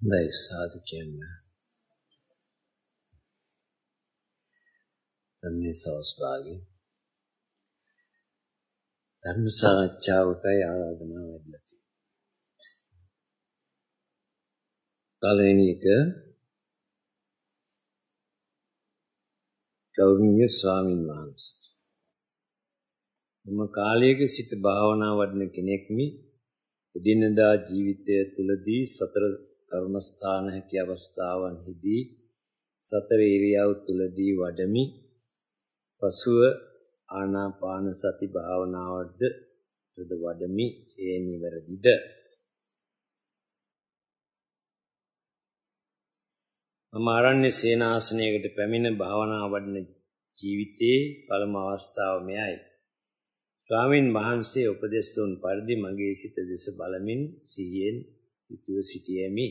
හොඳයි සාදු කියන්න. ධම්මේ සවස් භාගේ ධර්ම සාකච්ඡාවකයි ආරාධනාව ලැබිලා තියෙනවා. පළවෙනි එක ගෞරවනීය ස්වාමින් වහන්සේ මම කාලයක සිට භාවනා වඩන කෙනෙක්මි එදිනදා ජීවිතය තුළදී සතර කර්මස්ථාන හැකි අවස්ථාවන්හිදී සතර ඉරියව් තුලදී වඩමි. පසුව ආනාපාන සති භාවනාවද තද වඩමි. ඒ නිවැරදිද? මම ආරණ්‍ය සේනාසනයකට පැමිණ භාවනා වඩන ජීවිතයේ පළමු අවස්ථාව මෙයයි ස්වාමින් වහන්සේ උපදෙස් දුන් පරිදි මගේ සිත දෙස බලමින් සිහියෙන් යුතුව සිටියෙමි.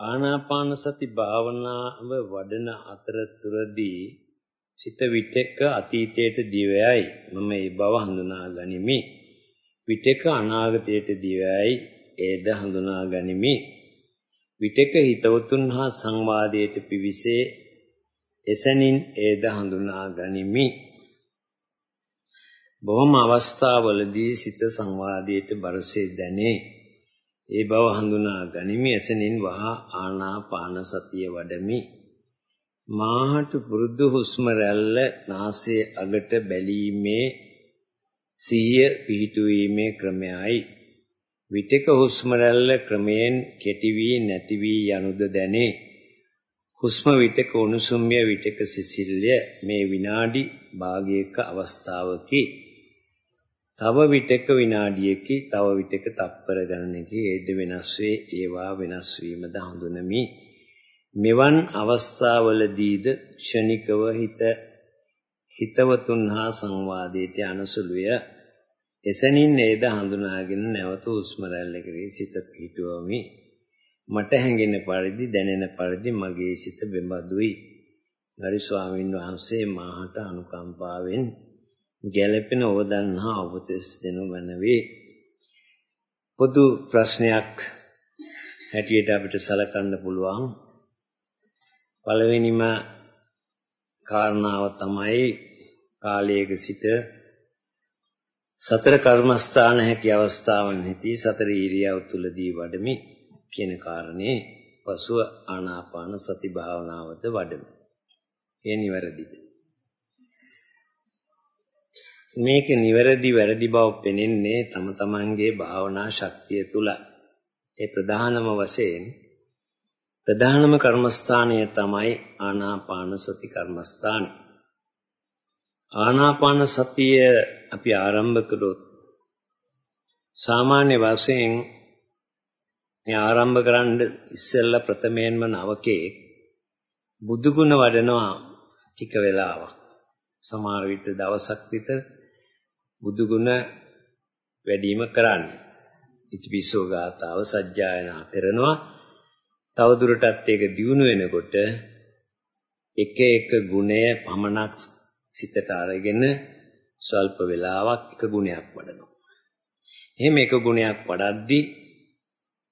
ආනාපාන සති භාවනාව වඩන අතරතුරදී සිත විටක අතීතයට දිවයයි මම ඒ බව හඳුනා ගනිමි. විටක අනාගතයට දිවයයි ඒද හඳුනා ගනිමි. විටක හිතවතුන් හා සංවාදයට පිවිසේ එසැනින් ඒද හඳුනා ගනිමි. බොහොම අවස්ථාවලදී සිත සංවාදයට බරසේ දැනේ. ඒ බව හඳුනා ගනිමි. එසනින් වහා ආනාපාන සතිය වඩමි. මාහට පුරුදු හුස්ම රැල්ල නාසයේ අගට බැලීමේ සිහිය පිහිටුවීමේ ක්‍රමයයි. විටක හුස්ම රැල්ල ක්‍රමයෙන් කෙටි වී නැති වී යනුද දැනේ. හුස්ම විටක උණුසුම්ය විටක සිසිල්ය. මේ විනාඩි භාගයක අවස්ථාවකි. තව විටක විනාඩියකි තව විටක තප්පර ගණනකි ඒද වෙනස් වේ ඒවා වෙනස් වීමද හඳුනමි. මෙවන් අවස්ථාවලදීද ක්ෂණිකව හිත හිතවතුන් හා සංවාදයට අනුසුලුය. එසැනින් ඒද හඳුනාගෙන නැවත හුස්ම රැල්ල කෙරෙහි සිත පිහිටුවමි. මට හැඟෙන පරිදි දැනෙන පරිදි මගේ සිත බෙඹදුයි ගරු ස්වාමින් වහන්සේ මාහට අනුකම්පාවෙන් ගැළපෙන අවදන් හා උපදෙස් දෙනු මැනවේ. පොදු ප්‍රශ්නයක් හැටියට අපිට සලකන්න පුළුවන්. පළවෙනිම කාරණාව තමයි කාලයක සිට සතර කර්මස්ථාන හැකි අවස්ථාවන් හිතී සතර ඉරියව් තුලදී වඩමි කියන කාරණේ පසුව ආනාපාන සති භාවනාවද වඩමි. ඒ නිවැරදිද? මේක නිවැරදි වැරදි බව පෙනෙන්නේ තම තමන්ගේ භාවනා ශක්තිය තුල. ඒ ප්‍රධානම වශයෙන් ප්‍රධානම කර්මස්ථානය තමයි ආනාපාන සති කර්මස්ථානය. ආනාපාන සතිය අපි ආරම්භ කළොත් සාමාන්‍ය වශයෙන් මේ ආරම්භ කරන්න ඉස්සෙල්ලා ප්‍රථමයෙන්ම නවකේ බුදුගුණ වඩනවා ටික වෙලාවක්. සමහර විට දවසක් විතර බුදු ගුණ වැඩිම කරන්නේ. ඉතිපිසෝ ගාතාව සජ්ජායනා කරනවා. තවදුරටත් ඒක දියුණු වෙනකොට එක එක ගුණය පමණක් සිතට අරගෙන ස්වල්ප වේලාවක් එක ගුණයක් වඩනවා. එහෙම එක ගුණයක් වඩද්දී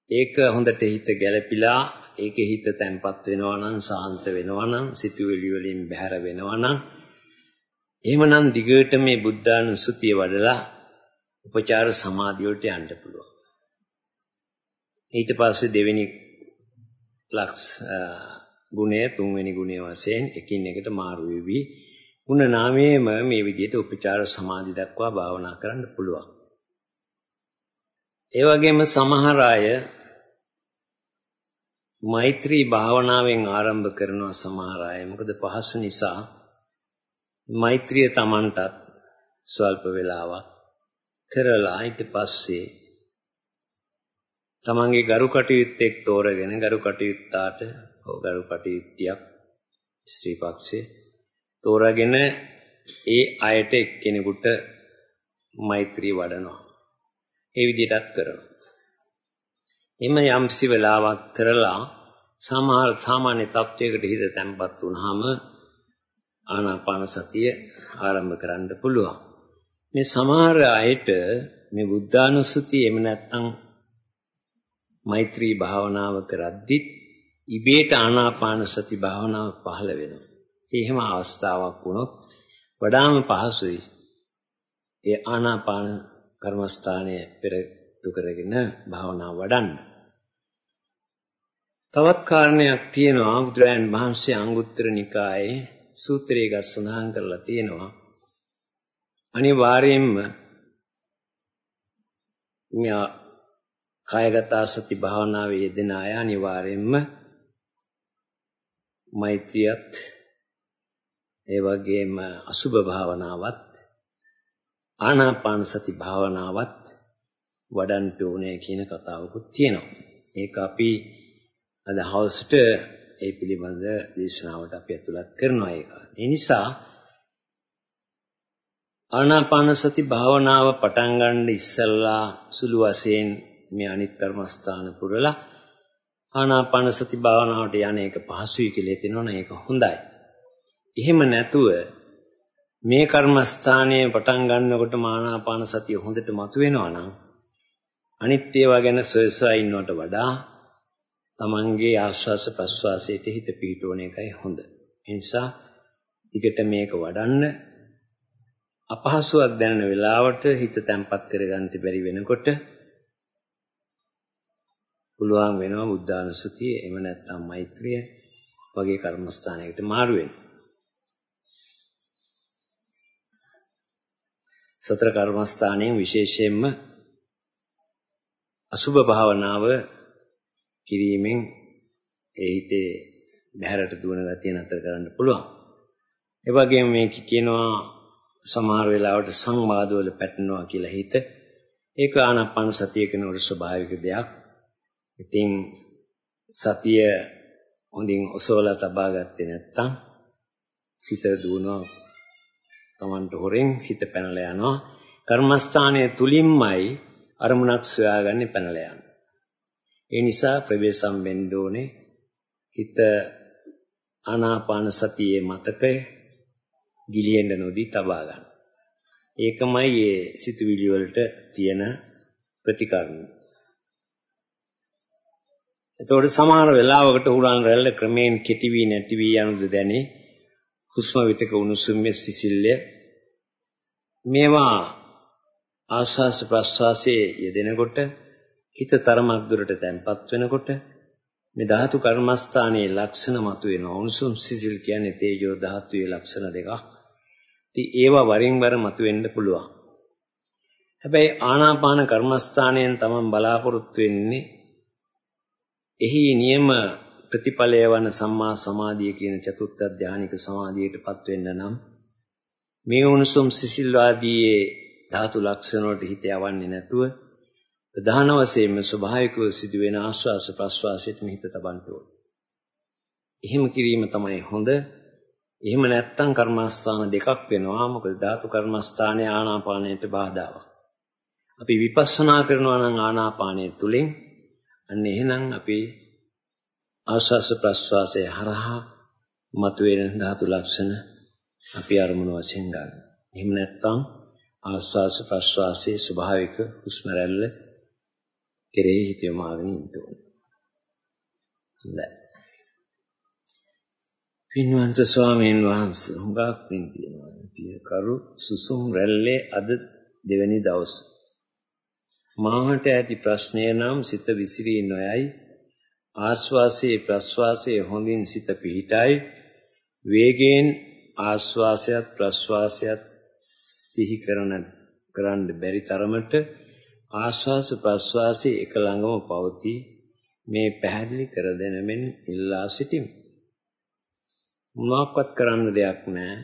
ඒක හොඳට හිත ගැළපිලා ඒකේ හිත තැම්පත් වෙනවා නම් සාන්ත වෙනවා නම් සිතුවිලි වලින් බැහැර වෙනවා නම් එහෙමනම් දිගට මේ බුද්ධානුස්සතිය වඩලා උපචාර සමාධිය වලට යන්න පුළුවන්. ඊට පස්සේ දෙවෙනි ලක්ෂ ගුණය තුන්වෙනි ගුණය වශයෙන් එකින් එකට මාරු වෙවි. ಗುಣ නාමයේම මේ විදිහට උපචාර සමාධි දක්වා භාවනා කරන්න පුළුවන්. ඒ වගේම සමහර අය මෛත්‍රී භාවනාවෙන් ආරම්භ කරනවා සමහර අය. මොකද පහසු නිසා මෛත්‍රිය Tamanටත් ස්වල්ප වේලාවක් කරලා ඊට පස්සේ තමන්ගේ ගරු කටයුත්තෙක් තෝරගෙන ගරු කටයුත්තාට හෝ ගරු කටයුත්තියක් ස්ත්‍රී පක්ෂේ තෝරාගෙන ඒ අයට එක්කෙනෙකුට මෛත්‍රී වඩනවා. ඒ විදිහටත් කරනවා. එම යම්සි වෙලාවක් කරලා සමහර සාමාන්‍ය තත්වයකට හිත තැම්පත් වුනහම ආනාපාන සතිය ආරම්භ කරන්න පුළුවන්. මේ සමහර අයට මේ බුද්ධානුස්සතිය එහෙම නැත්නම් මෛත්‍රී භාවනාව කරද්දිත් ඉබේට ආනාපාන සති භාවනාව පහළ වෙනවා. එහෙම අවස්ථාවක් වුණොත් වඩාම පහසුයි. ඒ ආනාපාන කර්මස්ථානය පෙරටු කරගෙන භාවනාව වඩන්න. තවත් කාරණයක් තියෙනවා බුදුරයන් වහන්සේ අංගුත්තර නිකායේ සූත්‍රයක සඳහන් කරලා තියෙනවා. අනිවාර්යයෙන්ම මෙයා කායගත සති භාවනාවේ යෙදෙන අය අනිවාර්යයෙන්ම මෛත්‍රියත් ඒ වගේම අසුභ භාවනාවත් ආනාපාන සති භාවනාවත් වඩන්න ඕනේ කියන කතාවකුත් තියෙනවා. ඒක අපි අද හවසට ඒ පිළිබඳ දේශනාවට අපි ඇතුළත් කරනවා ඒක. ඒ නිසා ආනාපාන සති භාවනාව පටන් ගන්න ඉස්සෙල්ලා සුළු වශයෙන් මේ අනිත් කර්මස්ථාන පුරලා ආනාපාන සති භාවනාවට යන එක පහසුයි කියලා හිතනවනේ ඒක හොඳයි. එහෙම නැතුව මේ කර්මස්ථානයේ පටන් ගන්නකොට ආනාපාන සතිය හොඳට මතුවෙනවා නම් අනිත් ඒවා ගැන සොයසා ඉන්නවට වඩා තමන්ගේ ආශ්වාස ප්‍රශ්වාසයට හිත පිහිටවන එකයි හොඳ. ඒ නිසා ටිකට මේක වඩන්න අපහසුයක් දැනෙන වෙලාවට හිත තැම්පත් කරගන්න බැරි වෙනකොට පුළුවන් වෙනවා බුද්ධානුස්සතිය එහෙම නැත්නම් මෛත්‍රිය වගේ කර්මස්ථානයකට මාරු වෙන්න. සතර කර්මස්ථානයෙන් විශේෂයෙන්ම අසුභ භාවනාව කිරීමෙන් ඒ හිතේ බහැරට දුවන ගතිය නතර කරන්න පුළුවන්. ඒ වගේම මේක කියනවා සමහර වෙලාවට සංවාදවල පැටලෙනවා කියලා හිත. ඒක ආනාපාන සතිය කෙනෙකුට ස්වභාවික දෙයක්. ඉතින් සතිය හොඳින් ඔසවලා තබා ගත්තේ නැත්නම් සිත දුවනවා Tamanට හොරෙන් සිත පැනලා යනවා. කර්මස්ථානයේ තුලින්මයි අරමුණක් සොයාගන්නේ පැනලා යන්නේ. ඒ නිසා ප්‍රවේශම් වෙන්න ඕනේ හිත ආනාපාන සතියේ මතකය ගිලිහෙන්න නොදී තබා ගන්න. ඒකමයි මේ සිතුවිලි වලට තියෙන ප්‍රතිකර්ම. එතකොට සමහර වෙලාවකට උරන් රැල්ල ක්‍රමයෙන් කෙටි වී නැති වී යනුද දැනේ. හුස්ම විතක උණුසුම්යේ සිසිල්ය. මේවා ආශ්වාස ප්‍රශ්වාසයේ යෙදෙනකොට හිත තරමක් දුරට තැම්පත් වෙනකොට මේ ධාතු කර්මස්ථානයේ ලක්ෂණ මතුවෙනවා. උණුසුම් සිසිල් කියන්නේ තේජෝ ධාතුවේ ලක්ෂණ දෙකක්. ඉතින් ඒවා වරින් වර මතුවෙන්න පුළුවන්. හැබැයි ආනාපාන කර්මස්ථානයෙන් තමන් බලාපොරොත්තු වෙන්නේ එහි නියම ප්‍රතිඵලය වන සම්මා සමාධිය කියන චතුත්ථ ධානික සමාධියටපත් වෙන්න නම් මේ උණුසුම් සිසිල් ආදීයේ ධාතු ලක්ෂණ වලට හිත යවන්නේ නැතුව ප්‍රධාන වශයෙන්ම ස්වභාවිකව සිදුවෙන ආශ්වාස ප්‍රශ්වාසයට හිත තබන්න ඕනේ. එහෙම කිරීම තමයි හොඳ. එහෙම නැත්නම් කර්මස්ථාන දෙකක් වෙනවා. මොකද ධාතු කර්මස්ථානයේ ආනාපානයට බාධාවක්. අපි විපස්සනා කරනවා නම් ආනාපානය තුලින් අන්න එහෙනම් අපි ආශ්වාස ප්‍රශ්වාසය හරහා මතුවෙන ධාතු ලක්ෂණ අපි අරමුණු වශයෙන් ගන්න. එහෙම නැත්නම් ආශ්වාස ප්‍රශ්වාසයේ ස්වභාවික හුස්ම රැල්ල කෙරෙහි හිත යොමාගෙන ඉන්න ඕනේ. හොඳයි. පින්වන්ත ස්වාමීන් වහන්සේ හුඟක් පින් තියෙනවා. පියකරු සුසුම් රැල්ලේ අද දෙවැනි දවස. මාහට ඇති ප්‍රශ්නය නම් සිත විසිරී නොයයි. ආස්වාසයේ ප්‍රස්වාසයේ හොඳින් සිත පිහිටයි. වේගයෙන් ආස්වාසයත් ප්‍රස්වාසයත් සිහි කරන කරන්න බැරි තරමට ආශ්වාස ප්‍රශ්වාසයේ එක ළඟම පවතී මේ පැහැදිලි කර දෙන මෙන් ඉල්ලා සිටිමි. මොනක්වත් කරන්න දෙයක් නැහැ.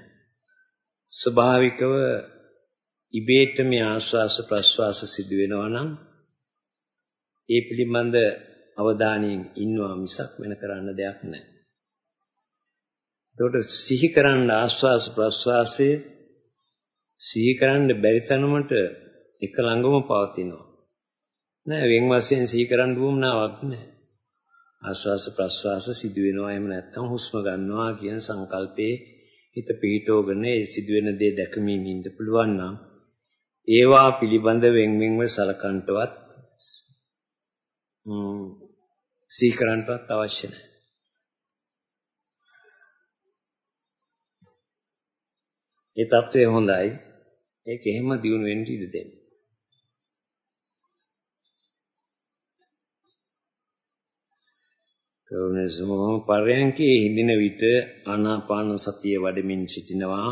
ස්වභාවිකව ඉබේට මේ ආශ්වාස ප්‍රශ්වාස සිදු වෙනවා නම් ඒ පිළිබඳ අවධානයෙන් ඉන්නවා මිසක් වෙන කරන්න දෙයක් නැහැ. එතකොට සිහි කරන්න ආශ්වාස ප්‍රශ්වාසයේ සිහි කරන්න බැරි තරමට එක ළඟම පවතිනවා. නෑ වෙන් වශයෙන් සිහි කරන්න වුණාවක් නෑ. ආශ්වාස ප්‍රශ්වාස සිදු වෙනවා එහෙම නැත්නම් හුස්ම ගන්නවා කියන සංකල්පේ හිත පිහිටෝගෙන ඒ සිදුවෙන දේ දැකමින් ඉන්න පුළුවන් නම් ඒවා පිළිබඳ වෙන් වෙන්ව සලකන්ටවත් සීකරන්නවත් අවශ්‍ය නැහැ. ඒ తත්වය හොඳයි. ඒක එහෙම දියුණු වෙන්න ඉඩ දෙන්න. කවුනසමෝ පරයන්කේ හිඳින විට ආනාපාන සතිය වඩමින් සිටිනවා.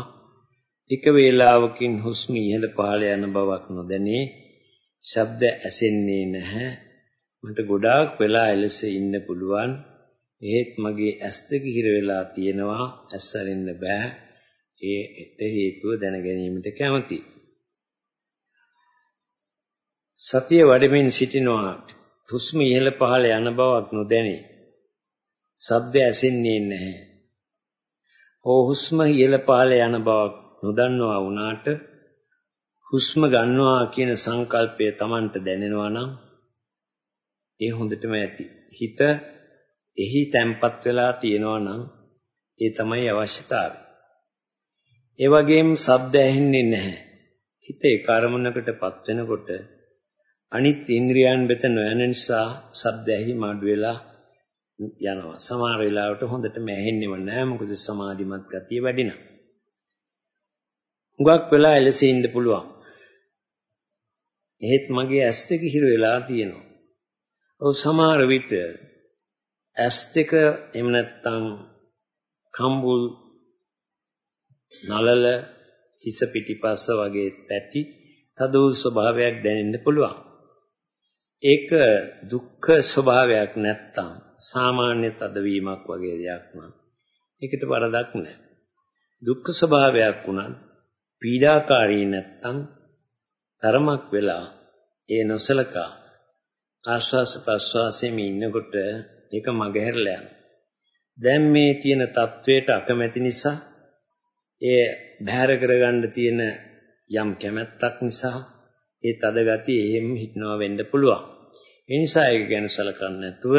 ටික වේලාවකින් හුස්ම ඉහළ පහළ යන බවක් නොදැනේ. ශබ්ද ඇසෙන්නේ නැහැ. මට ගොඩාක් වෙලා එලෙස ඉන්න පුළුවන්. ඒත් මගේ ඇස් දෙක හිර වෙලා තියෙනවා. ඇස් අරින්න බෑ. ඒට හේතුව දැන ගැනීමට කැමති. සතිය වඩමින් සිටිනවා. හුස්ම ඉහළ පහළ යන බවක් නොදැනේ. ශබ්ද ඇසෙන්නේ නැහැ. ඕ හුස්ම ඉහළ පහළ යන බවක් නොදන්නවා වුණාට හුස්ම ගන්නවා කියන සංකල්පය Tamanට දැනෙනවා නම් ඒ හොඳටම ඇති. හිත එහි තැම්පත් වෙලා තියෙනවා නම් ඒ තමයි අවශ්‍යතාවය. ඒ වගේම ශබ්ද ඇහෙන්නේ නැහැ. හිත ඒ කර්මණකටපත් වෙනකොට අනිත් ඉන්ද්‍රියයන් වෙත නොයන නිසා ශබ්ද ඇහිම අඩු වෙලා යනවා. සමහර වෙලාවට හොඳටම ඇහෙන්නේම නැහැ මොකද සමාධිමත් ගතිය වැඩි නම්. හුඟක් වෙලා එලෙස ඉන්න පුළුවන්. එහෙත් මගේ ඇස් දෙක හිර වෙලා තියෙනවා. ඔව් සමහර විට ඇස් දෙක එහෙම නැත්නම් කම්බුල් නලල හිස පිටිපස්ස වගේ පැටි තදෝ ස්වභාවයක් දැනෙන්න පුළුවන්. ඒක දුක්ඛ ස්වභාවයක් නැත්තම් සාමාන්‍ය තදවීමක් වගේ දෙයක් නම් ඒකට වරදක් නැහැ. දුක්ඛ ස්වභාවයක් වුණත් පීඩාකාරී නැත්තම් තරමක් වෙලා ඒ නොසලකා ආශ්වාස ප්‍රශ්වාසයෙන් ඉන්නකොට ඒක මගහැරලා යනවා. දැන් මේ තියෙන தത്വයට අකමැති නිසා ඒ බහැර කරගන්න තියෙන යම් කැමැත්තක් නිසා ඒ තද ගතිය එහෙම හිටනවා වෙන්න පුළුවන්. ඒ නිසා ඒක ගැන සලකන්නේ නැතුව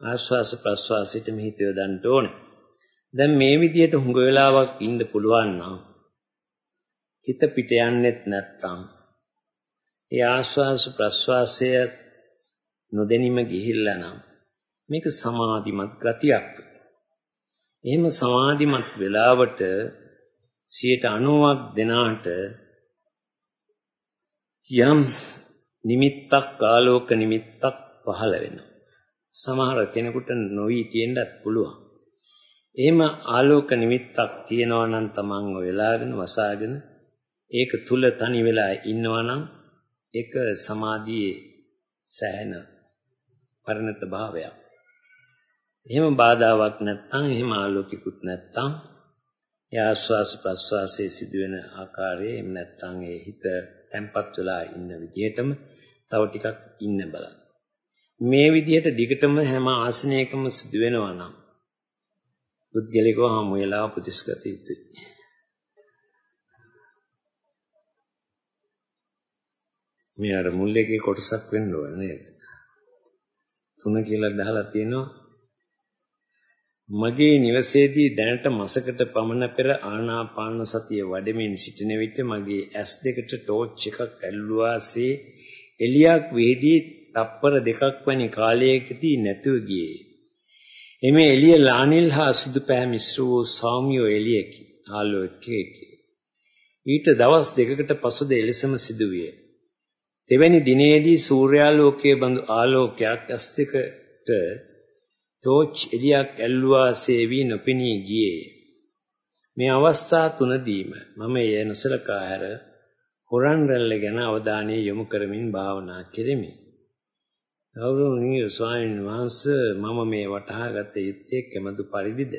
ආශ්වාස ප්‍රශ්වාසයට මෙහිත යොදන්න ඕනේ. දැන් මේ විදිහට හුඟ වෙලාවක් ඉන්න පුළුවන් නම් හිත පිට යන්නෙත් නැත්තම් ඒ ආශ්වාස ප්‍රශ්වාසය නොදැනීම ගිහිල්ලා නම් මේක සමාධිමත් ගතියක්. එහෙම සමාධිමත් වෙලාවට 90ක් දෙනාට යම් නිමිත්තක් ආලෝක නිමිත්තක් පහළ වෙනවා. සමහර කෙනෙකුට නොවි තියෙන්නත් පුළුවන්. එහෙම ආලෝක නිමිත්තක් තියෙනවා නම් තමන්ව වෙලාගෙන වසාගෙන ඒක තුල තනි වෙලා ඉන්නවා නම් ඒක සමාධියේ සෑහෙන පරිණත භාවයක්. එහෙම බාධාවක් නැත්නම් එහෙම ආලෝකිකුත් නැත්නම් ඒ ආස්වාස ප්‍රස්වාසයේ සිදුවෙන ආකාරයේ එහෙම නැත්නම් ඒ හිත තැම්පත් වෙලා ඉන්න විදිහටම තව ටිකක් ඉන්න බලන්න. මේ විදිහට දිගටම හැම ආසනයකම සිදුවෙනවා නම් පුද්ගලිකව හමු වෙලා උපතිස්ගත යුතුයි. මේ අර මුල් එකේ කොටසක් වෙන්න ඕන නේද? තුන කියලා දහලා තියෙනවා. මගේ නිවසේදී දැනට මාසකට පමණ පෙර ආනාපාන සතිය වඩමින් සිටින විට මගේ ඇස් දෙකට ටෝච් එකක් ඇල්ලුවාසේ එලියක් වේදී තප්පර දෙකක් වැනි කාලයකදී නැතුව ගියේ. එමේ එළිය ලානිල් හා සුදු පෑ මිශ්‍ර වූ සෞම්‍ය එළියකි. ආලෝකයකි. ඊට දවස් දෙකකට පසුද එලෙසම සිදුවිය. තෙවැනි දිනේදී සූර්යාලෝකයේ බඳු ආලෝකයක් ඇස් දෙකට ටෝච් එළියක් ඇල්ලුවාසේ වී නොපෙනී ගියේ. මේ අවස්ථා තුනදීම මම එය නොසලකා හැර හොරන් රැල්ල ගැන අවධානය යොමු කරමින් භාවනා කෙරෙමි. ගෞරවනීය ස්වාමීන් වහන්සේ මම මේ වටහාගත යුත්තේ කෙමදු පරිදිද?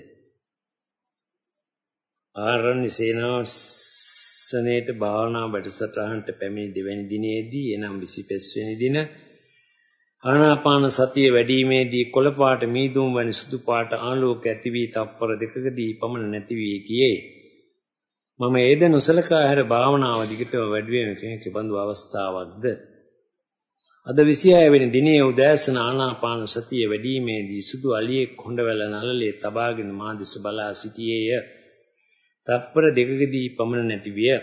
ආරණ්‍ය සේනාසනයේට භාවනා වැඩසටහනට පැමිණි දෙවැනි දිනේදී එනම් 25 වෙනි දින ආනාපාන සතිය වැඩිීමේදී කොළපාට මීදුම් වැනි සුදු පාට ආලෝක ඇති වී තප්පර දෙකකදී පමණ නැති වී ගියේ. මම ඒද නොසලකා හැර භාවනාව දිගටම වැඩි වෙන කෙනෙක් බඳු අවස්ථාවක්ද? අද 26 වෙනි දිනේ උදෑසන ආනාපාන සතිය වැඩිීමේදී සුදු අලියෙක් හොඬවැල නළලේ තබාගෙන මා දෙස බලා සිටියේය. තප්පර දෙකකදී පමණ නැති විය.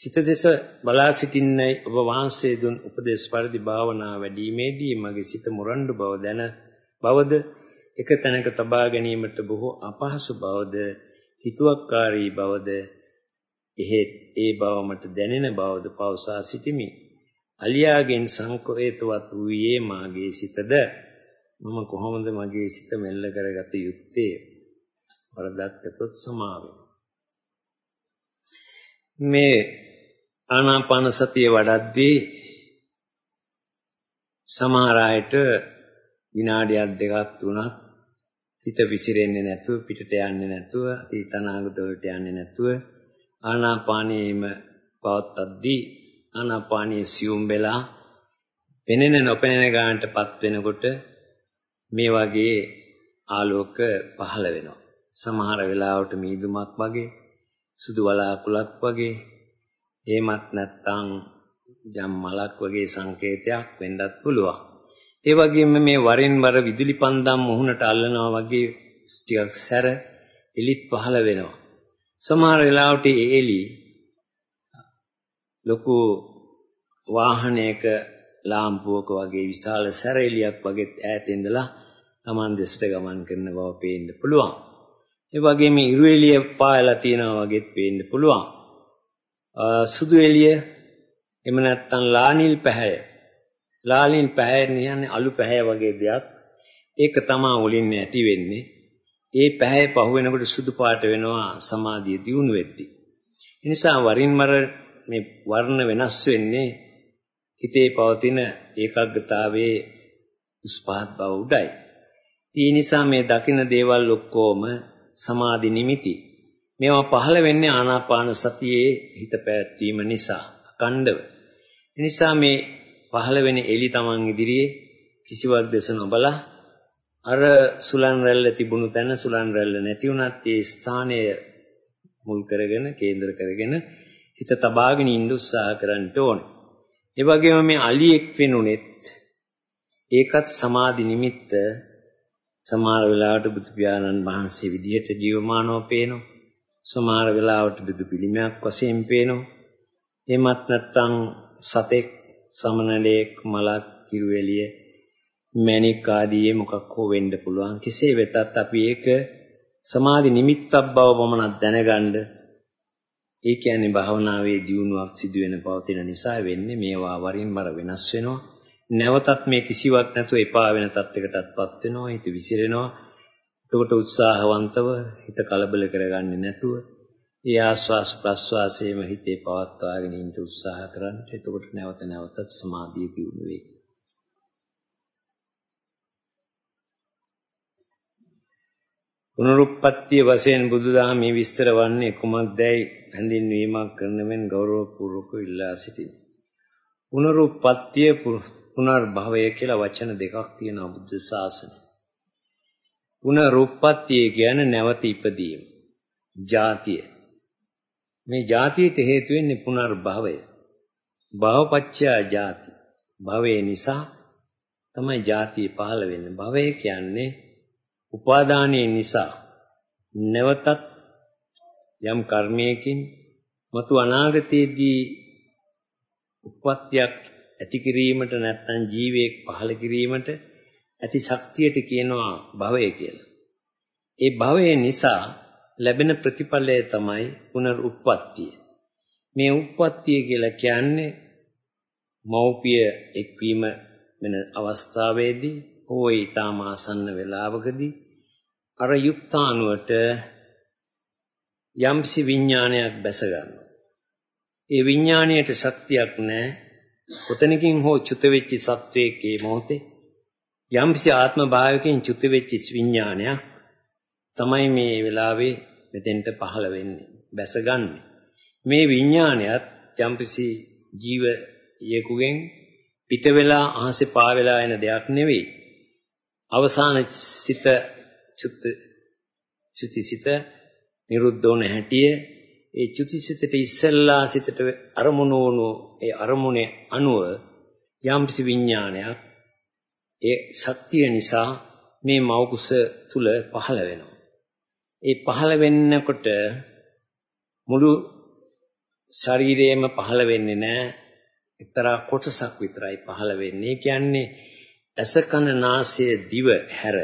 සිත දෙස බලා සිටින්නයි ඔබ වහන්සේ දුන් උපදේශ පරිදි භාවනා වැඩිීමේදී මගේ සිත මුරණ්ඩු බව දැන බවද එක තැනක තබා ගැනීමට බොහෝ අපහසු බවද හිතුවක්කාරී බවද එහෙත් ඒ බව මට දැනෙන බවද පවසා සිටිමි. අලියාගෙන් සංකේතවත් වූයේ මාගේ සිතද? මම කොහොමද මගේ සිත මෙල්ල කරගත යුත්තේ? වරදක් ඇතොත් සමාවෙන්න මේ ආනාපාන සතිය වඩද්දී සමහර අයට විනාඩියක් දෙකක් තුනක් හිත විසිරෙන්නේ නැතුව පිටට යන්නේ නැතුව අතීත අනාගත වලට යන්නේ නැතුව ආනාපානයේම පවත්තද්දී ආනාපානයේ සියුම් වෙලා පෙනෙන නොපෙනෙන ගානටපත් වෙනකොට මේ වගේ ආලෝක පහළ වෙනවා. සමහර වෙලාවට මීදුමක් වගේ සුදු වලාකුළක් වගේ එහෙමත් නැත්නම් ජම් මලක් වගේ සංකේතයක් වෙන්නත් පුළුවන්. ඒ වගේම මේ වරින් වර විදුලි පන්දම් මුහුණට අල්ලනවා වගේ ටිකක් සැර එලිත් පහළ වෙනවා. සමහර වෙලාවට ඒ එලි ලොකු වාහනයක ලාම්පුවක වගේ විශාල සැර එලියක් වගේ ඈත ඉඳලා Taman දෙසට ගමන් කරන බව පේන්න පුළුවන්. ඒ වගේම ඉරු එළිය පායලා තියෙනවා වගේත් පේන්න පුළුවන්. සුදු එළිය එහෙම නැත්නම් ලානිල් පැහැය. ලානිල් පැහැය කියන්නේ අලු පැහැය වගේ දෙයක්. ඒක තමයි උලින් ඇති වෙන්නේ. ඒ පැහැය පහු වෙනකොට සුදු පාට වෙනවා සමාධිය දියුණු වෙද්දී. ඒ නිසා වරින් වර මේ වර්ණ වෙනස් වෙන්නේ හිතේ පවතින ඒකාග්‍රතාවයේ උස්පහත් බව උඩයි. ඒ නිසා මේ දකින දේවල් ඔක්කොම සමාධි නිමිති. මේවා පහළ වෙන්නේ ආනාපාන සතියේ හිත පැවැත්වීම නිසා අකණ්ඩව. ඒ නිසා මේ පහළ වෙන එලි තමන් ඉදිරියේ කිසිවක් දෙස නොබලා අර සුලන් රැල්ල තිබුණු තැන සුලන් රැල්ල නැති වුණත් ඒ ස්ථානය මුල් කරගෙන කේන්ද්‍ර කරගෙන හිත තබාගෙන ඉන්න උත්සාහ කරන්න ඕනේ. ඒ වගේම මේ අලියෙක් වෙනුනෙත් ඒකත් සමාධි නිමිත්ත සමහර වෙලාවට බුදු පියාණන් වහන්සේ විදිහට ජීවමානව පේනවා. සමහර වෙලාවට බුදු පිළිමයක් වශයෙන් පේනවා. එමත් නැත්නම් සතෙක් සමනලයක් මලක් කිරුවෙලිය මැණික් ආදී මොකක් හෝ වෙන්න පුළුවන්. කෙසේ වෙතත් අපි ඒක සමාධි නිමිත්තක් බව පමණක් දැනගන්න ඒ කියන්නේ භාවනාවේ දියුණුවක් සිදු වෙන පවතින නිසා වෙන්නේ මේවා වරින් වර වෙනස් වෙනවා. නැවතත් මේ කිසිවක් නැතුව එපා වෙන තත්යකටත්පත් වෙනවා හිත විසිරෙනවා එතකොට උත්සාහවන්තව හිත කලබල කරගන්නේ නැතුව ඒ ආස්වාස් ප්‍රස්වාසයේම හිතේ පවත්වාගෙන ඉන්න උත්සාහ කරන්න එතකොට නැවත නැවතත් සමාධිය දියුණු වේ පුනරුත්පත්තිය වශයෙන් බුදුදහමේ විස්තර වන්නේ කුමක්දයි හැඳින්වීමක් කරන මෙන් ගෞරවපූර්වක ඉල්ලා සිටිනවා. පුනරුත්පත්තිය පුනර්භවය කියලා වචන දෙකක් තියෙනවා බුද්ධ ශාසනය. පුනරුත්පත්තිය කියන්නේ නැවත ඉපදීම. ජාතිය. මේ ජාතියට හේතු වෙන්නේ පුනර්භවය. භවපච්චයා ජාති. භවය නිසා තමයි ජාතිය පහළ වෙන්නේ. භවය කියන්නේ උපාදානයේ නිසා නැවතත් යම් කර්මයකින් මතු අනාගතයේදී උප්පත්තියක් ඇති කිරීමට නැත්නම් ජීවයක් පහළ කිරීමට ඇති ශක්තියට කියනවා භවය කියලා. ඒ භවය නිසා ලැබෙන ප්‍රතිඵලය තමයි පුනරුත්පත්තිය. මේ උත්පත්තිය කියලා කියන්නේ මෞපිය එක්වීම වෙන අවස්ථාවේදී හෝ ඊටාම ආසන්න වේලාවකදී අර යුක්තාණුවට යම්සි විඥානයක් බැස ගන්නවා. ඒ විඥාණයට ශක්තියක් නැහැ. කොතනකින් හෝ චුත වෙච්ච සත්වයේ මේ මොහොතේ යම්සි ආත්ම භාවයකින් චුත වෙච්ච විඥානයක් තමයි මේ වෙලාවේ මෙතෙන්ට පහළ වෙන්නේ බැසගන්නේ මේ විඥානයත් යම්කිසි ජීවයෙකුගෙන් පිට වෙලා අහසේ පා වෙලා එන දෙයක් නෙවෙයි. අවසාන සිත චුත් චුතිසිත නිරුද්ධ වුණ හැටිය ඒ චුතිසිතට ඉස්සෙල්ලා සිතට අරමුණු වුණු ඒ අරමුණේ අනුව යම්කිසි විඥානයක් ඒ ශක්තිය නිසා මේ මෞකුස තුල පහළ වෙනවා. ඒ පහළ වෙන්නකොට මුළු ශරීරයේම පහළ වෙන්නේ නැහැ. එක්තරා කොටසක් විතරයි පහළ වෙන්නේ. කියන්නේ ඇස කන නාසය දිව හැර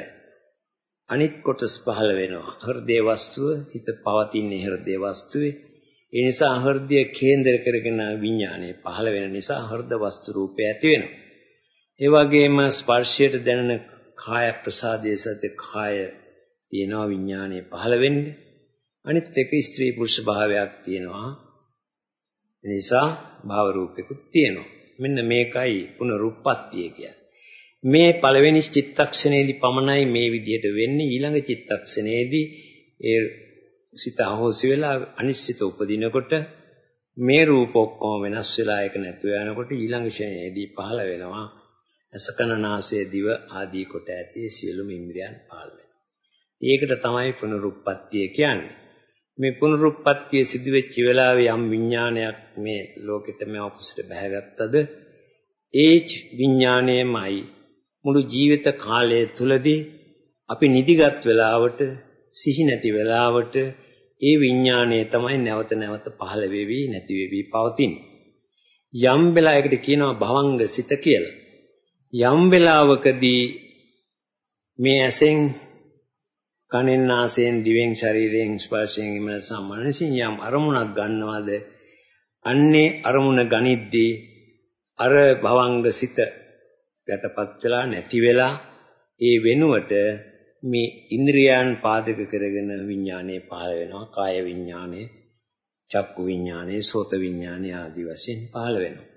අනිත් කොටස් පහළ වෙනවා. හෘදේ වස්තුව හිත පවතින්නේ හෘදේ වස්තුවේ. ඒ නිසා හෘදය කේන්දර කරගෙන විඥානය පහළ වෙන නිසා හෘද වස්තු රූපය ඇති වෙනවා. ඒ වගේම ස්පර්ශයට දැනෙන කාය ප්‍රසාදයේ සත්‍ය කාය තියෙනවා විඥානය පහළ වෙන්නේ. අනිත් එක ස්ත්‍රී පුරුෂ භාවයක් තියෙනවා. ඒ නිසා භාව රූපෙකුත් තියෙනවා. මෙන්න මේකයි පුනරුත්පත්තිය කියන්නේ. මේ පළවෙනි චිත්තක්ෂණයේදී පමණයි මේ විදිහට වෙන්නේ ඊළඟ චිත්තක්ෂණයේදී ඒ සිත අහෝසි වෙලා අනිශ්චිත උපදිනකොට මේ රූප ඔක්කොම වෙනස් වෙලා ඒක නැතුව යනකොට ඊළඟ ක්ෂණයේදී පහළ වෙනවා අසකන නාසය දිව ආදී කොට ඇති සියලුම ඉන්ද්‍රියන් පහළ වෙනවා. ඒකට තමයි පුනරුත්පත්තිය කියන්නේ. මේ පුනරුත්පත්තිය සිදු වෙච්ච වෙලාවේ යම් විඥානයක් මේ ලෝකෙට මේ ඔපසිට බහැගත්තද ඒ විඥාණයමයි මුළු ජීවිත කාලය තුලදී අපි නිදිගත් වෙලාවට සිහි නැති වෙලාවට ඒ විඥාණය තමයි නැවත නැවත පහළ වෙවි නැති වෙවි පවතින්නේ. යම් වෙලාවකට කියනවා භවංග සිත කියලා. යම් වෙලාවකදී මේ ඇසෙන් කනෙන් නාසයෙන් දිවෙන් ශරීරයෙන් ස්පර්ශයෙන් ඉමන සම්මනසින් යම් අරමුණක් ගන්නවාද? අන්නේ අරමුණ ගනිද්දී අර භවංග සිත යටපත් වෙලා නැති වෙලා ඒ වෙනුවට මේ ඉන්ද්‍රියයන් පාදක කරගෙන විඥානය පහළ වෙනවා කාය විඥානය චක්කු විඥානය සෝත විඥානය ආදී වශයෙන් පහළ වෙනවා.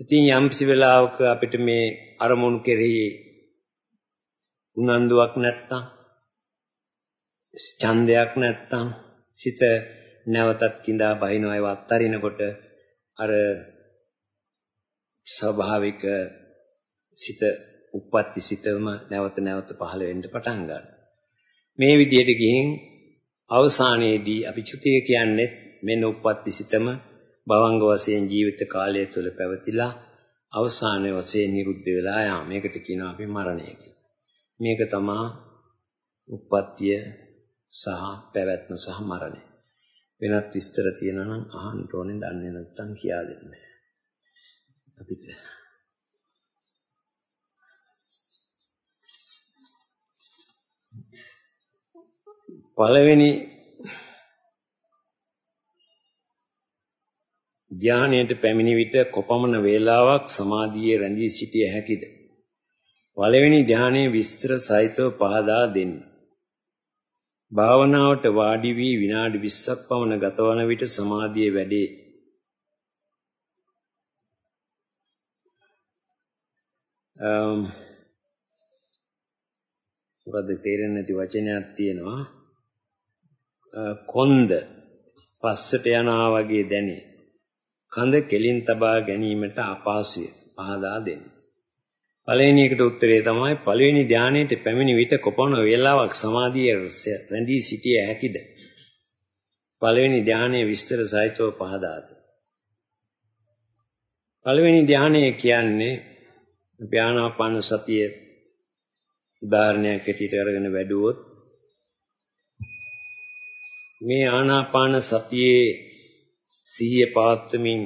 ඉතින් යම්සි වෙලාවක අපිට මේ අරමුණු කෙරෙහි උනන්දුවක් නැත්තම් ඡන්දයක් නැත්තම් සිත නැවතත් කිඳා බහිනවා ඒව අත්තරිනකොට අර ස්වභාවික සිත උප්පත්ති සිතම නැවත නැවත පහළ වෙන්න පටන් ගන්නවා. මේ විදිහට ගිහින් අවසානයේදී අපි චුතිය කියන්නේ මෙන්න උප්පත්ති සිතම භවංග වශයෙන් ජීවිත කාලය තුළ පැවතිලා අවසානයේ වශයෙන් නිරුද්ධ වෙලා යාම. මේකට කියනවා අපි මරණය කියලා. මේක තමයි උප්පත්තිය සහ පැවැත්ම සහ මරණය. වෙනත් විස්තර තියෙනවා නම් අහන්න ඕනේ දන්නේ නැත්නම් කියා දෙන්න. අපිට පළවෙනි ධානයට පැමිණි විට කොපමණ වේලාවක් සමාධියේ රැඳී සිටිය හැකිද? පළවෙනි ධානයේ විස්තර සහිතව පහදා දෙන්න. භාවනාවට වාඩි වී විනාඩි 20ක් පමණ ගතවන විට සමාධියේ වැඩේ. um මොකද තේරෙන්නේ නැති වචනයක් තියෙනවා. කොන්ද පස්සට යනවා වගේ දැනේ. කඳ කෙලින් තබා ගැනීමට අපහසුය. පහදා දෙන්න. පළවෙනි එකට උත්තරේ තමයි පළවෙනි ධානයේට පැමිණි විට කොපමණ වේලාවක් සමාධිය රැඳී සිටිය හැකිද? පළවෙනි ධානයේ විස්තර සහිතව පහදා දෙන්න. පළවෙනි ධානය කියන්නේ ධානාපාන සතිය උදාහරණයක් ඇටියට අරගෙන වැඩුවොත් මේ ආනාපාන සතියේ සිහිය පවත්වමින්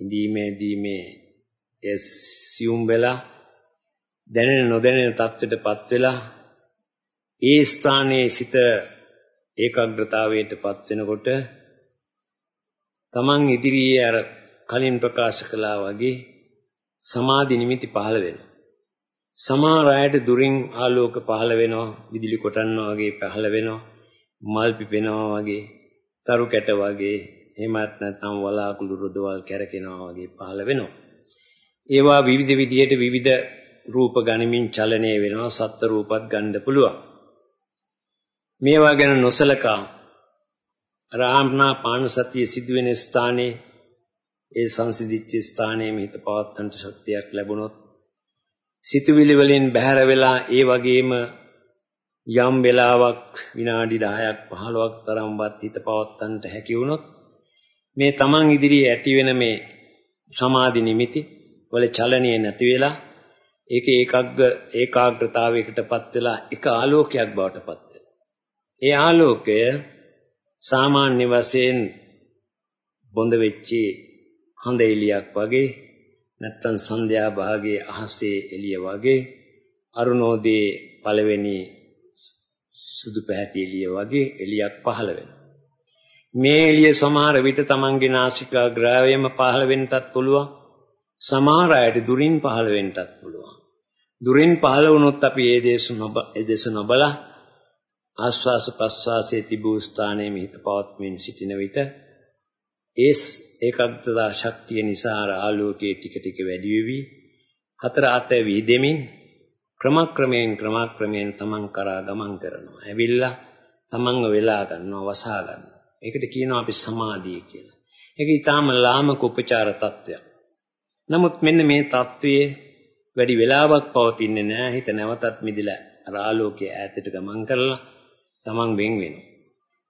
ඉඳීමේදී මේ එසියුම් වෙලා දැනෙන නොදැනෙන තත්ත්වයටපත් වෙලා ඒ ස්ථානයේ සිත ඒකාග්‍රතාවයටපත් වෙනකොට තමන් ඉදිරියේ අර කලින් ප්‍රකාශ කළා වගේ සමාධි නිමිති පහළ වෙනවා. සමහර අයට දුරින් ආලෝක පහළ වෙනවා, විදුලි කොටන්නා වගේ පහළ වෙනවා. මල් පිපෙනවා වගේ, තරු කැට වගේ, එහෙමත් නැත්නම් වලාකුළු රොදවල් කැරකෙනවා වගේ පහළ වෙනවා. ඒවා විවිධ විදියට විවිධ රූප ගනිමින් චලනය වෙනවා, සත්ත්ව රූපත් ගන්න පුළුවන්. මේවා ගැන නොසලකා රාම්නා පාන සතිය සිදුවෙන ස්ථානයේ ඒ සංසිඳිච්ච ස්ථානයේ හිත පවත්තන්ට ශක්තියක් ලැබුණොත් සිතුවිලි වලින් බැහැර වෙලා ඒ වගේම යම් වෙලාවක් විනාඩි 10ක් 15ක් තරම්වත් හිත පවත්තන්ට හැකි වුණොත් මේ තමන් ඉදිරියේ ඇති වෙන මේ සමාධි නිමිති වල චලනීය නැති වෙලා ඒක ඒකග්ග ඒකාග්‍රතාවයකටපත් වෙලා එක ආලෝකයක් බවට පත් වෙනවා. ඒ ආලෝකය සාමාන්‍ය වශයෙන් බොඳ වෙච්චි හඳ එළියක් වගේ නැත්තම් සන්ධ්‍යා භාගයේ අහසේ එළිය වගේ අරුණෝදයේ පළවෙනි සුදු පැහැති එළිය වගේ එළියක් පහළ වෙනවා. මේ එළිය සමහර විට තමන්ගේ නාසිකාග්‍රාවයම පහළ වෙන්නත් පුළුවන්. සමහර අයට දුරින් පහළ වෙන්නත් පුළුවන්. දුරින් පහළ වුණොත් අපි ඒ දේශ නොබ ඒ දේශ නොබලා ආස්වාස ප්‍රස්වාසයේ තිබූ ස්ථානයේ මිහිත පවත්මින් සිටින විට ඒ ඒකාග්‍රතා ශක්තිය නිසා ආලෝකයේ ටික ටික වැඩි වෙවි හතර අත විදෙමින් ක්‍රමක්‍රමයෙන් ක්‍රමක්‍රමයෙන් තමන් කරා ගමන් කරනවා. ඇවිල්ලා තමන්ව වෙලා ගන්නවා, වසා ගන්නවා. ඒකට කියනවා අපි සමාධිය කියලා. ඒක ඊටාම ලාමක උපචාර තත්ත්වයක්. නමුත් මෙන්න මේ තත්ත්වයේ වැඩි වෙලාවක් පවතින්නේ නැහැ. හිත නැවතත් මිදිලා අර ආලෝකයේ ඈතට ගමන් කරලා තමන් වෙන් වෙනවා.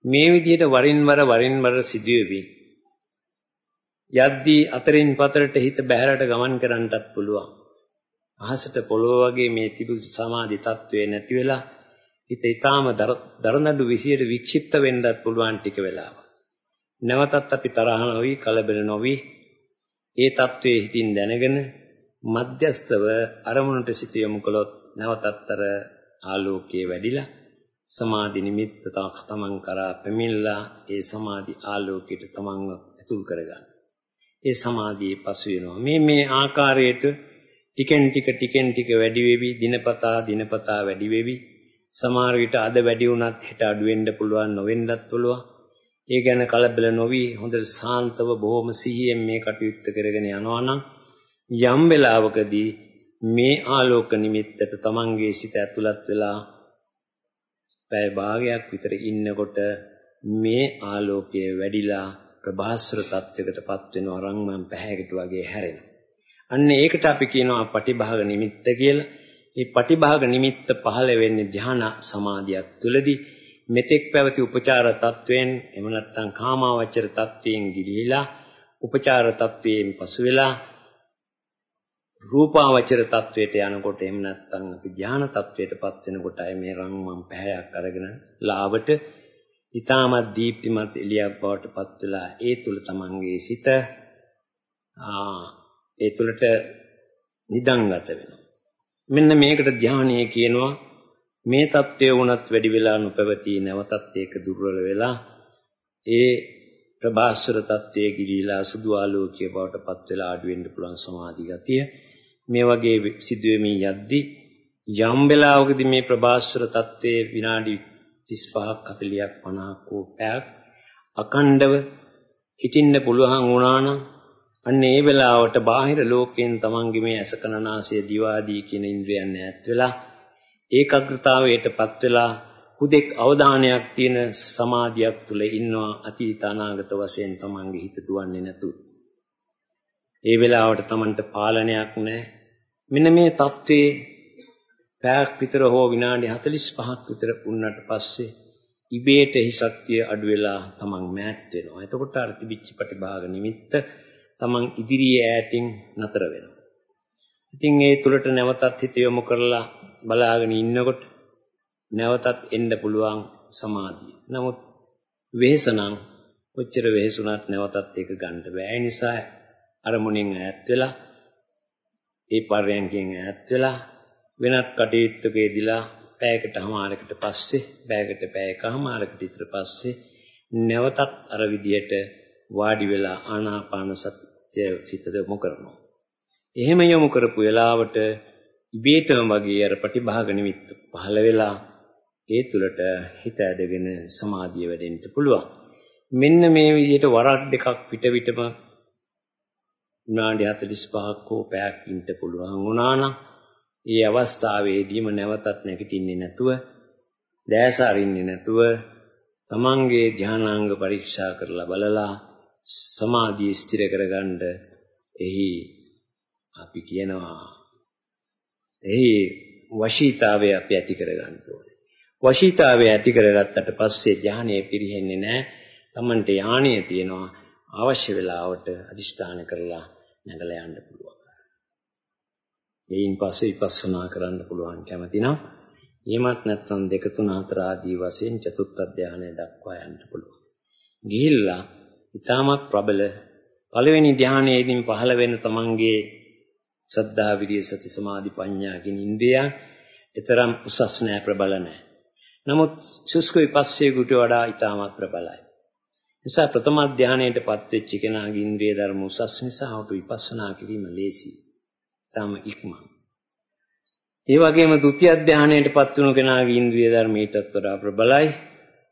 මේ විදිහට වරින් වර වරින් වර සිදුවේවි. යද්දී අතරින් පතරට හිත බැහැරට ගමන් කරන්නටත් පුළුවන්. අහසට පොළොව වගේ මේ තිබු සමාධි තත්වයේ නැති වෙලා හිත ඊටාම දරනඩු විසියට වික්ෂිප්ත වෙන්නත් පුළුවන් ටික වෙලාවක්. නැවතත් අපි තරහ නොවි කලබල නොවි ඒ తත්වයේ හිතින් දැනගෙන මධ්‍යස්තව අරමුණට සිත යොමු කළොත් නැවතත් අර ආලෝකයේ වැඩිලා සමාධි නිමිත්ත තමන් කරා පැමිණලා ඒ සමාධි ආලෝකයට තමන්ව ඇතුල් කරගන්න. ඒ සමාධියේ පසු වෙනවා. මේ මේ ආකාරයට ටිකෙන් ටික ටිකෙන් ටික වැඩි වෙවි දිනපතා දිනපතා වැඩි වෙවි සමහර විට අද වැඩි වුණත් හෙට අඩු වෙන්න පුළුවන් නොවෙන්නත් පුළුවන් ඒ ගැන කලබල නොවි හොඳට සාන්තව බොහොම සිහියෙන් මේ කටයුත්ත කරගෙන යනවා නම් යම් වෙලාවකදී මේ ආලෝක නිමිත්තට තමන්ගේ සිත ඇතුළත් වෙලා පැය භාගයක් විතර ඉන්නකොට මේ ආලෝකය වැඩිලා ප්‍රභාස්වර තත්වයකටපත් වෙනවා රංමන් පැහැයකට වගේ හැරෙනවා අන්න ඒකට අපි කියනවා පටිභාග නිමිත්ත කියලා. මේ පටිභාග නිමිත්ත පහළ වෙන්නේ ධ්‍යාන සමාධියක් තුළදී මෙතෙක් පැවති උපචාර තත්වයෙන් එහෙම නැත්නම් කාමාවචර තත්වයෙන් ගිලිහිලා උපචාර තත්වයෙන් පසු වෙලා රූපාවචර තත්වයට යනකොට එහෙම නැත්නම් අපි ධ්‍යාන තත්වයටපත් වෙනකොටයි මේ රංමන් පැහැයක් අරගෙන ලාවට ඊටමත් දීප්තිමත් එළියක් බවට පත් වෙලා ඒ තුල තමන්ගේ සිත ආ ඒ තුළට නිදන්ගත වෙනවා. මෙන්න මේකට ධානය කියනවා. මේ தත්ත්වය වුණත් වැඩි වෙලා නොපැවතී නැවතත් ඒක දුර්වල වෙලා ඒ ප්‍රභාස්වර தත්ත්වයේ ගිලිලා සුදු ආලෝකයේ බවට පත් වෙලා ආඩු වෙන්න පුළුවන් සමාධි ගතිය. මේ වගේ සිදුවෙමින් යද්දී යම් වෙලාවකදී මේ ප්‍රභාස්වර தත්ත්වයේ විනාඩි 35ක් 40ක් 50ක් කෝ පැයක් අකණ්ඩව හිටින්න පුළුවන් වුණා නම් අන්න ඒ වෙලාවට බාහිර ලෝකයෙන් තමන්ගේ මේ ඇස කන නාසය දිවාදී කියන ඉන්ද්‍රයන් ඈත් වෙලා ඒකාග්‍රතාවයටපත් වෙලා හුදෙක් අවධානයක් තියෙන සමාධියක් තුල ඉන්නවා අතීත අනාගත වශයෙන් තමන්ගේ හිත දුවන්නේ නැතු. ඒ වෙලාවට තමන්ට පාලනයක් නැහැ. මෙන්න මේ தત્ත්වයේ පැයක් විතර හෝ විනාඩි 45ක් විතර වුණාට පස්සේ ඉබේට එහි ශක්තිය අඩු වෙලා තමන් මෑත් වෙනවා. එතකොට අර තිබිච්ච ප්‍රතිභාග නිමිත්ත තමන් ඉදිරියේ ඈතින් නතර වෙනවා. ඉතින් ඒ තුලට නැවතත් හිත යොමු කරලා බලාගෙන ඉන්නකොට නැවතත් එන්න පුළුවන් සමාධිය. නමුත් වෙහසනම් කොච්චර වෙහසුණත් නැවතත් ඒක ගන්න බෑ. ඒ නිසා අරමුණෙන් ඈත් වෙලා ඒ පරයන්කෙන් ඈත් වෙලා වෙනත් කටයුත්තක යෙදিলা පැයකට හමාරකට පස්සේ පැයකට පැයකමාරකට විතර පස්සේ නැවතත් අර විදියට වාඩි වෙලා ආනාපාන සතිය සිත යොමු කරනවා. එහෙම යොමු කරපු වෙලාවට ඉබේටම වගේ අර ප්‍රතිභාග නිමිත්ත පහළ වෙලා ඒ තුලට හිත ඇදගෙන සමාධිය වැඩෙන්න පුළුවන්. මෙන්න මේ විදිහට වරක් දෙකක් පිට විටම විනාඩි 45ක් හෝ පැයක් ඉන්න පුළුවන් වුණා නම් ඒ අවස්ථාවේදීම නැවතත් නැගිටින්නේ නැතුව දැස අරින්නේ නැතුව තමන්ගේ ධානාංග පරීක්ෂා කරලා බලලා සමාධිය ස්ථිර කරගන්න එහි අපි කියනවා එහි වශීතාවය අපි ඇති කරගන්න ඕනේ. වශීතාවය ඇති කරගත්තට පස්සේ ඥානය පිරෙන්නේ නැහැ. Tamante ඥානය තියෙනවා අවශ්‍ය වෙලාවට අදිෂ්ඨාන කරලා නැගලා යන්න පුළුවන්. එයින් පස්සේ විපස්සනා කරන්න පුළුවන් කැමතිනම් එහෙමත් නැත්නම් දෙක තුන හතර ආදී වශයෙන් චතුත්ථ ධානය දක්වා යන්න පුළුවන්. ගිහිල්ලා ඊටමත් ප්‍රබල පළවෙනි ධානයේදී පහළ වෙන තමන්ගේ සද්ධා විරිය සති සමාධි ප්‍රඥා කියන ඉන්ද්‍රියයන් ඊතරම් උසස් නෑ ප්‍රබල නෑ. නමුත් සුස්ක විපස්සේකට වඩා ඊටමත් ප්‍රබලයි. නිසා ප්‍රථම ධානයේටපත් වෙච්ච කෙනාගේ ඉන්ද්‍රිය ධර්ම උසස් නිසා ඔහුට විපස්සනා කිරීම ලේසි. ඊටම ඉක්මන්. ඒ වගේම ဒုတိ ය ධානයේටපත් වුණු කෙනාගේ ඉන්ද්‍රිය ධර්ම ඊටත් වඩා ප්‍රබලයි.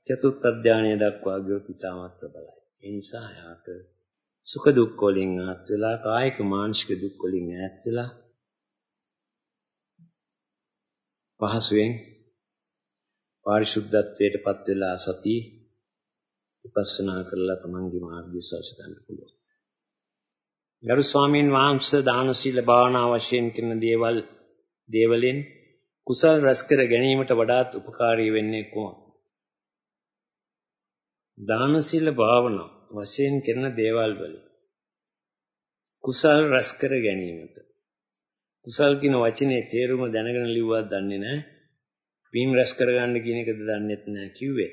චතුර්ථ ධානය දක්වා ගියොත් ඊටමත් ප්‍රබලයි. ඒ නිසා යාට සුඛ දුක් වලින් ඈත් වෙලා කායික මානසික දුක් වලින් ඈත් වෙලා පහසුවෙන් පාරිශුද්ධත්වයටපත් වෙලා සති විපස්සනා කරලා තමන්ගේ මාර්ගය සවස ගන්න පුළුවන්. ගරු ස්වාමීන් වහන්සේ දාන සීල භාවනා වශයෙන් කරන දේවල් දේවලින් කුසල් රැස් කර ගැනීමට වඩාත් උපකාරී වෙන්නේ කොහොමද? දාන සීල භාවනා වශයෙන් කරන දේවල් වලින් කුසල් රැස් කර ගැනීමට කුසල් කියන වචනේ තේරුම දැනගෙන ලිව්වත් දන්නේ නැහැ. පින් රැස් කරගන්න කියන එකද දන්නේත් නැහැ කිව්වේ.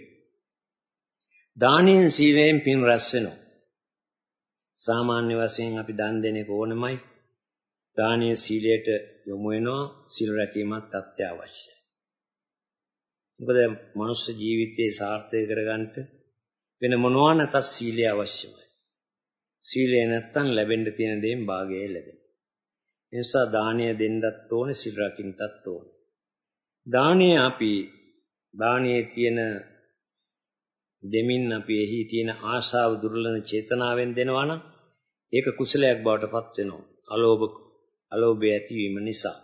දානෙන් සීලයෙන් පින් රැස් වෙනවා. සාමාන්‍ය වශයෙන් අපි දන් දෙන එක ඕනමයි. දානීය සීලයට යොමු වෙනවා. සීල රැකීමත් අත්‍යවශ්‍යයි. මොකද මනුෂ්‍ය ජීවිතේ සාර්ථක කරගන්න වෙන මොනවා නැතත් සීලය අවශ්‍යමයි. සීලය නැත්තම් ලැබෙන්න තියෙන දේෙන් භාගය ලැබෙනවා. ඒ නිසා දානය දෙන්නත් ඕනේ, සීල් රකින්නත් ඕනේ. දානය අපි දානයේ තියෙන දෙමින් අපි එහි තියෙන ආශාව දුර්ලභ චේතනාවෙන් දෙනවා නම් ඒක කුසලයක් බවට පත් වෙනවා. අලෝභ අලෝභය ඇතිවීම නිසා.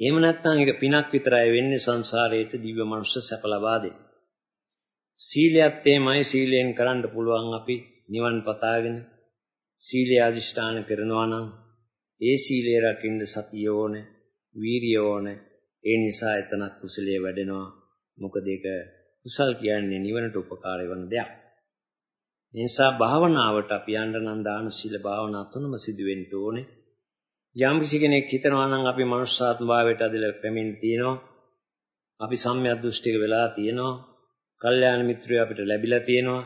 එහෙම නැත්නම් ඒක පිනක් විතරයි වෙන්නේ සංසාරයේට දිව්‍ය මනුෂ්‍ය සැප ලබා දෙන්න. සීලයත් එමය සීලයෙන් කරන්න පුළුවන් අපි නිවන් පතාගෙන සීලය අදිෂ්ඨාන කරනවා නම් ඒ සීලය රකින්න සතිය ඕනේ, වීරිය ඕනේ. ඒ නිසා එතනත් කුසලයේ වැඩෙනවා. මොකද ඒක කුසල් කියන්නේ නිවනට උපකාර වෙන දෙයක්. ඒ නිසා භාවනාවට අපි යන්න නම් දාන සීල භාවනා තුනම සිදු වෙන්න ඕනේ. යම් කිසි කෙනෙක් හිතනවා නම් අපි මනුෂ්‍යාත්ම භාවයට අදලා පැමිණ තියෙනවා. අපි සම්‍යක් දෘෂ්ටික වෙලා තියෙනවා. කල්යාණ මිත්‍රයෝ අපිට ලැබිලා තියෙනවා.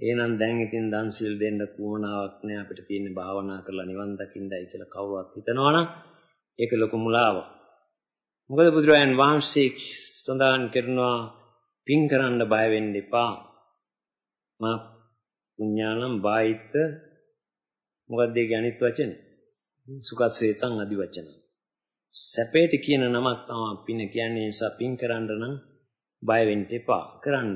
එහෙනම් දැන් ඉතින් දන් සිල් දෙන්න කුමනාවක් නෑ අපිට තියෙන්නේ භාවනා කරලා නිවන් දකින්නයි කියලා කවුරුත් හිතනවා නම් ඒක ලොකු මුලාවක්. මොකද බුදුරජාන් වහන්සේ සඳහන් කරනවා පින් කරන්න බය වෙන්න එපා. මා පුඤ්ඤානම් බායිත මොකක්ද ඒකේ අනිත් වචනේ? සුඛස්සේතං আদি වචන. සැපේට කියන නමක් තමයි පින කියන්නේ නිසා පින් කරන්න නම් බය වෙන්න එපා. කරන්න.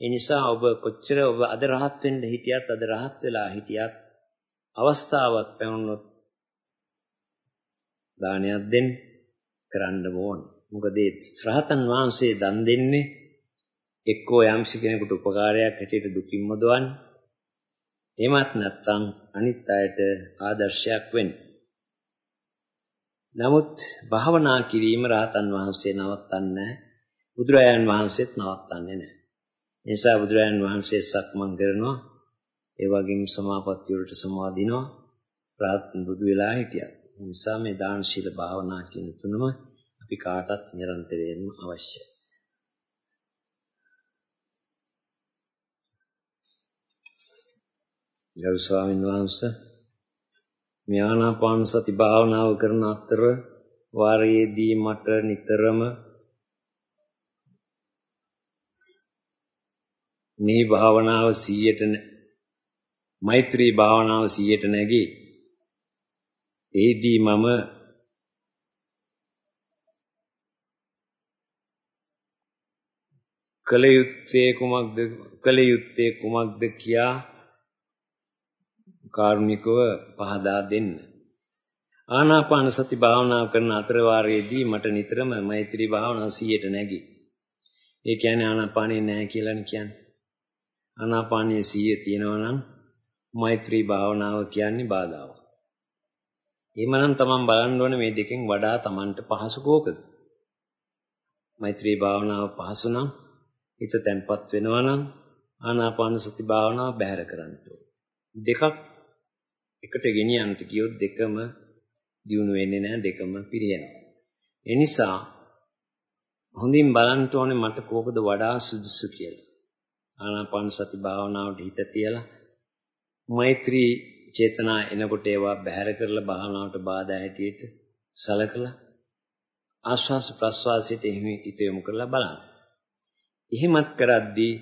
ඒ නිසා ඔබ කොච්චර ඔබ අද රහත් වෙන්න හිටියත් අද රහත් වෙලා හිටියත් අවස්ථාවක් පැවුනොත් දානයක් දෙන්න කරන්න ඕන. මොකද ඒ රහතන් වහන්සේ දන් දෙන්නේ එක්කෝ යම්සි කෙනෙකුට උපකාරයක් හැටියට දුකින් මොදවන්නේ. එහෙමත් නැත්නම් අනිත් අයට ආදර්ශයක් වෙන්න. නමුත් භාවනා කිරීම රහතන් වහන්සේ නවත්තන්නේ නැහැ. බුදුරජාන් වහන්සේත් නවත්තන්නේ නැහැ. ඒ නිසා බුදුරජාන් වහන්සේ සක්මන් කරනවා. ඒ වගේම සමාපatti වලට සමාදිනවා. රාත් බුදු වෙලා හිටියා. ඒ නිසා මේ දාන ශීල භාවනා කියන තුනම අපි කාටත් නිරන්තරයෙන්ම අවශ්‍යයි. ගරු ස්වාමීන් වහන්සේ මේ ආනාපාන සති භාවනාව කරන අතර වාරයේදී මට නිතරම මේ භාවනාව 100ට මෛත්‍රී භාවනාව 100ට නැගී ඒදී මම කල යුත්තේ කුමක්ද කල යුත්තේ කුමක්ද කියා කාරුණිකව පහදා දෙන්න. ආනාපාන සති භාවනා කරන අතර වාරයේදී මට නිතරම මෛත්‍රී භාවනාව 100ට නැගී. ඒ කියන්නේ ආනාපානේ නැහැ කියලානේ කියන්නේ. ආනාපානයේ 100 තියෙනවා නම් මෛත්‍රී භාවනාව කියන්නේ බාධාවක්. එහෙමනම් තමන් බලන්න ඕනේ මේ දෙකෙන් වඩා තමන්ට පහසු කෝකද? මෛත්‍රී භාවනාව පහසු නම් හිත තැන්පත් වෙනවා නම් ආනාපාන සති භාවනාව බැහැර කරන්න දෙකක් එකට ගෙනියන්න කියොත් දෙකම දියුණු වෙන්නේ නැහැ දෙකම පිරියනවා. ඒ නිසා හොඳින් බලන්න ඕනේ මට කෝකද වඩා සුදුසු කියලා. ආනාපාන සති භාවනාවට හිත තියලා මෛත්‍රී චේතනා එනකොට ඒවා බැහැර කරලා භාවනාවට බාධා හැටියට සලකලා ආශ්වාස ප්‍රශ්වාසයට එහෙම හිත යොමු කරලා බලන්න. එහෙමත් කරද්දී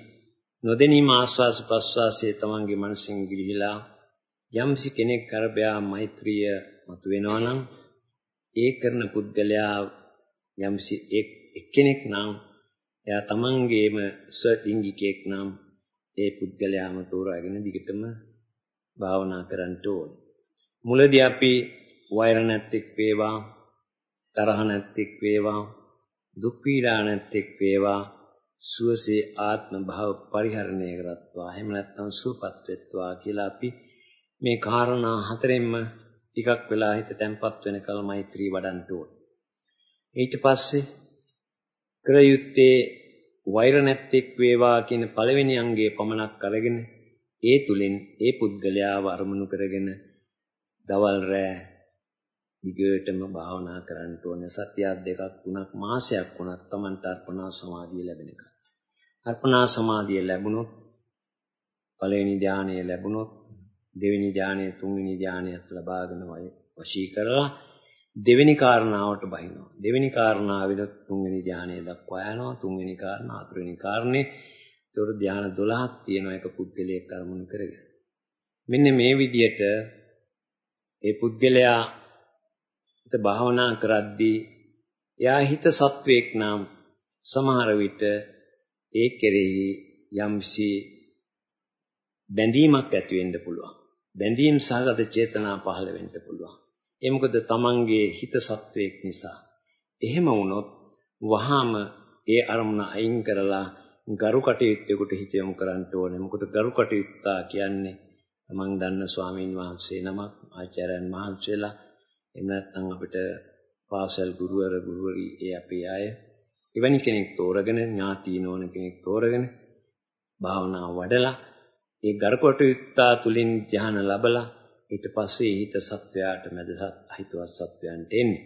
නොදැනීම ආශ්වාස ප්‍රශ්වාසයේ තමන්ගේ මනසින් ගිලිහිලා යම්සි කෙනෙක් කරබයා මෛත්‍රිය මතු වෙනවා නම් ඒ කරන පුද්ගලයා යම්සි එක්කෙනෙක් නම් එයා තමන්ගේම ස්වලිංගිකෙක් නම් ඒ පුද්ගලයාම තෝරාගෙන දිගටම භාවනා කරන්න ඕනේ. මුලදී අපි වෛර නැත්තේක් වේවා තරහ නැත්තේක් වේවා දුක් පීඩා නැත්තේක් වේවා සුවසේ ආත්ම භාව පරිහරණය කරත්වා එහෙම නැත්නම් සුවපත් වෙත්වා කියලා අපි මේ කාරණා හතරෙන්ම ටිකක් වෙලා හිත තැම්පත් වෙනකල් මෛත්‍රී වඩන්න ඕන. ඊට පස්සේ කර යුත්තේ වෛර නැත්තේක් වේවා කියන පළවෙනි අංගයේ පමණක් අරගෙන ඒ තුලින් ඒ පුද්ගලයාව අරමුණු කරගෙන දවල් රෑ දිගටම භාවනා කරන්න ඕනේ සතියක් දෙකක් තුනක් මාසයක් වුණත් Tamanට අර්පණා සමාධිය ලැබෙනකන්. අර්පණා සමාධිය ලැබුණොත් පළවෙනි ධානය ලැබුණොත් දෙවෙනි ධානය තුන්වෙනි ධානයත් ලබාගෙන වශී කරලා දෙවෙනි කාරණාවට බහිනවා. දෙවෙනි කාරණාවෙත් තුන්වෙනි ධානය දක්වා යනවා. තුන්වෙනි කාරණා හතරවෙනි කාරණේ ඒතොර ධාන 12ක් තියෙනවා එක පුද්ගලයෙක් කරමුණු කරගෙන. මෙන්න මේ විදියට ඒ පුද්ගලයා භාවනා කරද්දී එයා හිත සත්වයක් නම් සමහර විට ඒ කෙරෙහි යම්සි බැඳීමක් ඇති වෙන්න පුළුවන්. බැඳීම් සහගත චේතනා පහළ වෙන්න පුළුවන්. ඒ මොකද තමන්ගේ හිත සත්වයක් නිසා. එහෙම වුණොත් වහාම ඒ අරමුණ අයින් කරලා ගරු කටයුත්තෙකුට හිත යොමු කරන්න ඕනේ. මොකද ගරු කටයුත්තා කියන්නේ තමන් දන්න ස්වාමීන් වහන්සේ නමක් ආචාර්යයන් වහන්සේලා එහෙම නැත්නම් අපිට පාසල් ගුරුවර ගුරුවරි ඒ අපේ අය එවැනි කෙනෙක් තෝරගෙන ඥාතීන ඕන කෙනෙක් තෝරගෙන භාවනාව වඩලා ඒ ගරුකටයුත්තා තුලින් ධ්‍යාන ලැබලා ඊට පස්සේ හිත සත්වයාට මැදහත් අහිතවත් සත්වයන්ට එන්නේ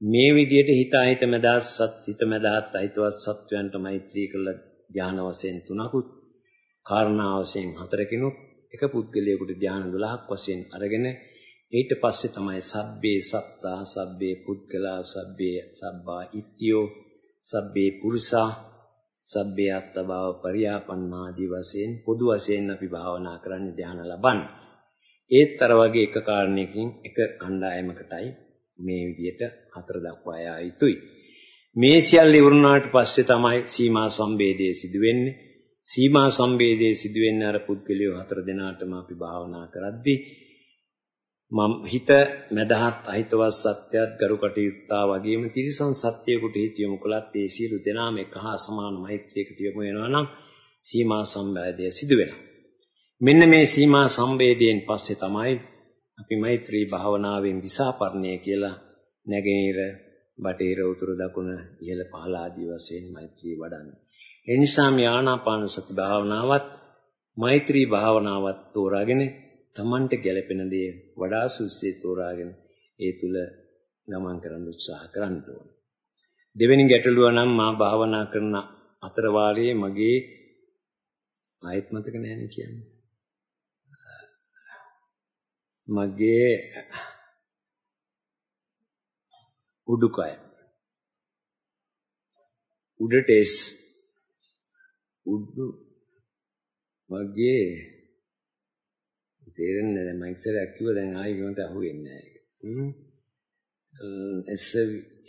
මේ විදිහට හිත අහිත මැදහත් සත් හිත මැදහත් අහිතවත් සත්වයන්ට මෛත්‍රී කළ ධ්‍යාන වශයෙන් තුනකුත් කාරණා වශයෙන් හතරකිනුත් එක පුද්ගලයෙකුට ධ්‍යාන 12ක් වශයෙන් අරගෙන ඊට පස්සේ තමයි සබ්බේ සත්තා සබ්බේ පුද්ගලා සබ්බේ සබ්බා ඉත්‍යෝ සබ්බේ පුරුෂා සබ්බේ අත්තභාව පරියාපන්නාදී වශයෙන් පොදු වශයෙන් අපි භාවනා කරන්නේ ධ්‍යාන ලබන්නේ. ඒත් අර වගේ එක කාරණයකින් එක කණ්ඩායමකටයි මේ විදිහට හතර දක්වා යා යුතුයි. මේ සියල්ල ඉවරුණාට පස්සේ තමයි සීමා සම්බේධය සිදු වෙන්නේ. සීමා සම්බේධය සිදු වෙන්නේ අර පුද්ගලියෝ හතර දෙනාටම අපි භාවනා කරද්දී මම හිත මදහත් අහිතවත් සත්‍යයත් ගරු කටයුත්තා වගේම තිරිසන් සත්‍යයකට හිත යොමු කළත් ඒ සියලු දෙනාම එක හා සමාන මෛත්‍රියක තියමු වෙනවා නම් සීමා සම්බේධය සිදු වෙනවා. මෙන්න මේ සීමා සම්බේධයෙන් පස්සේ තමයි අපි මෛත්‍රී භාවනාවෙන් දිසාපර්ණය කියලා නැගෙනහිර බටහිර උතුරු දකුණ ඉහළ පහළ ආදී වශයෙන් මෛත්‍රී වඩන්නේ. ඒ නිසා මේ ආනාපාන සති භාවනාවත් මෛත්‍රී භාවනාවත් තෝරාගෙන Tamanට ගැළපෙන දේ වඩා සුස්සේ තෝරාගෙන ඒ තුල ගමන් කරන්න උත්සාහ කරන්න ඕන. දෙවෙනි ගැටලුව නම් මා භාවනා කරන අතර වාරයේ මගේ ආයත් මතක නැහැ කියන්නේ. මගේ උඩුකය. උඩට එස් උඩු මගේ තේරෙන්නේ නැහැ. මම ඉස්සරහ කිව්වා. දැන් ආයෙ ගොන්ට අහුවෙන්නේ නැහැ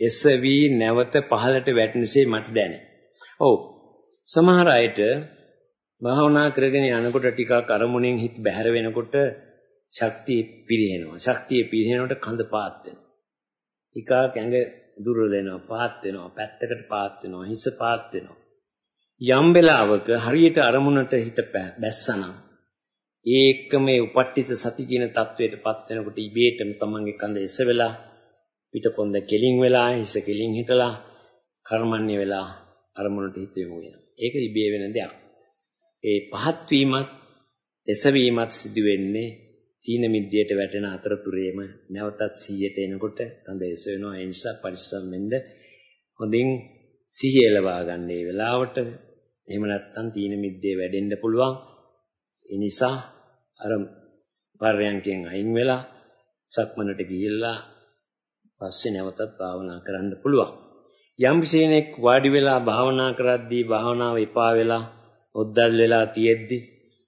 එසවි නැවත පහළට වැටෙනසේ මට දැනේ. ඔව්. සමහර අයට භාවනා කරගෙන යනකොට ටිකක් අරමුණෙන් හිත බැහැර වෙනකොට ශක්තිය පිරිනවනවා. ශක්තිය පිරිනවනකොට කඳ පාත් වෙනවා. ටිකක් ඇඟ දුර්වල වෙනවා, පාත් වෙනවා, පැත්තකට පාත් වෙනවා, හිස පාත් වෙනවා. යම් වෙලාවක හරියට අරමුණට හිත බැස්සනම් ඒකම මේ උපට්ඨිත සති කියන தത്വයටපත් වෙනකොට ඉබේටම තමන්ගේ කඳ එසවෙලා පිටකොන්ද කෙලින් වෙලා හිස කෙලින් හිටලා කර්මන්නේ වෙලා අරමුණට හිත යොමු වෙනවා. ඒක ඉබේ වෙන දෙයක්. ඒ පහත් වීමත් එසවීමත් සිදු වෙන්නේ තීන මිද්දයට වැටෙන අතරතුරේම නැවතත් 100ට එනකොට කඳ එස වෙනවා. ඒ නිසා පරිස්සම් වෙන්න හොඳින් සිහිය ලබා ගන්න මේ වෙලාවට එහෙම නැත්නම් තීන මිද්දේ වැඩෙන්න පුළුවන්. ඒ නිසා අර පර්යංකයෙන් අයින් වෙලා සක්මනට ගිහිල්ලා පස්සේ නැවතත් භාවනා කරන්න පුළුවන්. යම් කෙනෙක් වාඩි වෙලා භාවනා කරද්දී භාවනාව එපා වෙලා ඔද්දල් වෙලා තියෙද්දි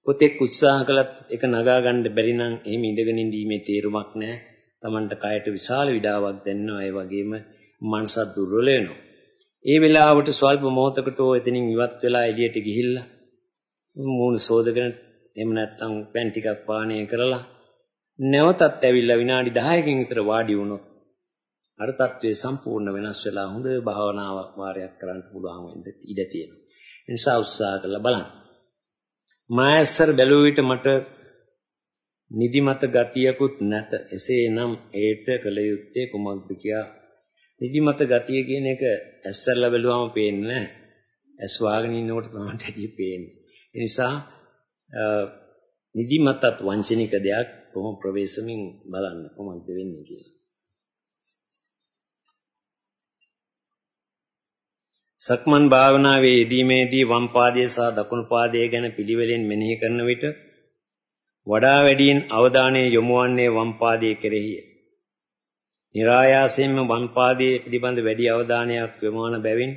පොතෙක් උත්සාහ කළත් ඒක නගා ගන්න බැරි නම් එහෙම ඉඳගෙන ඉඳීමේ තේරුමක් නැහැ. Tamanට කයට විශාල විඩාවක් දැනෙනවා. ඒ වගේම මනසත් දුර්වල වෙනවා. ඒ වෙලාවට ස්වල්ප මොහොතකට එතනින් ඉවත් වෙලා එළියට ගිහිල්ලා මූණ සෝදගෙන එහෙම නැත්නම් පෑන් ටිකක් පානය කරලා නැවතත් ඇවිල්ලා විනාඩි 10කින් විතර වාඩි වුණොත් අර தત્ත්වය සම්පූර්ණ වෙනස් වෙලා හොඳ භාවනාවක් වාරයක් කරන්න පුළුවන් වෙන්න ඉඩ තියෙනවා. ඒ නිසා උත්සාහ කරලා බලන්න. මායස්සර බැලුව විට මට නිදිමත ගතියකුත් නැත. එසේනම් ඒට කල යුත්තේ කුමක්ද කියා. නිදිමත ගතිය කියන එක ඇස්සරලා බැලුවම පේන්නේ නැහැ. ඇස් වාගෙන ඉන්නකොට තමයි ඇටි පේන්නේ. ඒ නිසා නිදිමතත් වංචනික දෙයක් කොහොම ප්‍රවේශමින් බලන්න කොහොමද වෙන්නේ කියලා. සක්මන් භාවනාවේ යෙදීමේදී වම් පාදයේ සහ දකුණු පාදයේ ගැන පිළිවෙලෙන් මෙනෙහි කරන විට වඩා වැඩියෙන් අවධානය යොමු වන්නේ වම් පාදයේ කෙරෙහිය. નિરાයාසයෙන්ම වම් පාදයේ පිළිබඳ වැඩි අවධානයක් යොමුවන බැවින්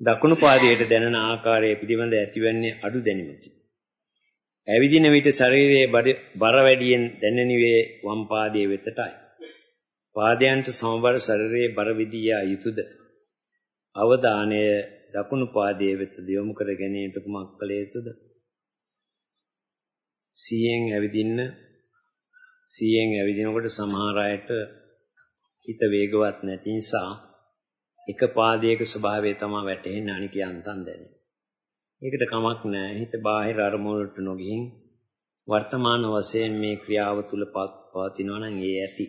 දකුණු පාදයට දැනෙන ආකාරය පිළිබඳ ඇතිවන්නේ අඩු දැනීමකි. ඇවිදින විට ශරීරයේ බර වැඩියෙන් දැනෙනුවේ වම් පාදයේ වෙතටයි. පාදයන්ට සමබර ශරීරයේ බර විදිය යුතුයද? අවධානය දකුණු පාදයේ වෙත යොමු කර ගැනීමට කුමක් කළ යුතුද? සියෙන් ඇවිදින්න සියෙන් ඇවිදිනකොට සමහර අයට හිත වේගවත් නැති නිසා එක පාදයක ස්වභාවය තමයි වැටෙන්නේ අනික යන්තම් දැනෙන්නේ. ඒකට කමක් නැහැ. හිත බාහිර අරමුණට නොගිහින් වර්තමාන වශයෙන් මේ ක්‍රියාව තුල පවතිනවා නම් ඒ ඇති.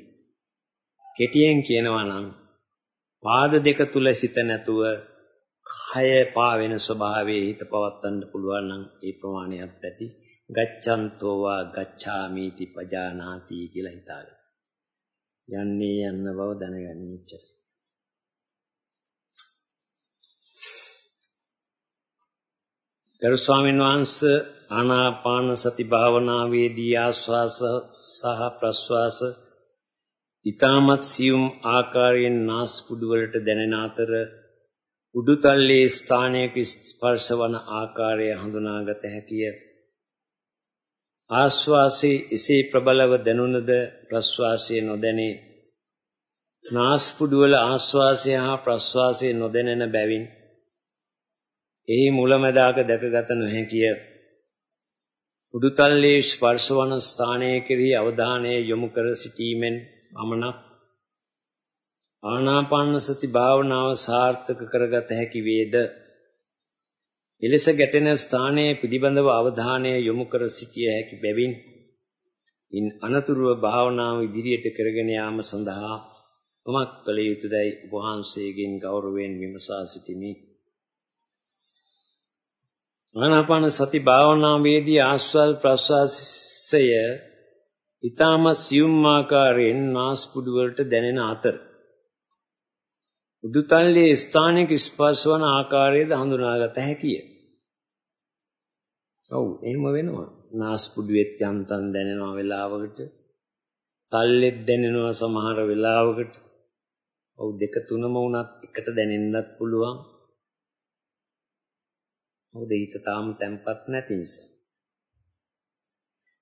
කෙටියෙන් කියනවා නම් පාද දෙක තුල සිත නැතුව කය පාවෙන ස්වභාවයේ හිත පවත්වන්න පුළුවන් නම් ඒ ප්‍රමාණයක් ඇති. ගච්ඡන්තෝ වා ගච්ඡාමිති පජානාති කියලා හිතාගන්න. යන්නේ යන්න බව දැනගන්න ඉච්චරයි. ගරු ස්වාමීන් වහන්සේ ආනාපාන සති භාවනාවේදී ආස්වාස සහ ප්‍රස්වාස ඊටමත් සියුම් ආකාරයෙන් නාස්පුඩු වලට දැනෙන අතර උඩුතල්ලේ ස්ථානයක ස්පර්ශවන ආකාරය හඳුනාගත හැකිය. ආස්වාසේ එසේ ප්‍රබලව දැනුණද ප්‍රස්වාසයේ නොදැනේ. නාස්පුඩු වල ආස්වාසය හා ප්‍රස්වාසයේ නොදැනෙන බැවින් එහි මුලැමැදාක දැකගත නොහැකිය. උඩුතල්ලේ ස්පර්ශවන ස්ථානයේ කෙරෙහි අවධානය යොමු කර සිටීමෙන් පමණක් ආනාපාන සති භාවනාව සාර්ථක කරගත හැකි වේද? එලෙස ගැටෙන ස්ථානයේ පිළිබඳව අවධානය යොමු කර සිටිය හැකි බැවින් ඉන් අනතුරුව භාවනාව ඉදිරියට කරගෙන යාම සඳහා මමක් කළ යුතුදයි වහන්සේගෙන් ගෞරවයෙන් විමසා සිටිමි. ආනාපාන සති භාවනාවේදී ආස්වාද ප්‍රස්වාසය ඊටම සියුම් ආකාරයෙන් නාස්පුඩු වලට දැනෙන අතර උඩුතල්ලේ ස්ථානික ස්පර්ශවන ආකාරයද හඳුනාගත හැකිය. ඔව් එහෙම වෙනවා. නාස්පුඩුවෙත් යන්තම් දැනෙනවා වෙලාවකට. තල්ලෙත් දැනෙනවා සමහර වෙලාවකට. ඔව් දෙක තුනම වුණත් එකට දැනෙන්නත් පුළුවන්. මොකද හිත තාම තැම්පත් නැති නිසා.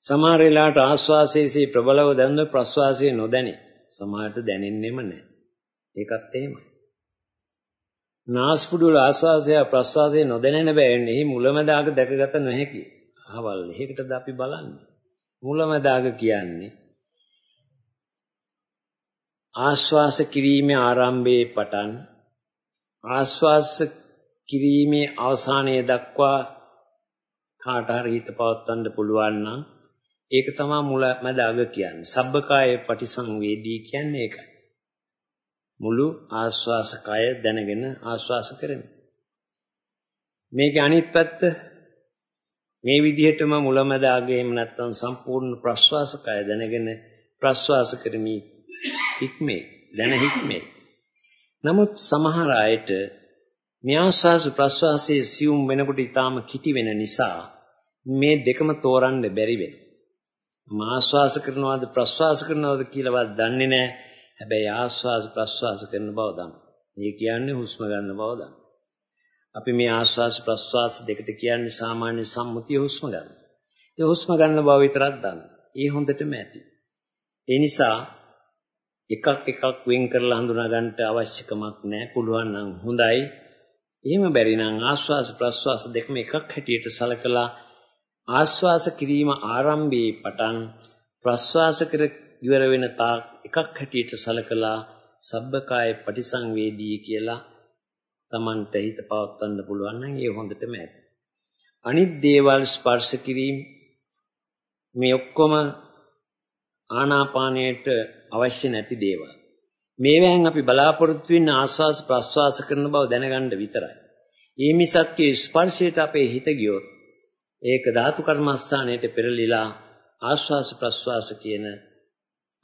සමහර වෙලාවට ආස්වාසයේසේ ප්‍රබලව දැනුන ප්‍රස්වාසයේ නොදැනේ. සමහරට දැනෙන්නෙම නැහැ. ඒකත් එහෙමයි. නාස්පුඩු වල ආස්වාසය ප්‍රස්වාසය නොදැනෙන බැවින් එහි මුලමදාග දැකගත නොහැකි. අහවල් එහෙකටද අපි බලන්නේ. මුලමදාග කියන්නේ ආශ්වාස කිරීමේ ආරම්භයේ පටන් ආශ්වාස කිරීමේ අවසානයේ දක්වා කාට හරි හිත පවත්වන්න පුළුවන් නම් ඒක තමයි මුල මැද අග කියන්නේ. සබ්බකාය පටිසංවේදී කියන්නේ ඒකයි. මුළු ආශ්වාස කය දැනගෙන ආශ්වාස කරමු. මේකේ අනිත් පැත්ත මේ විදිහටම මුල මැද අග එහෙම නැත්නම් සම්පූර්ණ ප්‍රශ්වාස කය දැනගෙන ප්‍රශ්වාස කරමි හික්මේ දැන හික්මේ. නමුත් සමහර අයට මේ ආස්වාස ප්‍රස්වාසයේ සියුම් වෙනකොට ඊටාම කිටි වෙන නිසා මේ දෙකම තෝරන්න බැරි වෙනවා. මම ආස්වාස කරනවද ප්‍රස්වාස කරනවද කියලාවත් දන්නේ නැහැ. හැබැයි ආස්වාස ප්‍රස්වාස කරන බව දන්නවා. ඒ කියන්නේ හුස්ම ගන්න බව දන්නවා. අපි මේ ආස්වාස ප්‍රස්වාස දෙකට කියන්නේ සාමාන්‍ය සම්මුතිය හුස්ම ගන්න. ඒ හුස්ම ගන්න බව විතරක් දන්නවා. ඒ හොඳටම ඇති. ඒ නිසා එකක් එකක් වෙන් කරලා හඳුනා ගන්නට අවශ්‍යකමක් නැහැ. පුළුවන් නම් හොඳයි. එහෙම බැරි නම් ආස්වාස ප්‍රස්වාස දෙකම එකක් හැටියට සලකලා ආස්වාස කිරීම ආරම්භයේ පටන් ප්‍රස්වාස කර ඉවර වෙන තාක් එකක් හැටියට සලකලා සබ්බකාය පටිසංවේදී කියලා Tamanට හිත පවත්වන්න පුළුවන් නම් ඒ හොඳටම ඇති. අනිත් දේවල් ස්පර්ශ කිරීම මේ ඔක්කොම ආනාපානයට අවශ්‍ය නැති දේවල්. මේවෙන් අපි බලාපොරොත්තු වෙන ආස්වාස් ප්‍රස්වාස කරන බව දැනගන්න විතරයි. ඒ මිසක්කේ ස්පර්ශයට අපේ හිත ගියොත් ඒක ධාතු කර්මස්ථානයට පෙරලිලා ආස්වාස ප්‍රස්වාස කියන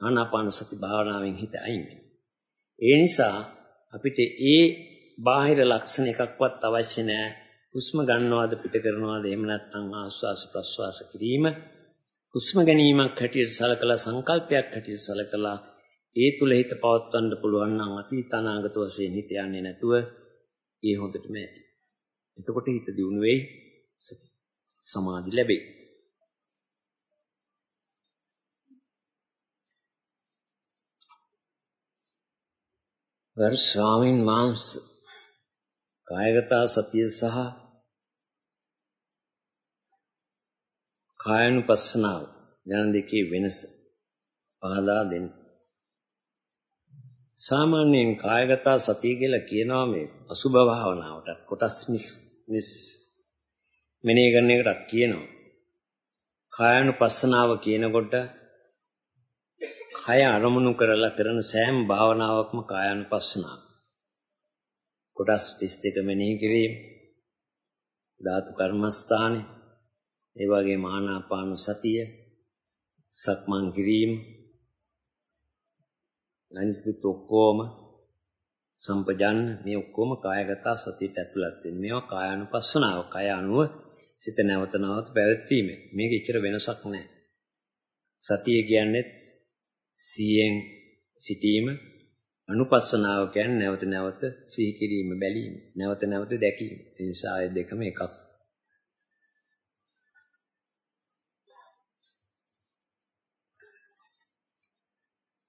ආනාපාන සති භාවනාවෙන් හිත අයින් ඒ නිසා අපිට ඒ බාහිර ලක්ෂණ එකක්වත් අවශ්‍ය නැහැ. හුස්ම ගන්නවද පිට කරනවද එහෙම නැත්නම් ආස්වාස ප්‍රස්වාස කිරීම හුස්ම ගැනීමක් හැටියට සලකලා සංකල්පයක් හැටියට සලකලා ඒ තුල හිත පවත්වන්න පුළුවන් නම් අතීත අනාගත වශයෙන් හිත යන්නේ නැතුව ඒ හොඳටම ඇති. එතකොට හිත දියුණු වෙයි සමාධි ලැබෙයි. ගරු ස්වාමින් වහන්සේ කායගත සතිය සහ කායනුපස්සනාව යන දෙකේ වෙනස පහදා දෙන්න. සාමාන්‍යයෙන් කායගත සතිය කියලා කියනවා මේ අසුභ භාවනාවට කොටස් මිස් මෙනෙහි කරන එකටත් කියනවා. කායනුපස්සනාව කියනකොට කය අරමුණු කරලා කරන සෑම භාවනාවක්ම කායනුපස්සනාව. කොටස් 32 මෙනෙහි කිරීම ධාතු කර්මස්ථානේ ඒ වගේම ආනාපාන සතිය සක්මන් කිරීම අනිත් ඔක්කොම සම්පජන්න මේ ඔක්කොම කායගත සතියට ඇතුළත් වෙන්නේ. මේවා කායानुපස්සනාව. කය අනුව සිත නැවත නැවත පැවැත්වීම. මේක ඉච්චර වෙනසක් නැහැ. සතිය කියන්නේ සියෙන් සිටීම අනුපස්සනාව කියන්නේ නැවත නැවත සිහි කිරීම බැලීම නැවත නැවත දැකීම ඒ නිසා ඒ දෙකම එකක්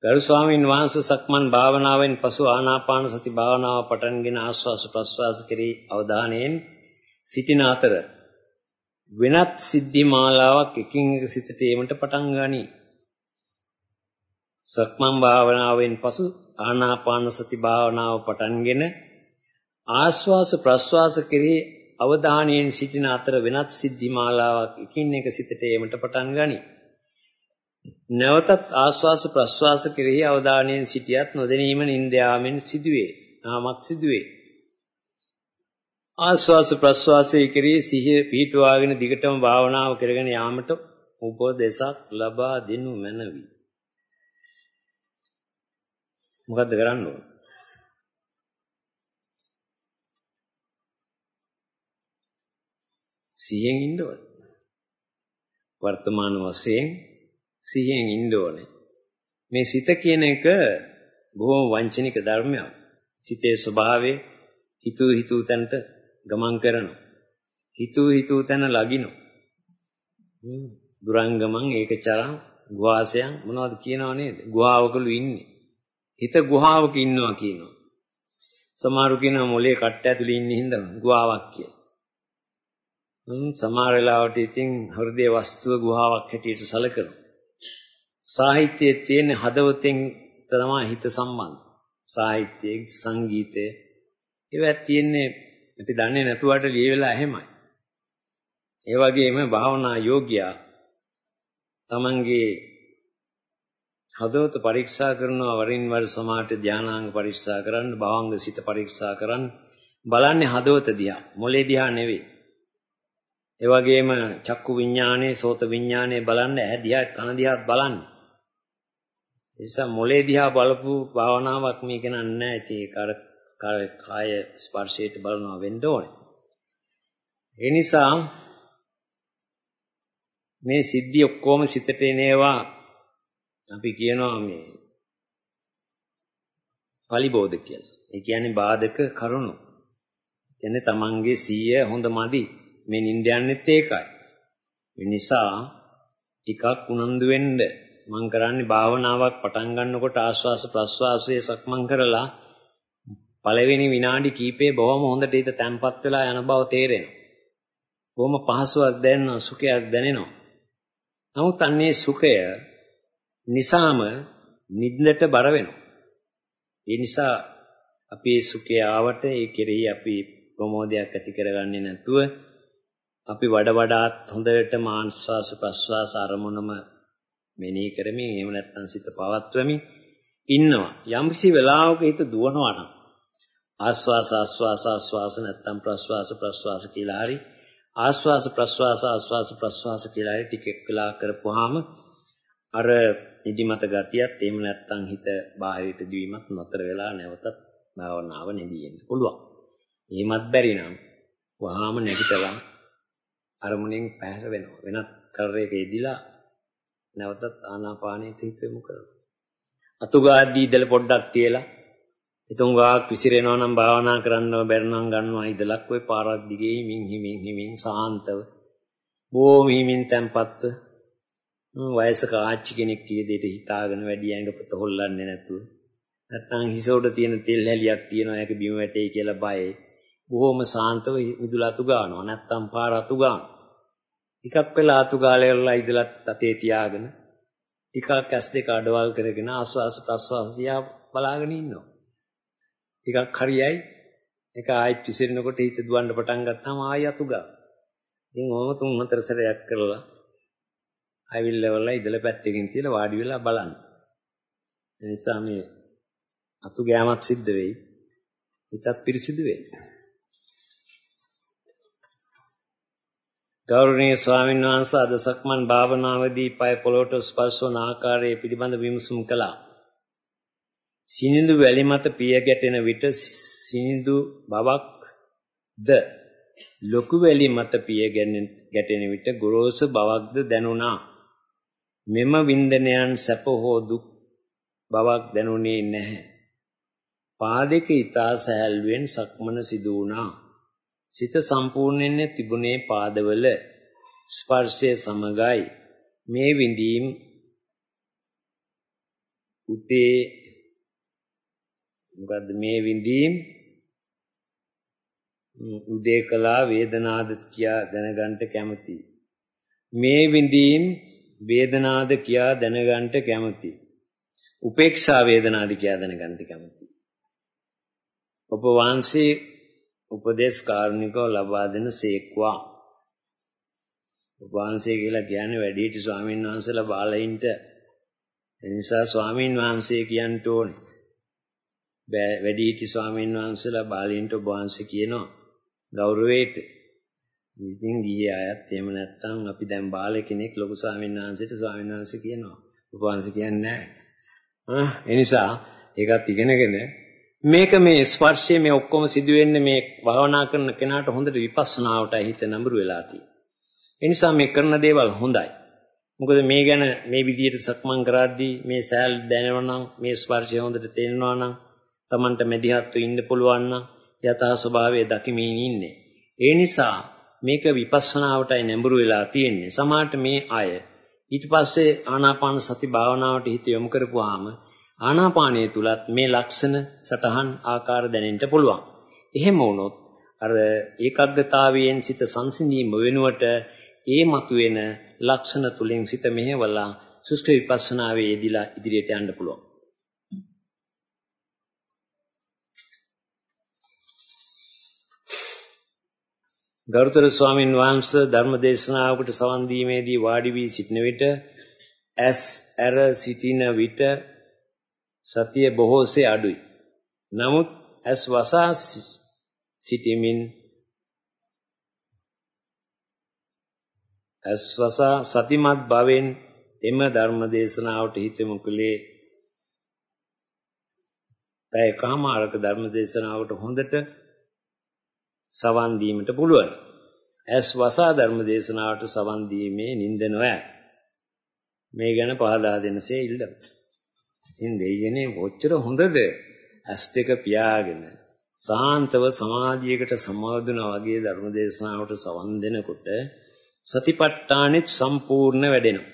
ගරු ස්වාමීන් වහන්සේ සක්මන් භාවනාවෙන් පසු ආනාපාන සති භාවනාව පටන්ගෙන ආස්වාස ප්‍රස්වාස කෙරෙහි අවධානයෙන් සිටින අතර වෙනත් සිද්ධි මාලාවක් එකින් එක සිතට ඒමට පටන් ගනී. සක්මන් භාවනාවෙන් පසු ආනාපාන සති භාවනාව පටන්ගෙන ආස්වාස ප්‍රස්වාස කෙරෙහි අවධානයෙන් සිටින අතර වෙනත් සිද්ධි මාලාවක් එකින් එක සිතට ඒමට පටන් ගනී. නැවතත් ආස්වාස ප්‍රස්වාස කෙරෙහි අවධානයෙන් සිටියත් නොදැනීම නින්ද යාමෙන් සිදුවේ. නාමක් සිදුවේ. ආස්වාස ප්‍රස්වාසයේ කෙරෙහි සිහිය පිහිටුවාගෙන දිගටම භාවනාව කරගෙන යාමට උපදේශක් ලබා දෙනු මැනවි. මොකද්ද කරන්න ඕන? සිහියෙන් ඉන්න ඕන. වර්තමාන වශයෙන් සිහියෙන් ඉන්න ඕනේ. මේ සිත කියන එක බොහොම වංචනික ධර්මයක්. සිතේ ස්වභාවය හිතූ හිතූ තැනට ගමන් කරනවා. හිතූ හිතූ තැන ලගිනවා. දුරංගමං ඒකචරං ගුවාසයන් මොනවද කියනව නේද? ගුහාවකලු ඉන්නේ. හිත ගුහාවක ඉන්නවා කියනවා. සමහරු කියනවා මොලේ කට්ට ඇතුලේ ඉන්නේ හින්දා ගුහාවක් කියලා. හ්ම් සමහර වෙලාවට ඉතින් හෘදේ වස්තුව ගුහාවක් හැටියට සැලකනවා. සාහිත්‍යයේ තියෙන හදවතෙන් තමයි හිත සම්බන්ධ. සාහිත්‍යයේ සංගීතයේ ඒවත් තියෙන්නේ අපි දන්නේ නැතුවට ලියවිලා එහෙමයි. ඒ වගේම භාවනා යෝග්‍යයා තමන්ගේ හදවත පරීක්ෂා කරනවා වරින් වර සමාට ධානාංග පරීක්ෂා කරන්න භවංග සිත පරීක්ෂා කරන්න බලන්නේ හදවත දිහා මොලේ දිහා නෙවෙයි. ඒ වගේම චක්කු විඥානේ සෝත විඥානේ බලන්න ඇහැ දිහා කන දිහාත් බලන්න. ඒ නිසා මොලේ දිහා බලපු භාවනාවක් මේක නෑ. ඉතින් ඒක අර කාය ස්පර්ශයට බලනවා වෙන්න ඕනේ. ඒ නිසා මේ සිද්ධි ඔක්කොම සිතට එනේවා අපි කියනවා මේ පලිබෝධ කියලා. ඒ කියන්නේ බාධක කරුණු. කියන්නේ තමන්ගේ සීය හොඳ මදි. මේ නිින්ද යන්නෙත් ඒකයි. ඒ නිසා ටිකක් උනන්දු වෙන්න මම කරන්නේ භාවනාවක් පටන් ගන්නකොට ආස්වාස ප්‍රස්වාසයේ සක්මන් කරලා පළවෙනි විනාඩි කීපේ බොහොම හොඳට හිත තැම්පත් වෙලා යන බව තේරෙනවා. බොහොම පහසුවක් දැනෙනවා සුඛයක් දැනෙනවා. නමුත් අන්නේ සුඛය නිසාම නිද්දට බර වෙනවා. ඒ නිසා අපි සුඛය ආවට ඒ කෙරෙහි අපි ප්‍රමෝදයක් ඇති කරගන්නේ නැතුව අපි වඩ වඩාත් හොඳට මාංශාස ප්‍රස්වාස අරමුණම මෙනෙහි කරමින් එහෙම නැත්නම් සිත පවත්වමින් ඉන්නවා. යම්කිසි වෙලාවක හිත දුවනවා නම් ආස්වාස ආස්වාස ආස්වාස නැත්නම් ප්‍රස්වාස ප්‍රස්වාස කියලා හරි ආස්වාස ප්‍රස්වාස ආස්වාස ප්‍රස්වාස කියලා හරි ටිකක් වෙලා කරපුවාම අර නිදිමත ගතියත් එහෙම නැත්නම් හිත බාහිරට දීමත් නතර වෙලා නැවතත් භාවනාව නෙදීෙන්න පුළුවන්. එහෙමත් බැරි නම් වහාම නැගිටලා අරමුණෙන් පැහැර වෙනවා. වෙනත් කරේක යෙදිලා නැවතත් ආනාපානෙට හිත යොමු කරනවා. අතුගාද්දී ඉඳලා පොඩ්ඩක් තියලා හිතුම් ගාක් විසිරෙනවා නම් භාවනා කරන්නව බැරි නම් ගන්නවා. ඉදලක් ඔය පාරක් දිගේ හිමින් හිමින් හිමින් සාන්තව බොහොම හිමින් තැම්පත්ව වයසක ආච්චි කෙනෙක් කිය දෙයට හිතාගෙන වැඩි ඇඟපත හොල්ලන්නේ නැතුව නැත්නම් හිස උඩ තියෙන තෙල් හැලියක් තියෙනවා ඒක බිම වැටේ කියලා බයයි. බොහොම සාන්තව මිදුල අතු ගන්නවා නැත්නම් පාර අතු ගන්නවා. ටිකක් වෙලා අතු ගාලේ වෙලා ඉදලත් අතේ තියාගෙන ටිකක් ඇස් දෙක අඩවල් කරගෙන ආස්වාස ප්‍රස්වාස දිහා බලාගෙන ඉන්නවා. ටිකක් හරියයි ඒක ආයෙත් විසිරෙනකොට හිත දුවන්න පටන් ගත්තාම ආයෙ අතු ගන්න. ඉතින් ඕම තුන් හතර සැරයක් කරලා ආවිල්ලවලා ඉදලා පැත්තකින් තියලා වාඩි වෙලා බලන්න. ඒ නිසා මේ අතු ගෑමක් සිද්ධ වෙයි. හිතත් පිරිසිදු වෙයි. ගෞරවනීය ස්වාමීන් වහන්සේ අද සක්මන් භාවනාවේදී පය පොළොවට ස්පර්ශ වන ආකාරයේ පිළිබඳ විමසුම් කළා. සිනිඳු වැලි මත පිය ගැටෙන විට සිනිඳු බවක් ද ලොකු වැලි මත පිය ගැටෙන විට ගොරෝසු බවක්ද දැනුණා. මෙම වින්දනයන් සැප හෝ දුක් බවක් දැනුනේ නැහැ. පාදක ඊතා සහැල්වෙන් සක්මන සිදු වුණා. සිත සම්පූර්ණයෙන් තිබුණේ පාදවල ස්පර්ශය සමගයි. මේ විඳීම් උතේ මොකද්ද මේ විඳීම්? උදේ කළා වේදනාද කියා දැනගන්න කැමති. මේ විඳීම් වේදනාද කියා දැනගන්න කැමති. උපේක්ෂා වේදනාද කියා දැනගන්න කැමති. ඔබ වහන්සේ උපදේශ කාරුණිකව ලබා දෙන සේක්වා. ඔබ වහන්සේ කියලා කියන්නේ වැඩිහිටි ස්වාමීන් වහන්සේලා බාලයින්ට. එනිසා ස්වාමීන් වහන්සේ කියන්න ඕනේ. වැඩිහිටි ස්වාමීන් වහන්සේලා බාලීන්ට ඔබ වහන්සේ කියනවා ගෞරවයට. ඉතින් ගියේ අයත් එහෙම නැත්නම් අපි දැන් බාල කෙනෙක් ලොකු ස්වාමීන් වහන්සේට ස්වාමීන් වහන්සේ කියනවා. ඔබ වහන්සේ කියන්නේ නැහැ. ඒ නිසා ඒකත් ඉගෙනගෙන මේක මේ ස්පර්ශය මේ ඔක්කොම සිදු වෙන්නේ මේ භාවනා කරන කෙනාට හොඳට විපස්සනාවට හිත නඹුරු වෙලා තියෙනවා. ඒ නිසා මේ කරන දේවල් හොඳයි. මොකද මේ ගැන මේ විදිහට සක්මන් කරද්දී මේ සෑල් දැනෙනවා නම් මේ ස්පර්ශය හොඳට තේරෙනවා නම් Tamanට මෙදිහත්ව ඉන්න පුළුවන් නම් යථා ස්වභාවය දකිමින් ඉන්නේ. ඒ නිසා මේක විපස්සනාවටයි නැඹුරු වෙලා තියෙන්නේ. සමහරට මේ අය ඊට පස්සේ ආනාපාන සති භාවනාවට හිත යොමු කරපුවාම ආනාපානයේ තුලත් මේ ලක්ෂණ සතහන් ආකාර දැනෙන්න පුළුවන්. එහෙම වුණොත් අර ඒකාග්‍රතාවයෙන් සිත සංසිඳීම වෙනුවට ඒ මතුවෙන ලක්ෂණ තුලින් සිත මෙහෙवला සුෂ්ඨ විපස්සනාවේ යෙදিলা ඉදිරියට යන්න පුළුවන්. ගරුතර ස්වාමින් වහන්සේ ධර්ම දේශනාවකට සවන් දීමේදී වාඩි වී සිටින විට ඇස් ඇර සිටින විට සතිය බොහෝසේ අඩුයි. නමුත් ඇස් වසා සිටීමෙන් ඇස් වසා සතිමත් භවෙන් එම ධර්ම දේශනාවට හිතෙමු කලේ පැය කමාරක ධර්ම දේශනාවට හොඳට සවන් දීමට පුළුවන්. ඇස් වසා ධර්ම දේශනාවට සවන් දීමේ නිନ୍ଦ නොය. මේ ගැන පහදා දෙනසේ ඉල්ලමු. ඉතින් දෙයියනේ කොච්චර හොඳද? ඇස් දෙක පියාගෙන සාන්තව සමාධියකට සමාදුනා වගේ ධර්ම දේශනාවට සවන් දෙනකොට සතිපට්ඨානෙත් සම්පූර්ණ වැඩෙනවා.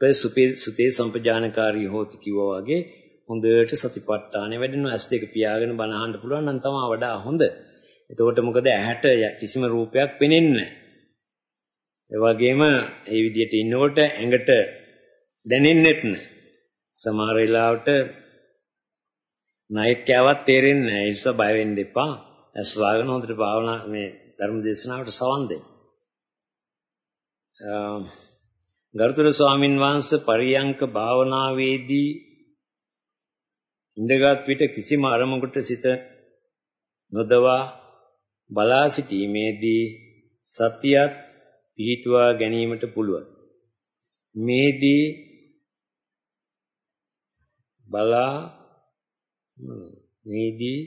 ඒ සුපේ සුතේ සම්පජානකාරී හෝති කිව්වා වගේ හොඳට සතිපට්ඨානෙ වැඩෙනවා. ඇස් දෙක පියාගෙන බණ අහන්න පුළුවන් නම් තමයි වඩා හොඳ. එතකොට මොකද ඇහැට කිසිම රූපයක් පෙනෙන්නේ නැහැ. ඒ වගේම මේ විදිහට ඉන්නකොට ඇඟට දැනෙන්නෙත් නැහැ. සමහර වෙලාවට නයික්කවත් තේරෙන්නේ නැහැ. ඒ නිසා බය වෙන්න එපා. ඇස් වාගෙන හොඳට භාවනා මේ ධර්ම දේශනාවට සවන් දෙන්න. ගරුතර ස්වාමින් වහන්සේ පරියංක භාවනාවේදී ඉඳගත් විට කිසිම අරමුණකට සිත නොදවා බලා සිටීමේදී සතියත් පිහිටුවා ගැනීමට පුළුවන්. මේදී බලා මේදී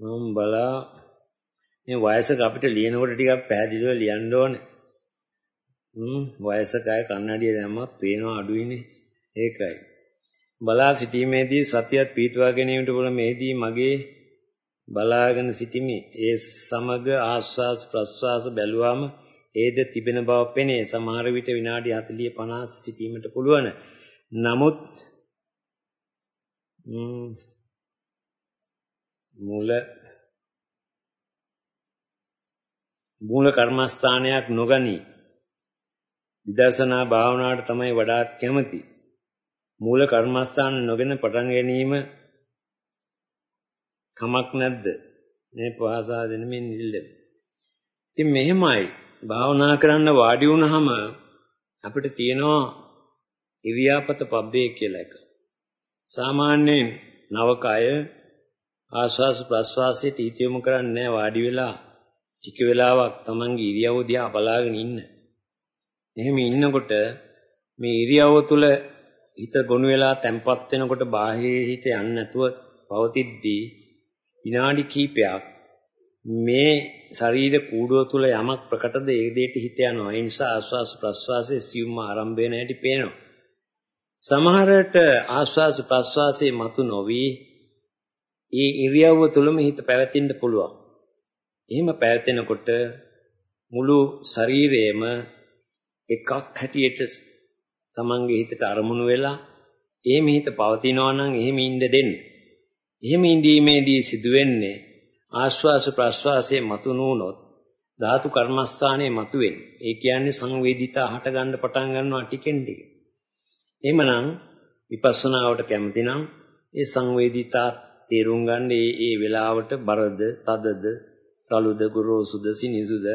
මම බලා මේ වයසක අපිට ලියනකොට ටිකක් පැහැදිලිව ලියන්න ඕනේ. හ්ම් වයසක අය කන්නඩිය දැම්මත් පේනවා අඩුයිනේ. ඒකයි. බලා සිටීමේදී සතියත් පීඨවා ගැනීමට වල මේදී මගේ බලාගෙන සිටිමි. ඒ සමග ආස්වාස් ප්‍රස්වාස බැලුවාම ඒද තිබෙන බව පෙනේ. සමහර විට විනාඩි 40 50 සිටීමට පුළුවන්. නමුත් මූල මූල කර්මස්ථානයක් නොගනී. විදර්ශනා භාවනාවට තමයි වඩාත් කැමති. මූල කර්මස්ථාන නොගෙන පටන් ගැනීම කමක් නැද්ද? මේ පහසා දෙන මේ නිල්ලෙම. ඉතින් මෙහෙමයි භාවනා කරන්න වාඩි වුණාම අපිට තියෙනවා ඉරියාපත පබ්බේ කියලා එක. සාමාන්‍යයෙන් නවකය ආශ්වාස ප්‍රශ්වාසයට හිතියොමු කරන්නේ වාඩි වෙලා ටික වෙලාවක් Tamange ඉරියව්ව දිහා බලාගෙන ඉන්න. එහෙම ඉන්නකොට මේ ඉරියව්ව තුල හිත ගොනු වෙලා තැම්පත් වෙනකොට බාහිර හිත යන්නේ නැතුව පවතිද්දී විනාඩි කිහිපයක් මේ ශරීර කූඩුව තුල යමක් ප්‍රකටද ඒ දෙයට හිත යනවා. ඒ නිසා ආශ්වාස ප්‍රශ්වාසයේ සියුම් ආරම්භ වෙන හැටි පේනවා. සමහරට ආශ්වාස ප්‍රශ්වාසයේ මතු නොවි ඒ ඉරියව්ව තුලම හිත පැවැත්ෙන්න පුළුවන්. එහෙම පැවැතෙනකොට මුළු ශරීරයේම එකක් හැටියට තමන්ගේ හිතට අරමුණු වෙලා එහෙම හිත පවතිනවා නම් එහෙම ඉන්න දෙන්න. එහෙම ඉඳීමේදී සිදුවෙන්නේ ආශ්වාස ප්‍රශ්වාසයේ මතු නුනොත් ධාතු කර්මස්ථානයේ මතුවෙන්නේ. ඒ කියන්නේ සංවේදිතා හට ගන්න පටන් ගන්නවා ටිකෙන් ටික. එහෙමනම් විපස්සනාවට කැමති නම් ඒ සංවේදිතා තේරුම් ගන්න ඒ ඒ වෙලාවට බරද, තදද, රළුද, ගොරෝසුද, සිනිසුද,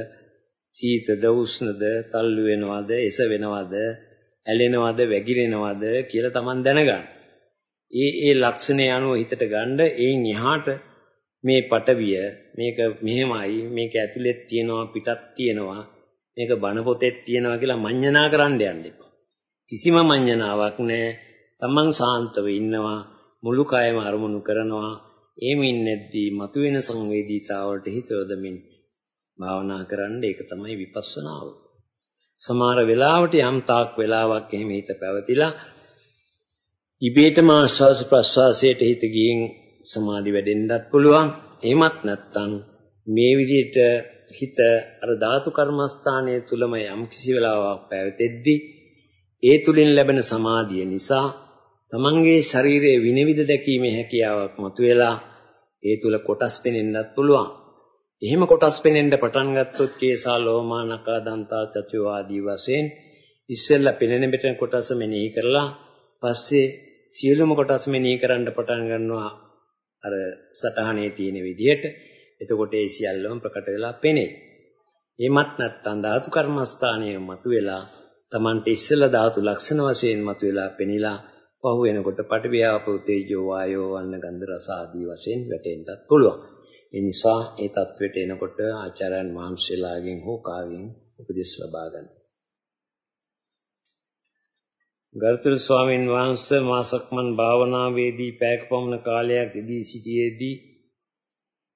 සීතද, උෂ්ණද, තල්ලු වෙනවද, එස වෙනවද, ඇලෙනවද, වැగిරෙනවද කියලා Taman දැනගන්න. ඒ ඒ ලක්ෂණය අනුව හිතට ගන්න ඒන් එහාට මේ පටවිය මේක මෙහෙමයි මේක ඇතුලෙත් තියෙනවා පිටත් තියෙනවා මේක බණ පොතෙත් තියෙනවා කියලා මඤ්ඤණා කරන්න යන්න එපා. කිසිම මඤ්ඤණාවක් නැහැ. තමන් සාන්තව ඉන්නවා මුළු කයම අරමුණු කරනවා එහෙමින් නැද්දී මතුවෙන සංවේදීතාවලට හිත යොදමින් භාවනා කරන්න ඒක තමයි විපස්සනාව. සමහර වෙලාවට යම් තාක් වෙලාවක් එහෙම හිත පැවතිලා ඉබේටම ආශ්වාස ප්‍රශ්වාසයට හිත ගියෙන් සමාධි වැඩෙන්නත් පුළුවන්. එහෙමත් නැත්නම් මේ විදිහට හිත අර ධාතු කර්මස්ථානයේ තුලම යම් කිසි වෙලාවක් පැවතෙද්දී ඒ තුලින් ලැබෙන සමාධිය නිසා තමන්ගේ ශරීරයේ විනිවිද දැකීමේ හැකියාවක් මතුවෙලා ඒ තුල කොටස් පෙනෙන්නත් පුළුවන්. එහෙම කොටස් පෙනෙන්න පටන් ගත්තොත් කේසා ලෝමා නකා දන්තා චතුව ආදී වශයෙන් ඉස්සෙල්ලා පෙනෙන මෙතන කොටස මෙනෙහි කරලා පස්සේ සියලුම කොටස් මෙනෙහි කරන්න පටන් ගන්නවා අර සටහනේ තියෙන විදිහට. එතකොට ඒ සියල්ලම ප්‍රකට වෙලා පෙනේ. එමත් නැත්නම් ධාතු කර්මස්ථානයේ මතුවෙලා Tamante ඉස්සෙල්ලා ධාතු ලක්ෂණ වශයෙන් මතුවලා පෙනිලා පහු වෙනකොට පටිවියාපෝ තේජෝ වායෝ වන්න ගන්ධ රස ආදී වශයෙන් වැටෙන්නත් පුළුවන්. ඒ නිසා ඒ தത്വෙට එනකොට ආචාර්යන් වහන්සේලාගෙන් හෝ කාගෙන් උපදෙස් ලබා ගන්න. ගරුතර ස්වාමීන් වහන්සේ මාසක්මන් භාවනාවේදී පැයක පමණ කාලයක් ඉදී සිටියේදී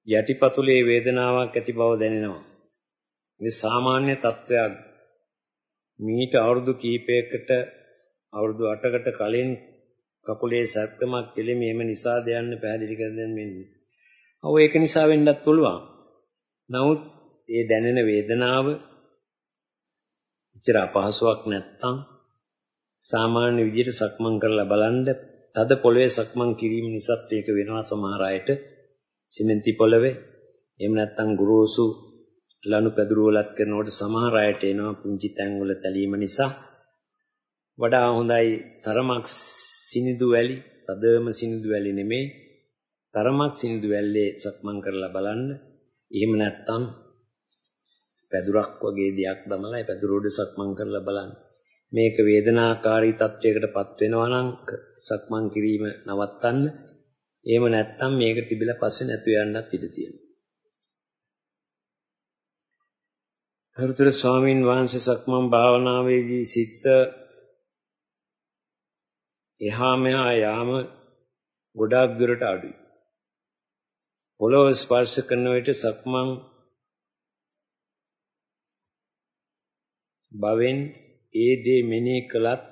යටිපතුලේ වේදනාවක් ඇති බව දැනෙනවා. මේ සාමාන්‍ය තත්වයක් මීට අවුරුදු කීපයකට අවුරුදු 8කට කලින් කකුලේ සැත්තමක් පිළිමීම නිසා දයන්න පැහැදිලි කර දෙන්න මෙන්නේ. ඔව් ඒක නිසා වෙන්නත් පුළුවන්. නමුත් ඒ දැනෙන වේදනාව ඉතර අපහසුයක් නැත්තම් සාමාන්‍ය විදිහට සක්මන් කරලා බලන්න. තද පොළවේ සක්මන් කිරීම නිසාත් ඒක වෙනවා සමහර අයට. සිමෙන්ති පොළවේ එහෙම නැත්තම් ගුරුසු ලනු පැදුරු වලත් කරනකොට සමහර අයට එනවා පුංචි තැන් වල තැලීම නිසා. වඩා හොඳයි. තරමක් සිනිදු වැලි තදම සිනිදු වැලි නෙමෙයි. තරමක් සිනිදු වැල්ලේ සක්මන් කරලා බලන්න. එහෙම නැත්තම් පැදුරක් වගේ දෙයක් දමලා ඒ පැදුර උඩ සක්මන් කරලා බලන්න. මේක වේදනාකාරී තත්වයකටපත් වෙනවා නම් සක්මන් කිරීම නවත්තන්න. එහෙම නැත්නම් මේක තිබිලා පස්සේ නැතු යන්නත් ඉඩ තියෙනවා. හරුතර ස්වාමින් වහන්සේ සක්මන් භාවනාවේදී සිත එහා මෙහා යාම ගොඩාක් දුරට අඩුයි. පොළොව ස්පර්ශ කරන විට සක්මන් භවෙන් ඒ දේ මෙනෙහි කළත්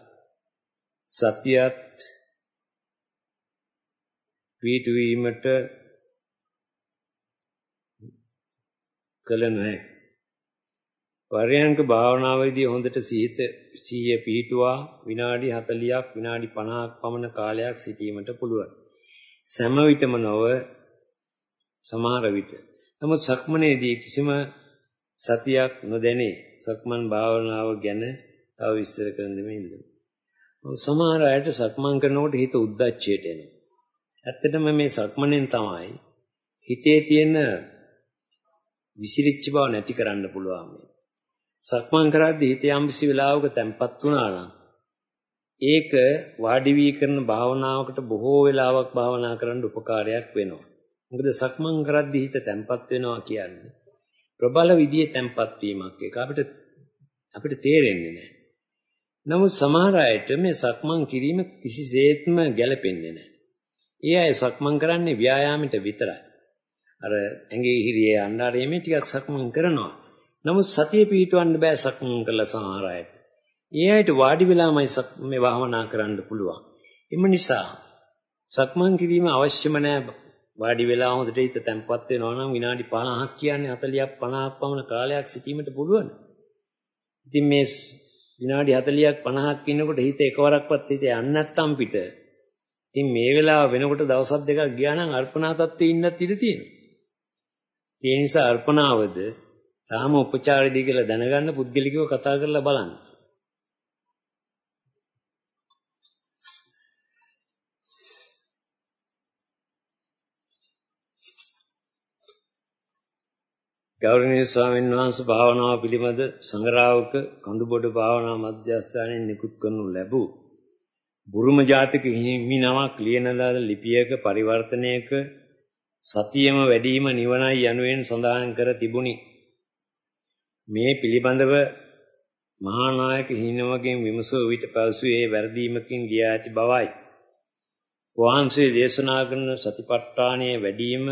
සතියත් පිටුවීමට කල නැහැ. පරයන්ක භාවනාවේදී හොඳට සිහිත සිහිය පිහිටුවා විනාඩි 40ක් විනාඩි 50ක් පමණ කාලයක් සිටීමට පුළුවන්. සෑම විටම නොව සමහර විට. නමුත් සක්මනේදී කිසිම සතියක් නොදැනේ. සක්මන් භාවනාව ගැන තව විස්තර කරන්න දෙමින්ද. සමහර අයට සක්මන් කරනකොට හිත උද්දච්චයට එනවා. ඇත්තටම මේ සක්මණෙන් තමයි හිතේ තියෙන විසිරිච්ච බව නැති කරන්න පුළුවන් මේ. සක්මන් කරද්දී හිත යම්කිසි වෙලාවක තැම්පත් වුණා නම් ඒක වාඩි වී කරන භාවනාවකට බොහෝ වෙලාවක් භාවනා කරන්න උපකාරයක් වෙනවා. මොකද සක්මන් කරද්දී හිත තැම්පත් වෙනවා කියන්නේ ප්‍රබල විදිහේ තැම්පත් වීමක්. ඒක අපිට අපිට තේරෙන්නේ නැහැ. නමුත් සමහර අයට මේ සක්මන් කිරීම කිසිසේත්ම ගැළපෙන්නේ නැහැ. ඒ අය සක්මන් කරන්නේ ව්‍යායාමයට විතරයි. අර ඇඟේ හිරියේ අnderේ මේ ටිකක් සක්මන් කරනවා. නමුත් සතිය පිහිටවන්න බෑ සක්මන් කළා සමහර අයට. ඒ අයට වාඩි වෙලාමයි මේ භාවනා කරන්න පුළුවන්. එම නිසා සක්මන් කිරීම අවශ්‍යම නැහැ. වාඩි වෙලා හොඳට හිත තැම්පත් වෙනවා නම් විනාඩි 50ක් කියන්නේ 40ක් 50ක් පමණ කාලයක් සිටීමට පුළුවන්. ඉතින් මේ විනාඩි 40ක් 50ක් ඉන්නකොට හිත එකවරක්වත් හිත යන්නේ නැත්තම් පිට. ඉතින් මේ වෙලාව වෙනකොට දවසක් දෙකක් ගියා නම් අර්පණා තත්ත්වයේ ඉන්නත් ඉඩ තියෙනවා. ඒ නිසා අර්පණාවද තාම උපචාරදී කියලා දැනගන්න පුද්ගලිකව කතා කරලා බලන්න. ගෞරවනීය ස්වාමීන් වහන්සේ භාවනාව පිළිබඳ සංග්‍රහවක කඳුබොඩ භාවනා මධ්‍යස්ථානයේ නිකුත් කරනු ලැබූ බුරුම ජාතික හිමි නමක් ලියන ලද ලිපියක පරිවර්තනයක සතියම වැඩිම නිවනයි යනුවෙන් සඳහන් කර තිබුණි. මේ පිළිබඳව මහා නායක හිමිනමගෙන් විමසුව විට පසුවේ වැරදීමකින් ගියා ඇති බවයි. වහන්සේ දේශනා කරන සතිපට්ඨානයේ වැඩිම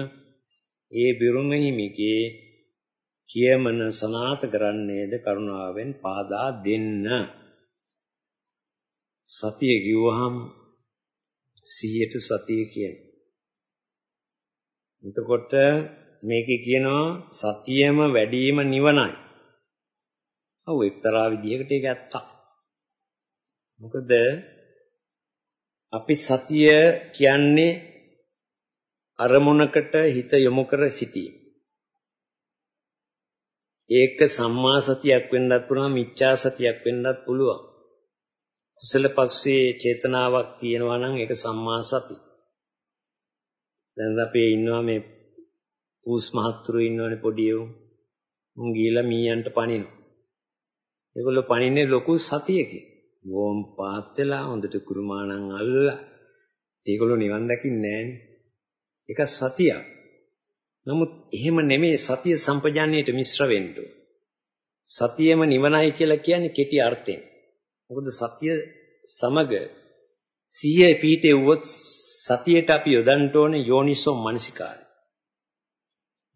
ඒ බිරුම හිමිගේ කියමන සනාත කරන්නේද කරුණාවෙන් පාදා දෙන්න. සතිය කිව්වහම සිහියට සතිය කියන. එතකොට මේකේ කියනවා සතියම වැඩිම නිවනයි. ඔව් එක්තරා විදිහකට ඒක ඇත්තක්. මොකද අපි සතිය කියන්නේ අරමුණකට හිත යොමු කර සිටීම. ඒක සම්මා සතියක් වෙන්නත් පුළුවන් මිච්ඡා සතියක් වෙන්නත් පුළුවන්. කුසල පක්ෂයේ චේතනාවක් තියෙනවා නම් ඒක සම්මා සති. දැන් අපි ඉන්නවා මේ පූස් මහත්තුරු ඉන්නවනේ පොඩි උන්. උන් ගිහලා මීයන්ට පනිනවා. ඒගොල්ලෝ පනින්නේ ලොකු සතියකින්. වොම් පාත් වෙලා හොඳට කුරුමානම් අල්ලලා. ඒගොල්ලෝ නිවන් දකින්නේ නැහනේ. ඒක සතියක්. නමුත් එහෙම නෙමෙයි සතිය සම්පජාන්නයට මිශ්‍ර වෙන්න සතියම නිවනයි කියලා කියන්නේ කෙටි අර්ථයෙන්. මොකද සතිය සමග සිහිය පීඨෙව්වොත් සතියට අපි යොදන්න ඕනේ යෝනිසෝ මනසිකාරය.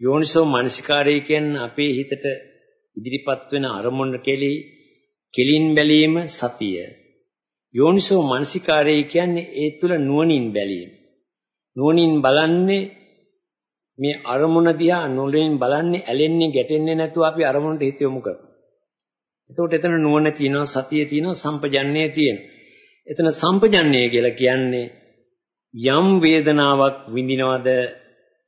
යෝනිසෝ මනසිකාරය කියන්නේ අපේ හිතට ඉදිරිපත් වෙන අරමුණ කෙලි කෙලින් බැලීම සතිය. යෝනිසෝ මනසිකාරය කියන්නේ ඒ තුල නුවණින් බැලීම. නුවණින් බලන්නේ මේ අරමුණ දිහා නුවණින් බලන්නේ ඇලෙන්නේ ගැටෙන්නේ නැතුව අපි අරමුණට හිත යොමු කරනවා. එතකොට එතන නුවණ තියෙනවා සතිය තියෙනවා සම්පජන්ණය තියෙනවා. එතන සම්පජන්ණය කියලා කියන්නේ යම් වේදනාවක් විඳිනවද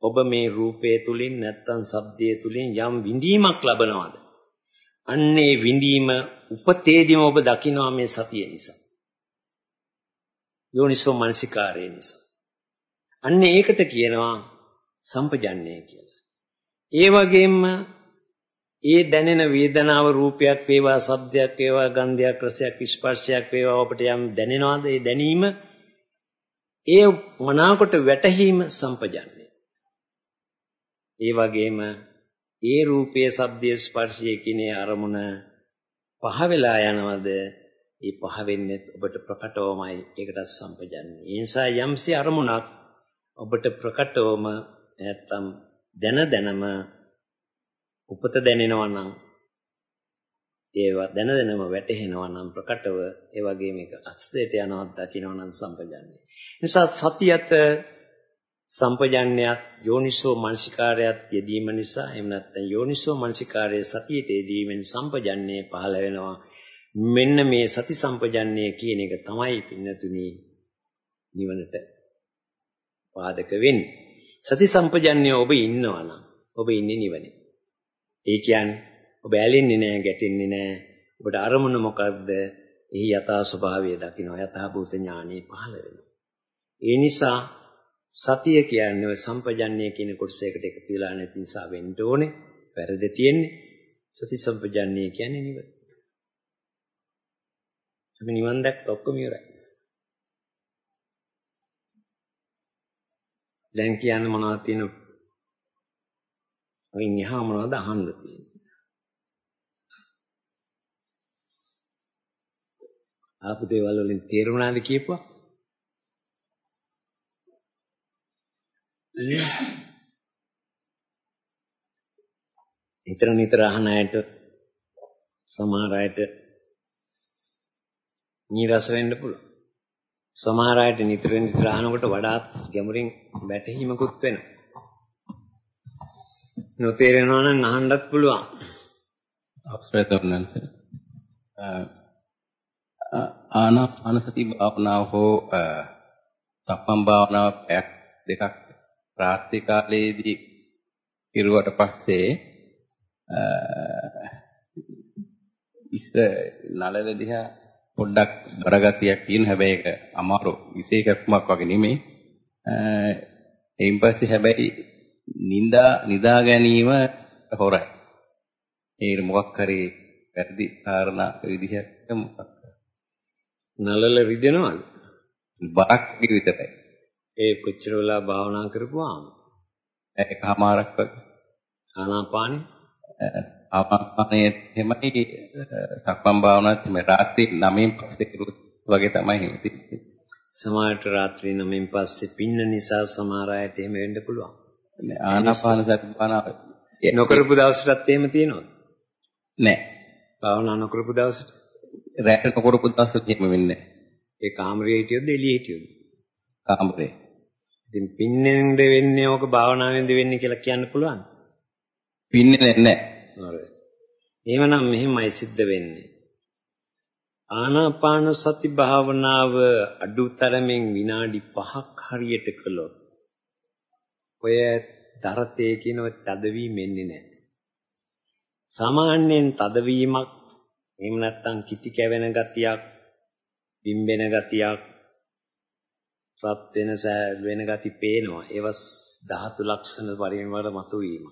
ඔබ මේ රූපය තුලින් නැත්තම් ශබ්දය තුලින් යම් විඳීමක් ලබනවද අන්නේ විඳීම උපතේදීම ඔබ දකිනවා මේ සතිය නිසා යෝනිසෝ මනසිකාරය නිසා අන්න ඒකට කියනවා සම්පජන්ණය කියලා ඒ වගේම ඒ දැනෙන වේදනාව රූපයක් වේවා සද්දයක් වේවා ගන්ධයක් රසයක් ස්පර්ශයක් වේවා අපිට යම් දැනෙනවද ඒ දැනීම ඒ මනාකොට වැටහීම සම්පජන්ණය. ඒ වගේම ඒ රූපයේ ශබ්දයේ ස්පර්ශයේ කිනේ අරමුණ පහ වෙලා යනවද ඒ පහ වෙන්නේ ඔබට ප්‍රකටවමයි ඒකට සම්පජන්ණය. ඒ නිසා යම්සි අරමුණක් ඔබට ප්‍රකටවම නැත්තම් දැන දැනම උපත දැනෙනවා නම් ඒවා දැන දැනම වැටහෙනවා නම් ප්‍රකටව ඒ වගේ මේක අස්තයට යනවත් දකිනවා නම් සම්පජන්ණය. නිසා සතියත සම්පජන්ණයත් යෝනිසෝ මනසිකාරයත් යෙදීම නිසා එහෙම නැත්නම් යෝනිසෝ මනසිකාරයේ සතියට යෙදීමෙන් සම්පජන්ණය පහළ වෙනවා. මෙන්න මේ සති සම්පජන්ණය කියන එක තමයි පින්නතුනි නිවනට පාදක වෙන්නේ. සති සම්පජන්ණය ඔබ ඉන්නවා නම් ඔබ ඉන්නේ නිවනේ. ඒ කියන්නේ ඔබ ඇලෙන්නේ නැහැ, ගැටෙන්නේ නැහැ. ඔබට අරමුණ මොකද්ද? එහි යථා ස්වභාවය දකින්න යථා භූත ඥානෙ පහළ වෙනවා. ඒ නිසා සතිය කියන්නේ ඔය සම්පජන්ණය කියන කොටසයකට එකතු වෙලා නැති නිසා වෙන්න ඕනේ. වැරදි තියෙන්නේ. සති සම්පජන්ණය කියන්නේ නිවන. අපි නිවන් දැක්ක ඔක්කොම ඉවරයි. දැන් කියන්න මොනවද තියෙන ඔයින් එහා මොනවද අහන්න තියෙන්නේ? ආපු දේවල් වලින් තේරුණාද කියපුවා? නිතර නිතර අහන අයට සමහර අයට නීරස වෙන්න පුළුවන්. සමහර අයට නිතර නිතර අහනකොට වඩාත් ගැඹුරින් වැටහීමකුත් වෙනවා. නොතේරෙනවා නම් අහන්නත් පුළුවන්. අප්‍රේ තරුණන්ට ආනාපාන සති භාවනාව හෝ සක්මන් භාවනාව පැයක් දෙකක් රාත්‍රී කාලයේදී ඉරුවට පස්සේ ඉස්ස නළල දිහා පොඩ්ඩක් බරගතියක් තියෙන හැබැයි ඒක අමාරු විශේෂකමක් වගේ නෙමෙයි. එයින් පස්සේ හැබැයි නිදා නිදා ගැනීම හොරයි. ඒක මොකක් හරි වැරදි කාරණා විදිහට මොකක් නළල රිදෙනවද? බරක් විතරයි. ඒ කොච්චර වෙලා භාවනා කරපුවාම එකමාරක් වගේ ආනාපානෙ ආනාපානයේ එමයි සක්මන් භාවනාවත් මේ රාත්‍රී 9න් පස්සේ කරුත් වගේ තමයි හිතෙන්නේ. සමහරට රාත්‍රී 9න් පස්සේ පින්න නිසා සමහර අයට එහෙම වෙන්න පුළුවන්. ආනාපාන සති භාවනාව නොකරපු දවසටත් එහෙම තියෙනවද? නෑ. භාවනා නොකරපු දවසට? රැට නොකරපු දවසට එහෙම වෙන්නේ නෑ. ඒ කාමරයේ හිටියොත් එළියේ හිටියොත්? කාමරේ. ඉතින් පින්නෙන්ද වෙන්නේ ඕක භාවනාවෙන්ද වෙන්නේ කියලා කියන්න පුළුවන්. පින්නේ නැහැ. හරි. එහෙමනම් මෙහෙමයි සිද්ධ වෙන්නේ. ආනාපාන සති භාවනාව අඩුතරමින් විනාඩි 5ක් හරියට කළොත් ඔය දරතේ කියන තදවීම එන්නේ නැහැ. සාමාන්‍යයෙන් තදවීමක් එහෙම නැත්නම් කිති කැවෙන ගතියක්, බිම්බෙන ගතියක්, රත් වෙන වෙන ගති පේනවා. ඒවා ධාතු ලක්ෂණ වරින් වර මතුවීම.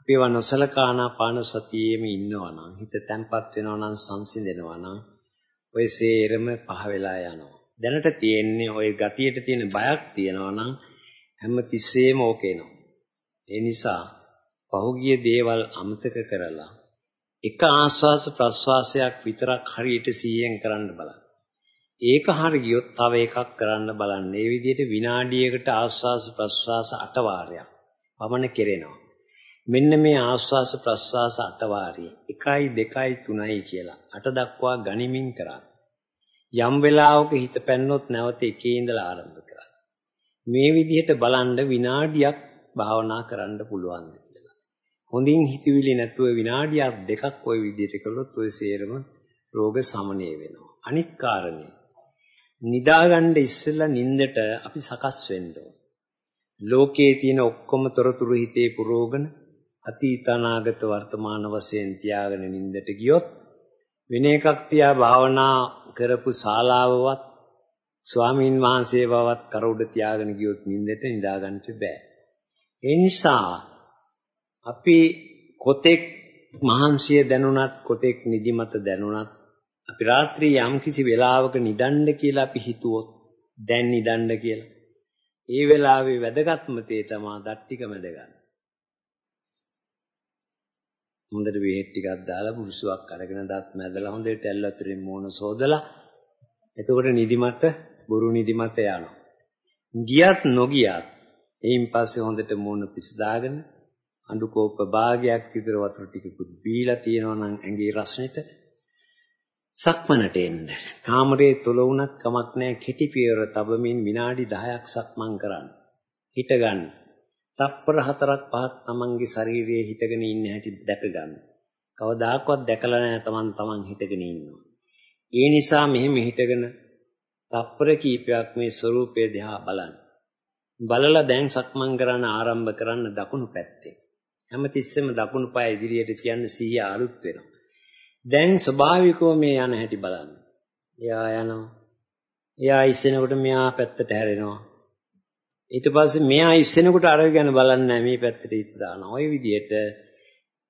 අපි ඒවා නොසලකානාපාන සතියේම ඉන්නවා නම් හිත තැම්පත් වෙනවා නම් සංසිඳෙනවා නම් ඔය සේරම පහ වෙලා යනවා. දැනට තියෙන්නේ ওই ගතියට තියෙන බයක් තියෙනවා නම් හැම තිස්සෙම ඕකේනවා. ඒ නිසා පහුගිය දේවල් අමතක කරලා එක ආස්වාස ප්‍රස්වාසයක් විතරක් හරියට සීයෙන් කරන්න බලන්න. ඒක හරි ගියොත් තව එකක් කරන්න බලන්න. මේ විදිහට විනාඩියකට ආස්වාස ප්‍රස්වාස 8 වාරයක් පමණ කෙරෙනවා. මෙන්න මේ ආස්වාස ප්‍රස්වාස අටවාරිය 1යි 2යි 3යි කියලා අට දක්වා ගනිමින් කරා. යම් වෙලාවක හිත පැන්නොත් නැවත එකේ ඉඳලා ආරම්භ කරා. මේ විදිහට බලන්න විනාඩියක් භාවනා කරන්න පුළුවන් කියලා. හොඳින් හිතවිලි නැතුව විනාඩියක් දෙකක් ওই විදිහට කළොත් ওই සේරම රෝග සමනය වෙනවා. අනිත් කාරණේ නිදාගන්න ඉස්සෙල්ලා නිින්දට අපි සකස් වෙන්න ලෝකයේ තියෙන ඔක්කොම තොරතුරු හිතේ පුරෝගන අතීත අනාගත වර්තමාන වශයෙන් තියාගෙන නිින්දට ගියොත් වෙන එකක් තියා භාවනා කරපු ශාලාවවත් ස්වාමීන් වහන්සේ බවත් කර උඩ තියාගෙන ගියොත් නිින්දට නිදාගන්න බෑ. ඒ නිසා අපි කොතෙක් මහන්සිය දැනුණත් කොතෙක් නිදිමත දැනුණත් අපි රාත්‍රී යම් කිසි වෙලාවක නිදන්න කියලා අපි හිතුවොත් දැන් නිදන්න කියලා. ඒ වෙලාවේ වැදගත්ම තේ තමයි දත් ටික මැද ගන්න. හොඳට බෙහෙත් ටිකක් දාලා පුරුසුවක් අරගෙන දත් මැදලා හොඳට ඇල් අතරින් මෝන සෝදලා එතකොට නිදිමත බුරු නිදිමත යනවා. ගියත් නොගියත් එයින් පස්සේ හොඳට මෝන පිසදාගෙන අඬු කෝප භාගයක් විතර වතුර ටිකකුත් බීලා තියෙනවා නම් ඇඟේ රසණයට සක්මනට එන්න. කාමරේ තුල වුණත් කමක් නැහැ කෙටි පියවර තබමින් විනාඩි 10ක් සක්මන් කරන්න. හිට ගන්න. තප්පර 4ක් 5ක් තමන්ගේ ශරීරයේ හිටගෙන ඉන්න හැටි දැක ගන්න. කවදාකවත් දැකලා නැහැ තමන් තමන් හිටගෙන ඉන්නවා. ඒ නිසා මෙහෙම හිටගෙන තප්පර කීපයක් මේ ස්වરૂපය දිහා බලන්න. බලලා දැන් සක්මන් කරන්න ආරම්භ කරන්න දකුණු පැත්තේ. හැමතිස්සෙම දකුණු පාය ඉදිරියට තියන්න සිහිය අලුත් වෙනවා. දැන් ස්වභාවිකව මේ යන හැටි බලන්න. එයා යනවා. එයා ඉස්සෙනකොට මෙහා පැත්තට හැරෙනවා. ඊට පස්සේ මෙයා ඉස්සෙනකොට අර ගැන බලන්නේ මේ පැත්තට හිත දානවා. ওই විදිහට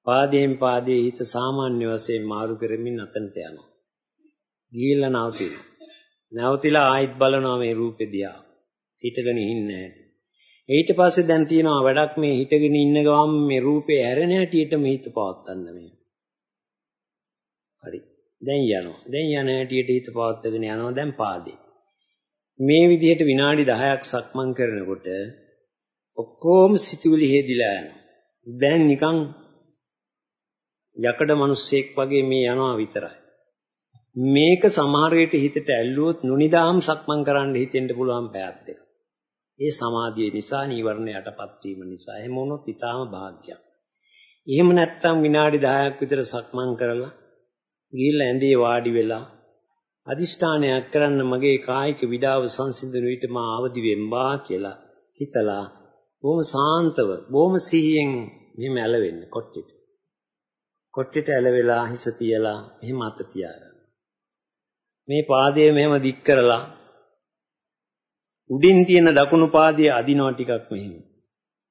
පාදයෙන් පාදයේ හිත සාමාන්‍ය වශයෙන් මාරු කරමින් අතනට යනවා. ගිහිල්ලා නවතිනවා. නැවතිලා ආයෙත් බලනවා මේ රූපෙ දිහා. හිටගෙන ඉන්නේ ඊට පස්සේ දැන් තියෙනවා වැඩක් මේ හිටගෙන ඉන්න ගමන් මේ රූපේ ඇරෙන හැටියට මේ හිත පවත්තන්න මේ. හරි. දැන් යනවා. දැන් යන හැටියට හිත පවත්වාගෙන යනවා දැන් පාදේ. මේ විදිහට විනාඩි 10ක් සක්මන් කරනකොට ඔක්කොම සිතුවිලි හේදිලා යනවා. දැන් නිකන් යකඩ මිනිස්සෙක් වගේ මේ යනවා විතරයි. මේක සමහර විට හිතට ඇල්ලුවොත් නුනිදාම් සක්මන් කරන්න හිතෙන්න පුළුවන් පැයක් දෙක. ඒ සමාධිය නිසා නීවරණ යටපත් වීම නිසා එහෙම වුණොත් ඊටාම භාග්යක්. එහෙම නැත්නම් විනාඩි 10ක් විතර සක්මන් කරලා ගිහිල්ලා ඇඳේ වාඩි වෙලා අදිෂ්ඨානයක් කරන්න මගේ කායික විඩාව සංසිඳන විට මා අවදි වෙම්බා කියලා හිතලා බොහොම සාන්තව බොහොම සිහියෙන් මෙහෙම ඇලවෙන්න කොට්ටෙට. කොට්ටෙට ඇලවෙලා හිස තියලා එහෙම අත තියාගන්න. මේ පාදය මෙහෙම දික් කරලා උඩින් තියෙන දකුණු පාදයේ අදිනවා ටිකක් මෙහෙම.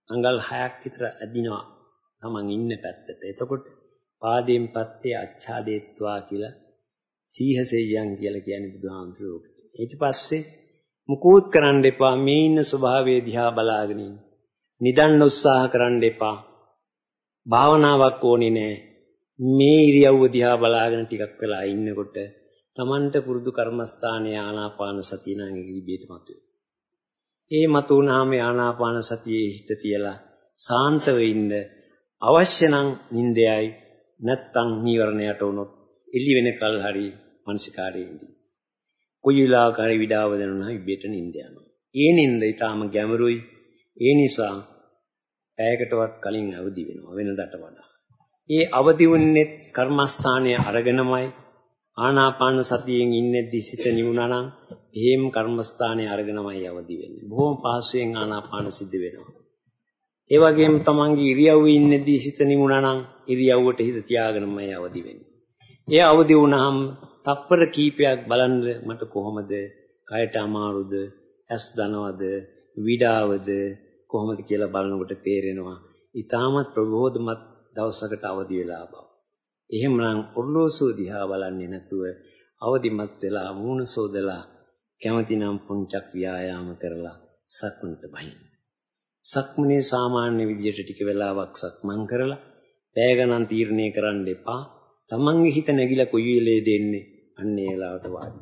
අඟල් 6ක් විතර අදිනවා. Taman ඉන්න පැත්තට. එතකොට පාදයෙන් පත්තේ අච්ඡාදේත්වා කියලා සීහසෙයයන් කියලා කියන්නේ බුදුහාමුදුරුවෝ. ඊට පස්සේ මුකුත් කරන්න එපා මේ ඉන්න ස්වභාවය දිහා බලාගෙන ඉන්න. නිදන්න උත්සාහ කරන්න එපා. භාවනාවක් ඕනේ නෑ. මේ ඉරියව්ව දිහා බලාගෙන ටිකක් වෙලා ඉන්නකොට Tamanට පුරුදු කර්මස්ථානයේ ආනාපාන සතිය නම් ඉබේට මතුවේ. ඒ මතු වුණාම ආනාපාන සතියේ හිත තියලා සාන්තව ඉන්න අවශ්‍ය නම් නින්දයයි නැත්තම් නීවරණයට වුණොත් එළි වෙනකල් හරි මානසිකාරයේ ඉඳී. කොයි වෙලාවක හරි විඩාව දැනුණා ඉබේට නිින්ද යනවා. ඒ නිින්ද ඊටාම ගැඹුරුයි. ඒ නිසා පැයකටවත් කලින් අවදි වෙනවා වෙනදට වඩා. ඒ අවදි වුන්නේ කර්මස්ථානයේ අරගෙනමයි ආනාපාන සතියෙන් ඉන්නේ දිසිත නිවුණා නම් එහෙම කර්මස්ථානයේ අරගෙනමයි අවදි වෙන්නේ. බොහොම පහසුවෙන් ආනාපාන සිද්ධ වෙනවා. ඒ වගේම තමන්ගේ ඉරියව්වේ ඉන්නදී සිත නිමුණා නම් ඉරියව්වට හිත තියාගෙනමයි අවදි වෙන්නේ. ඒ අවදි වුණාම තප්පර කීපයක් බලන්න මට කොහොමද? කයට අමාරුද? ඇස් දනවද? විඩාවද? කොහොමද කියලා බලනකොට තේරෙනවා. ඊටමත් ප්‍රබෝධමත් දවසකට අවදි වෙලා බව. එහෙමනම් ඔර්ලෝසුව දිහා බලන්නේ නැතුව අවදිමත් වෙලා මූණ සෝදලා කැමතිනම් පුංචක් ව්‍යායාම කරලා සක්මන්ට බහින්න. සක්මනේ සාමාන්‍ය විදියට ටික වෙලාවක් සක්මන් කරලා පැය ගණන් තීරණය කරන්න එපා. තමන්ගේ හිත නැగిලා කොයි වෙලේ දෙන්නේ අන්න ඒ වෙලාවට වාඩි.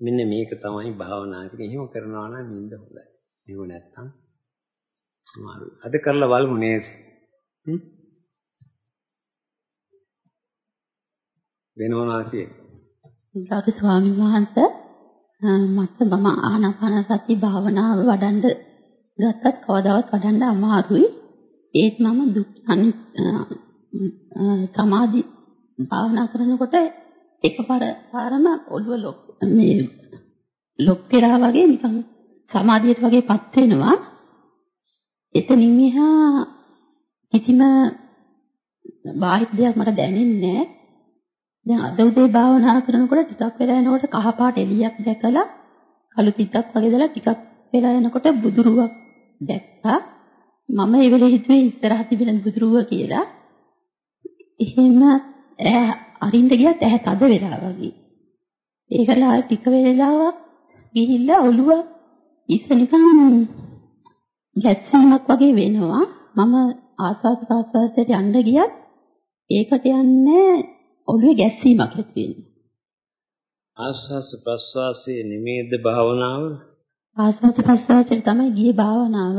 මෙන්න මේක තමයි භාවනා කියන්නේ. එහෙම කරනවා නම් නින්ද හොඳයි. එහෙම නැත්තම් අමාරුයි. අද කරලා බලමු නේද? වෙනවා කියේ. ගරු ස්වාමීන් වහන්සේ මට මම ආනාපාන සති භාවනාව වඩන්න ගත්තත් කවදාවත් වඩන්න අමාරුයි. ඒත් මම දුක් සමාධි භාවනා කරනකොට එකපාර පාරම ඔළුව ලොක් මේ ලොක් කරා වගේ නිකන් සමාධියට වගේපත් වෙනවා. එතනින් එහා කිසිම බාහිර දෙයක් මට දැනෙන්නේ නැහැ. දැන් අද උදේ භාවනා කරනකොට ටිකක් වෙලා යනකොට කහ පාට එළියක් දැකලා කළු තිත්තක් වගේ දාලා ටිකක් වෙලා යනකොට බුදුරුවක් දැක්කා. මම ඒ වෙලේ හිතුවේ ඉස්සරහ තිබෙන බුදුරුව කියලා. එහෙම ඈ අරින්න ගියත් ඇහැ තද වෙලා වගේ. ඒකලා ටික වෙලාවක් ගිහිල්ලා ඔළුව ඉස්ස නිකන් ගැස්සීමක් වගේ වෙනවා. මම ආස්වාද ප්‍රාස්වාදයට යන්න ගියත් ඒකට යන්නේ ඔළුවේ ගැස්සීමක් ඇති වෙනවා. ආස්වාස ප්‍රස්වාසයේ නිමේද භාවනාව ආස්වාද ප්‍රස්වාසයේ තමයි ගියේ භාවනාව.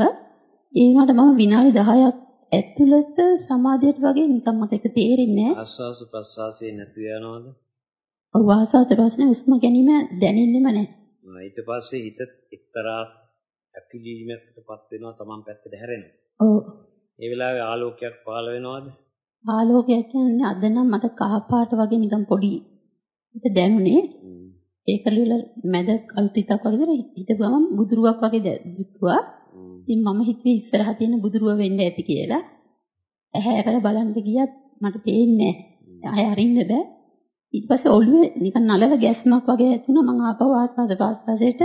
ඒ වුණාට මම විනාඩි 10ක් ඇතුළත සමාධියට වගේ නිකන් මට ඒක තේරෙන්නේ නැහැ. ආස්වාස ප්‍රස්වාසයේ නැතු යනවද? ඔව් ආස්වාද ප්‍රස්වාසයේ උස්ම ගැනීම දැනෙන්නෙම නැහැ. ඊට පස්සේ හිත එක්තරා ඇකිලීමකටපත් වෙනවා Taman පැත්තට හැරෙනවා. ඔව්. ඒ වෙලාවේ ආලෝකයක් පහළ වෙනවද? ආලෝකය කියන්නේ අද නම් මට කහ පාට වගේ නිකන් පොඩි හිත දැනුනේ. ඒකල වල මැද කල්තිතක් වගේ හිටපුවම බුදුරුවක් වගේ දුක්වා. ඉතින් මම හිතුවේ ඉස්සරහ තියෙන බුදුරුව වෙන්න ඇති කියලා. ඇහැ ඇරලා බලන්න ගියත් මට පේන්නේ නැහැ. අරින්න බෑ. ඊට පස්සේ ඔළුවේ නිකන් නලල ගැස්මක් වගේ ඇති වුණා. මම ආපහු ආස්වාද ප්‍රාස්වාදයට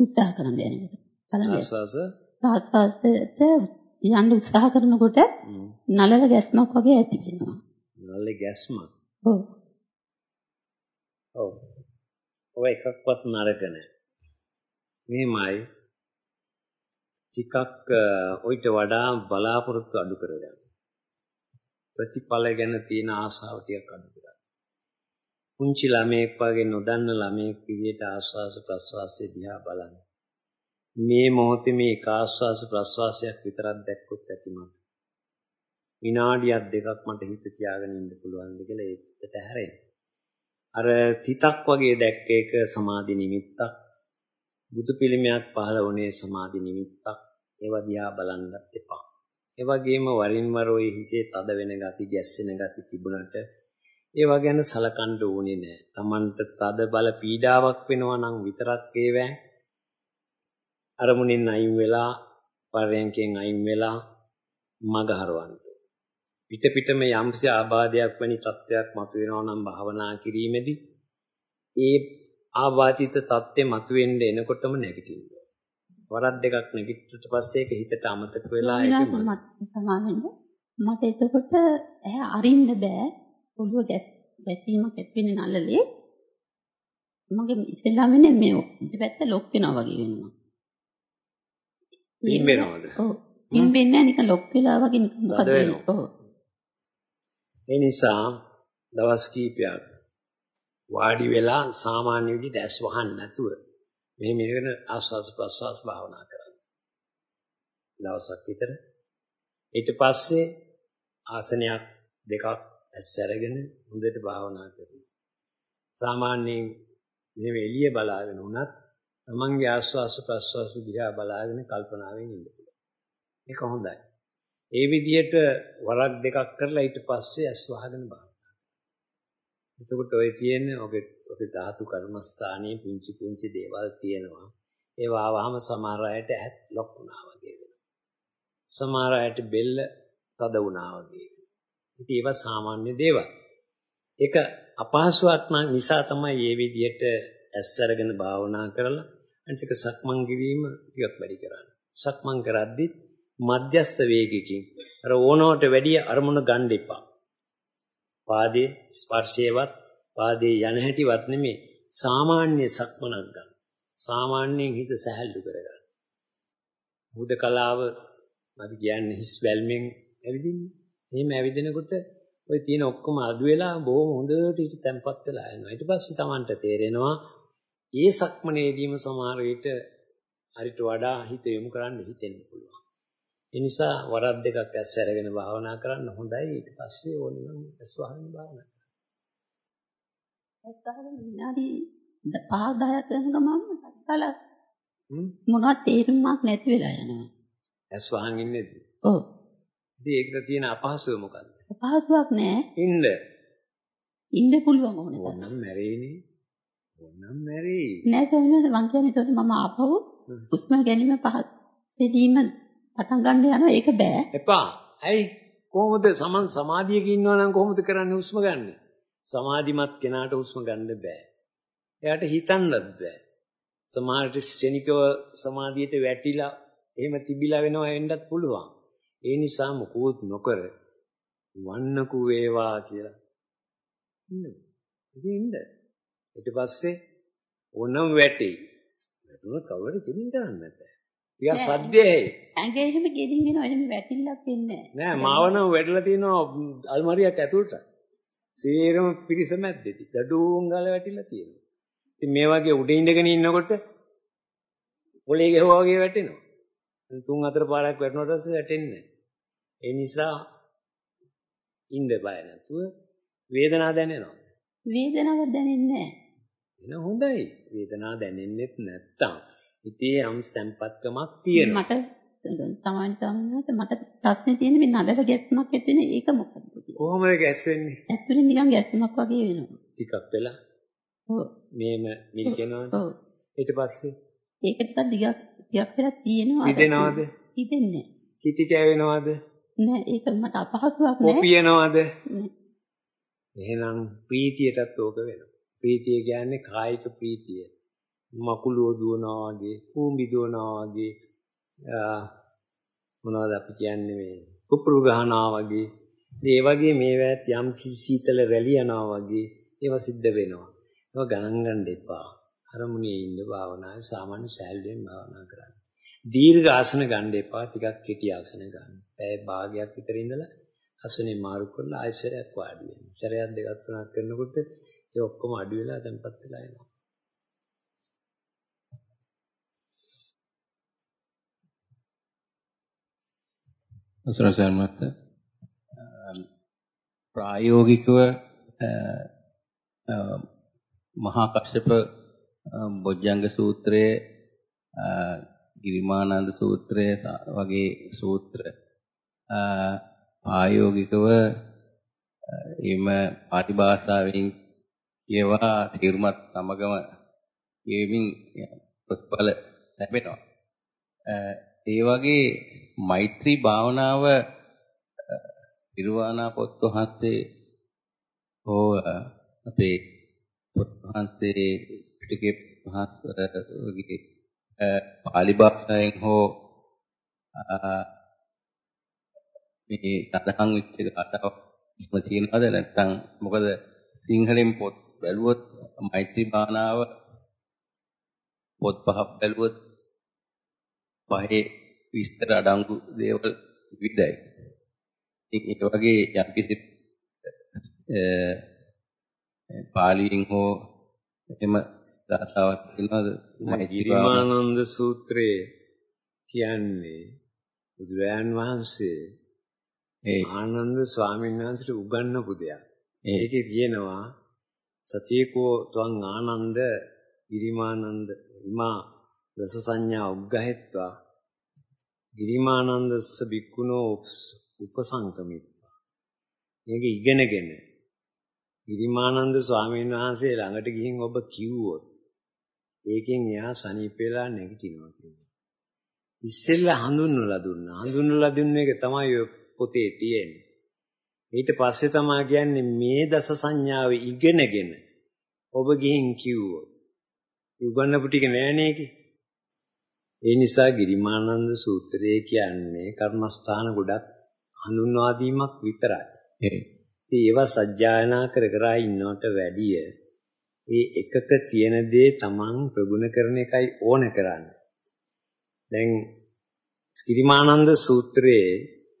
උත්සාහ කරන්න යනකොට. බලන්න. ආස්වාස ප්‍රාස්වාදයට යන්න උත්සාහ කරනකොට නලල ගැස්මක් වගේ ඇති වෙනවා. නලල ගැස්මක්. ඔව්. ඔව්. ඔය එකක්වත් නරක නැහැ. මෙහෙමයි ටිකක් ඔయిత වඩා බලාපොරොත්තු අඩු කරගන්න. ප්‍රතිඵල ගැන තියෙන ආසාව ටිකක් අඩු කරගන්න. පුංචි ළමයෙක් වගේ නොදන්න ළමයෙක් විදිහට ආස්වාස ප්‍රස්වාසයේ දිහා බලන්න. මේ මොහොතේ මේ ආස්වාස ප්‍රස්වාසයක් විතරක් දැක්කොත් ඇති මට. විනාඩියක් දෙකක් මට හිත තියාගෙන ඉන්න පුළුවන්ද කියලා ඒකට හැරෙන්න. අර තිතක් වගේ දැක්ක එක සමාධි නිමිත්තක්. බුදු පිළිමයක් පහළ වුණේ සමාධි නිමිත්තක්. ඒවා දිහා බලන්නත් එපා. ඒ වගේම වරින් වර ওই හිසේ තද වෙන ගති, ගැස්සෙන ගති තිබුණට ඒවා ගැන සලකන්න ඕනේ නෑ. Tamanට තද බල පීඩාවක් වෙනවා නම් විතරක් ඒවෑ අරමුණෙන් අයින් වෙලා, පරයන්කෙන් අයින් වෙලා මග හරවන්න. පිට පිටම යම්සි ආබාධයක් වැනි තත්ත්වයක් මතුවෙනවා නම් භාවනා කිරීමේදී ඒ ආබාධිත தත්ත්වේ මතුවෙන්න එනකොටම නැගිටින්න. වරක් දෙකක් නැගිට්ටට පස්සේ ඒක හිතට අමතක වෙලා ඒක මට එතකොට ඇහැ අරින්න බෑ ඔළුව ගැසීමක් ඇති වෙන නළලේ මගේ ඉස්සෙල්ලාම වෙන්නේ මේ පිටපැත්ත ලොක් වෙනවා වගේ වෙනවා. පිම්බෙනවද? ඔව්. පිම්බෙන්නේ නැහැ නිකන් ලොක් වෙලා වගේ නිකන් මොකද වෙන්නේ? ඔව්. ඒ නිසා දවස් කීපයක් වාඩි වෙලා සාමාන්‍ය විදිහට ඇස් වහන්න නැතුව මෙහෙම ඉඳගෙන ආස්වාස් ප්‍රස්වාස් භාවනා කරන්න. දවසක් විතර. ඊට පස්සේ ආසනයක් දෙකක් ඇස් අරගෙන හොඳට භාවනා කරනවා. සාමාන්‍යයෙන් මෙහෙම එළිය බලාගෙන උනත් තමන්ගේ ආස්වාස ප්‍රස්වාස දිහා බලාගෙන කල්පනාවෙන් ඉන්න පුළුවන්. ඒක හොඳයි. ඒ විදිහට වරක් දෙකක් කරලා ඊට පස්සේ ඇස් වහගෙන භාවනා එතකොට ඔය තියෙන්නේ ඔගේ ඔගේ ධාතු කර්මස්ථානයේ පුංචි පුංචි දේවල් තියෙනවා. ඒවා ආවහම සමහර අයට ඇහත් ලොක් වුණා වගේ වෙනවා. සමහර අයට බෙල්ල තද වුණා වගේ. ඉතින් ඒවා සාමාන්‍ය දේවල්. ඒක අපහසුයක් නිසා තමයි මේ විදිහට ඇස් අරගෙන භාවනා කරලා අනිත් සක්මන් කිවීම ටිකක් වැඩි කරන්න. සක්මන් කරද්දි මධ්‍යස්ත වේගයකින් අර ඕනවට වැඩිය අරමුණ ගන්න එපා. පාදයේ ස්පර්ශයවත් පාදයේ යන හැටිවත් නෙමෙයි සාමාන්‍ය සක්මනක් ගන්න. සාමාන්‍යයෙන් හිත සැහැල්ලු කරගන්න. හුදකලාව අපි කියන්නේ හිස් වැල්මෙන් ඇවිදින්නේ. එහෙම ඇවිදිනකොට ওই තියෙන ඔක්කොම අඩු වෙලා බොහොම හොඳට ඊට තැම්පත් වෙලා යනවා. ඊට පස්සේ Tamanට තේරෙනවා ඒ සක්මනේදීම සමහර විට හරිට වඩා හිත යොමු කරන්න හිතෙන්න පුළුවන්. ඒ නිසා වරක් දෙකක් ඇස් අරගෙන භාවනා කරන්න හොඳයි. ඊට පස්සේ ඕනෙනම් ඇස් වහගෙන භාවනා කරන්න. ඇස් වහගෙන විනාඩි 5 10ක් යනකම් මම කල මොනවද තේරුමක් නැති වෙලා යනවා. ඇස් වහන් ඉන්නේද? ඔව්. ඉතින් ඒකට තියෙන අපහසුව මොකද්ද? අපහසුයක් නෑ. ඉන්න. ඉන්න පුළුවන් ඕනේ. ඕනම් මැරෙයිනේ. ඕනම් මැරෙයි. නෑ කොහොමද මං කියන්නේ ඒකට මම ආපහු උස්ම ගැනීම පහත් දෙදීම පටන් ගන්න යනවා ඒක බෑ. එපා. ඇයි කොහොමද සමන් සමාධියක ඉන්නවා නම් කොහොමද කරන්නේ හුස්ම ගන්න? සමාධිමත් කෙනාට හුස්ම ගන්න බෑ. එයාට හිතන්නත් බෑ. සමහරට ශනිකව සමාධියට වැටිලා එහෙම තිබිලා වෙනවා වෙන්නත් පුළුවන්. ඒ නිසා මොකුත් නොකර වන්නකු වේවා කියලා. ඉන්න. ඉතින් ඉන්න. ඊට පස්සේ ඕනම් වැටෙයි. වැටුණොත් කවුරුහරි කෙලින් කරන්නේ නැත. ටිකක් සද්දේ. ඇඟේ එහෙම ගෙඩින් එනවා එහෙම වැටිල්ලක් වෙන්නේ නෑ. නෑ මාව නම් වැටලා තියෙනවා අල්මාරියක් ඇතුළට. සේරම පිරිස මැද්දේදී. දඩුවම් ගාලා වැටිලා තියෙනවා. ඉතින් මේ වගේ උඩ ඉඳගෙන ඉන්නකොට පොලේ ගහුවා වගේ වැටෙනවා. තුන් හතර පාරක් වැටුණාට පස්සේ වැටෙන්නේ ඒ නිසා ඉන්න බය නැතුව වේදනාව දැනෙනවා. වේදනාවක් දැනෙන්නේ නැහැ. එන හොඳයි. වේදනාව දැනෙන්නෙත් නැත්තම් ඉතේ යම් ස්තම්පත්කමක් තියෙනවා. මට තමයි තමයි මට ප්‍රශ්නේ තියෙන්නේ මේ නඩල ගැස්මක් ඇති වෙන ඒක මොකද්ද කොහොමද ගැස් වෙන්නේ? ඇතුලේ නිකන් ගැස්මක් වගේ වෙනවා. ටිකක් වෙලා. ඔව්. මේම නිල්කෙනවද? ඔව්. ඊට පස්සේ ඒක ටිකක් ටිකක් වෙලා තියෙනවා. හිතෙනවද? හිතෙන්නේ කිති කැවෙනවද? නෑ ඒක මට අපහසුයක් නෑ. කොපියනවද? එහෙනම් ප්‍රීතියටත් ඕක වෙනවා. ප්‍රීතිය කියන්නේ කායික ප්‍රීතිය. මකුලුව දුවනවා වගේ, කූඹි දුවනවා වගේ, මොනවද අපි කියන්නේ මේ කුපුරු ගහනවා වගේ. ඒ වගේ මේවත් යම් සීතල රැලි යනවා වගේ ඒවා සිද්ධ වෙනවා. ඒවා ගණන් ගන්න එපා. අරමුණේ ඉන්න භාවනාවේ සාමාන්‍ය සෑල්ලෙන් භාවනා කරන්න. දීර්ඝ ආසන ගන්න එපා ටිකක් කෙටි ආසන ගන්න. පැය භාගයක් විතර ඉඳලා ආසනේ මාරු කරලා ආයශරයක් වාඩි වෙන්න. සැරයක් දෙකක් තුනක් කරනකොට ඒ ඔක්කොම අඩු වෙලා තැම්පත් වෙලා එනවා. අසරසර්මත් ප්‍රායෝගිකව මහා කශ්‍යප බොජ්ජංග සූත්‍රයේ ගිරිමානන්ද සූත්‍රය වගේ සූත්‍ර ආයෝගිකව එම පාටි භාෂාවෙන් කියවා තීරුමත් සමගම කියමින් ප්‍රතිඵල ලැබෙනවා. ඒ වගේ මෛත්‍රී භාවනාව පිරුවානා පොත් වහන්සේ හෝ අපේ පොත් වහන්සේ පිටකේ වහන්සේ පාලි භාෂාවෙන් හෝ මේ සඳහන් වෙච්ච කතාවක් එහෙම තියෙනවද? නැත්නම් මොකද සිංහලෙන් පොත් බැලුවොත් මෛත්‍රී භාවනාව පොත් පහක් බැලුවොත් පහේ විස්තර අඩංගු දේවල් විවිධයි. ඒක වගේ යම්කිසි පාලියෙන් හෝ එහෙම ගාථාවක් තියෙනවද? ගිරිමානන්ද සූත්‍රයේ කියන්නේ බුදුරයන් වහන්සේ ඒ ආනන්ද ස්වාමීන් වහන්සේට උගන්වපු දෙයක්. ඒකේ කියනවා සතියකෝ ත්වං ආනන්ද ගිරිමානන්ද ඉමා රස සංඥා උග්ගහෙත්වා ගිරිමානන්දස්ස බික්කුණෝ උපසංකමිත්වා. මේක ඉගෙනගෙන ගිරිමානන්ද ස්වාමීන් වහන්සේ ළඟට ගිහින් ඔබ කිව්වොත් ඒකෙන් එයා සනීප වෙලා නැගිටිනවා කියනවා. ඉස්සෙල්ලා හඳුන්වලා දුන්නා. හඳුන්වලා දුන්න එක තමයි ඔය පොතේ තියෙන්නේ. ඊට පස්සේ තමයි කියන්නේ මේ දස සංඥාව ඉගෙනගෙන ඔබ ගිහින් කිව්වොත්. උගන්නපු ටික නෑනේ ඒකේ. ඒ නිසා ගිරිමානන්ද සූත්‍රය කියන්නේ කර්මස්ථාන ගොඩක් හඳුන්වා දීමක් විතරයි. ඉතින් ඒවා සජ්ජායනා කර කර ඉන්නවට වැඩිය ඒ එකක තියෙන දේ Taman ප්‍රගුණ කරන එකයි ඕන කරන්නේ. දැන් ගිරිමානන්ද සූත්‍රයේ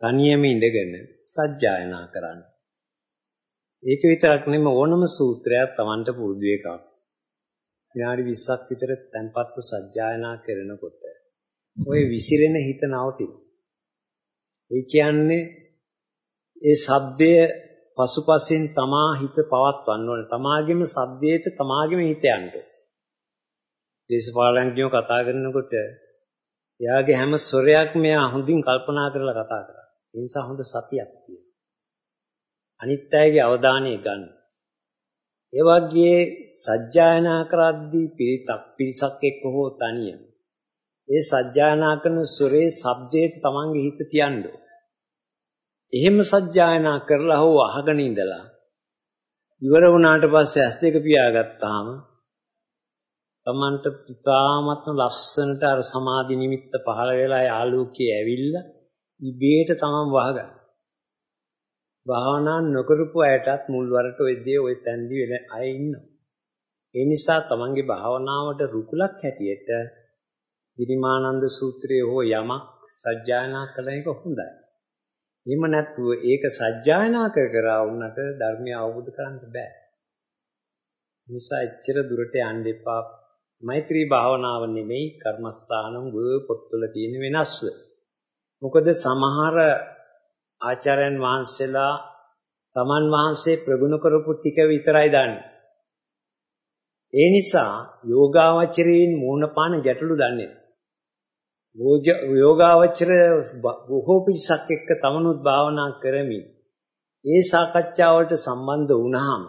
තනියම ඉඳගෙන සජ්ජායනා කරන්න. ඒක විතරක් නෙමෙයි ඕනම සූත්‍රයක් Tamanට පුරුදු එකක්. විනාඩි 20ක් විතර තැන්පත්ව සජ්ජායනා කරනකොට ඔය විසිරෙන හිත නවතින. ඒ කියන්නේ ඒ සද්දය පසුපසින් තමා හිත පවත්වන්න ඕනේ. තමාගේම සද්දයට තමාගේම හිත යන්න. දේශපාලනඥයෝ කතා කරනකොට එයාගේ හැම ස්වරයක්ම එයා හොඳින් කල්පනා කරලා කතා කරා. ඒ නිසා හොඳ සතියක් තියෙනවා. අනිත් අයගේ අවධානය ගන්න. ඒ වගේ සජ්ජායනා කරද්දී පිරිතක් පිරිසක් එක්ක හෝ තනියම ඒ සජ්ජායනා කරන සුරේ ශබ්දයට තමන්ගේ හිත තියන්න එහෙම සජ්ජායනා කරලා හෝ අහගෙන ඉඳලා ඉවර වුණාට පස්සේ ඇස් දෙක පියාගත්තාම තමන්ට පිටාමත්ම ලස්සනට අර සමාධි නිමිත්ත පහළ වෙලා ඒ ආලෝකයේ ඇවිල්ලා ඉබේට තමන් වහගන්න. භාවනා නොකරපු අයටත් මුල් වරට ඔය දේ ඔය තැන්දි වෙන අය ඉන්නවා. ඒ නිසා තමන්ගේ භාවනාවට රුකුලක් හැටියට ගිරිමානන්ද සූත්‍රයේ හෝ යමක් සජ්ජායනා කළ එක හොඳයි. එහෙම නැත්නම් ඒක සජ්ජායනා කර කර වුණට ධර්මය අවබෝධ කරගන්න බෑ. නිසා එච්චර දුරට යන්න එපා. මෛත්‍රී භාවනාව නෙමෙයි කර්මස්ථානම් ව පොත්වල තියෙන වෙනස්ව. මොකද සමහර ආචාර්යයන් වහන්සේලා තමන් වහන්සේ ප්‍රගුණ කරපු ටික විතරයි දන්නේ. ඒ නිසා යෝගාවචරයෙන් මූණ පාන ගැටලු දන්නේ යෝගාවචර බොහෝ පිරිසක් එක්ක තමනුත් භාවනා කරමින් ඒ සාකච්ඡාවලට සම්බන්ධ වුණාම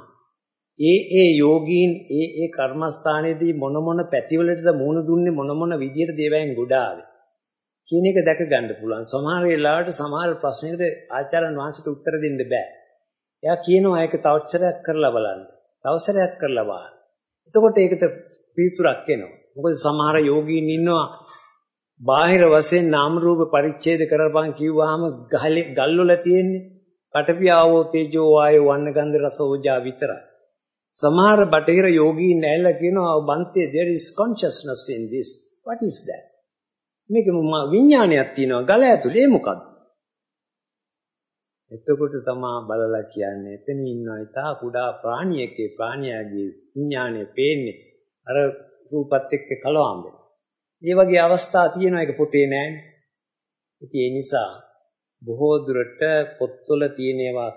ඒ ඒ යෝගීන් ඒ ඒ කර්මස්ථානයේදී මොන මොන පැතිවලටද මුහුණ දුන්නේ මොන මොන විදියට දේවයන් ගොඩ ආවේ කියන එක දැක ගන්න පුළුවන්. සමහර වෙලාවට සමහර ප්‍රශ්නෙකට ආචාර්යන් වහන්සේට උත්තර දෙන්න බෑ. එයා කියනවා ඒක තවසරයක් කරලා බලන්න. තවසරයක් කරලා බලන්න. එතකොට ඒකට පිළිතුරක් එනවා. මොකද සමහර යෝගීන් ඉන්නවා බාහිර වශයෙන් නාම රූප පරිච්ඡේද කරපන් කිව්වහම ගල් වල තියෙන්නේ කටපියාවෝ තේජෝ වායෝ වන්න ගන්ධ රස ඕජා විතරයි. සමහර බටහිර යෝගීන් ඇවිල්ලා කියනවා බන්තේ there is consciousness in this. What is that? මේක විඥානයක් තියෙනවා ගල ඇතුලේ මොකද්ද? එතකොට තමා බලලා කියන්නේ එතන ඉන්නවා ඉතා කුඩා ප්‍රාණියකේ ප්‍රාණියාගේ විඥානය පේන්නේ අර රූපත් එක්ක කලවම් වෙනවා. ඒ වගේ අවස්ථා තියෙනවා ඒක පොතේ නෑනේ. ඉතින් ඒ නිසා බොහෝ දුරට පොත්වල තියෙන ඒවා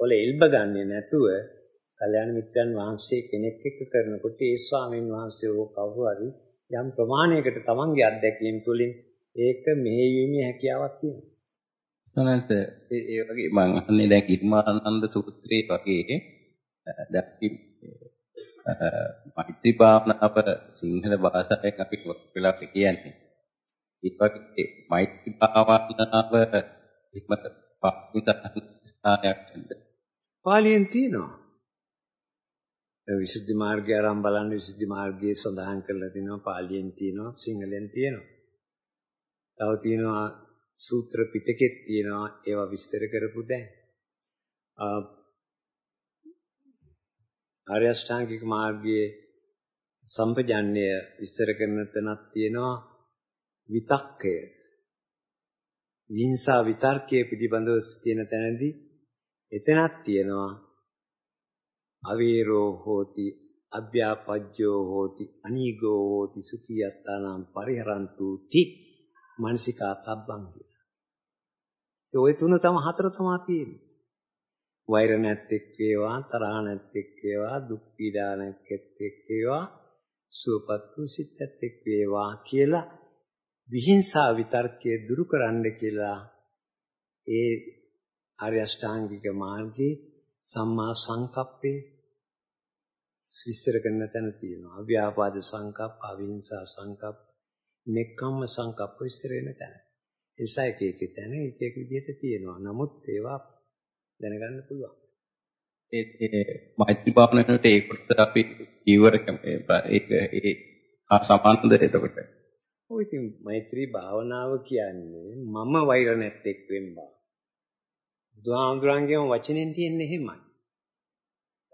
වල එල්බ ගන්නෙ නැතුව කල්‍යාණ මිත්‍රයන් වහන්සේ කෙනෙක් එක්ක කරනකොට ඒ ස්වාමීන් වහන්සේ ඕක කවුරු හරි යම් ප්‍රමාණයකට තමන්ගේ අත්දැකීම් තුළින් ඒක මෙහෙයීමේ හැකියාවක් තියෙනවා. සනන්ත ඒ වගේ මම අහන්නේ දැන් ඉර්මානන්ද සූත්‍රයේ වගේ දැන් මෛත්‍රී භාවනාව සිංහල භාෂාවෙන් අපි වෙලාවට කියන්නේ. ඒ වගේ මෛත්‍රී භාවනාව ඉක්මත පාවිච්චි ස්ථානයක් පාලියෙන් තියෙනවා. විසුද්ධි මාර්ගය ආරම්භ බලන්න විසුද්ධි මාර්ගයේ සඳහන් කරලා තිනවා පාලියෙන් තියෙනවා සිංහලෙන් තියෙනවා. තව තියෙනවා සූත්‍ර පිටකෙත් තියෙනවා ඒවා විස්තර කරපු දැන්. ආර්ය අෂ්ටාංගික මාර්ගයේ සම්පජන්‍ය විස්තර කරන තැනක් තියෙනවා විතක්කය. විහිංසා විතර්කයේ පිළිබඳව තියෙන තැනදී එතනක් තියෙනවා අවීරෝ හෝති අභ්‍යාපජ්ජෝ හෝති අනීගෝ හෝති සුඛියත්තානම් පරිහරන්තු ති මානසිකා තබ්බං කියලා. ඒ ඔය තුන තම හතර තමයි තියෙන්නේ. වෛර නැත්තෙක් වේවා තරහ නැත්තෙක් වේවා දුක් පීඩා නැත්තෙක් වේවා සුවපත් වූ සිත් ඇත්තෙක් වේවා කියලා විහිංසා විතර්කයේ දුරු කරන්න කියලා ඒ ආර්ය අෂ්ටාංගික මාර්ගයේ සම්මා සංකප්පේ විස්තර කරන තැන තියෙනවා. අව්‍යාපාද සංකප්ප, අවිහිංසා සංකප්ප, නෙක්ඛම්ම සංකප්ප විස්තර වෙන තැන. ඒ නිසා එක එක තැන එක එක විදිහට තියෙනවා. නමුත් ඒවා දැනගන්න පුළුවන්. ඒ ඒ මෛත්‍රී භාවනාවට ඒ කොටස අපි ඉවර ඒක ඒ හා සම්බන්ධද එතකොට? ඔය ඉතින් මෛත්‍රී භාවනාව කියන්නේ මම වෛර නැත්තේක් වෙම්බා. බුදුහාමුදුරන්ගේම වචනෙන් තියෙන්නේ එහෙමයි.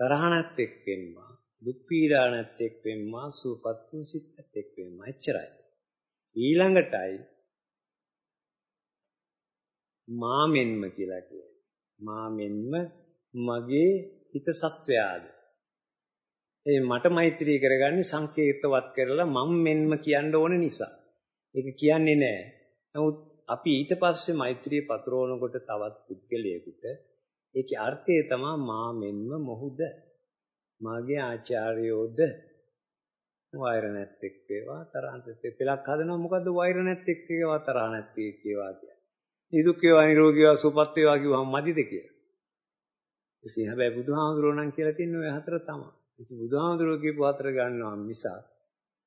තරහ නැත්තේක් වෙම්බා. දුක් පීඩා නැත්තේක් වෙම්මා සූපත් වූ සිත් නැත්තේක් වෙම්මා එච්චරයි. ඊළඟටයි මාමෙන්ම කියලා කියන්නේ. මා මෙන්ම මගේ හිත සත්වයාද. ඒ මට මෛත්‍රී කරගන්නේ සංකේතවත් කරලා මම මෙන්ම කියන්න ඕන නිසා. ඒක කියන්නේ නෑ. නමුත් අපි ඊට පස්සේ මෛත්‍රිය පතුරවනකොට තවත් පුද්ගලයෙකුට ඒකේ අර්ථය තමයි මා මෙන්ම මොහුද මාගේ ආචාර්යෝද වෛර නැත්තෙක් වේවා තරහ නැත්තෙක් පෙලක් හදනවා මොකද්ද වෛර නැත්තෙක් වේවා තරහ නැත්තෙක් වේවා කියන්නේ. නිදුක් වේවා නිරෝගී වේවා සුවපත් වේවා කිව්වම මදිද කියලා. ඉතින් හැබැයි බුදුහාමුදුරුවෝ නම් කියලා තින්නේ ඔය හතර තමයි. ඉතින් බුදුහාමුදුරුවෝ කියපු හතර ගන්නවා මිසක්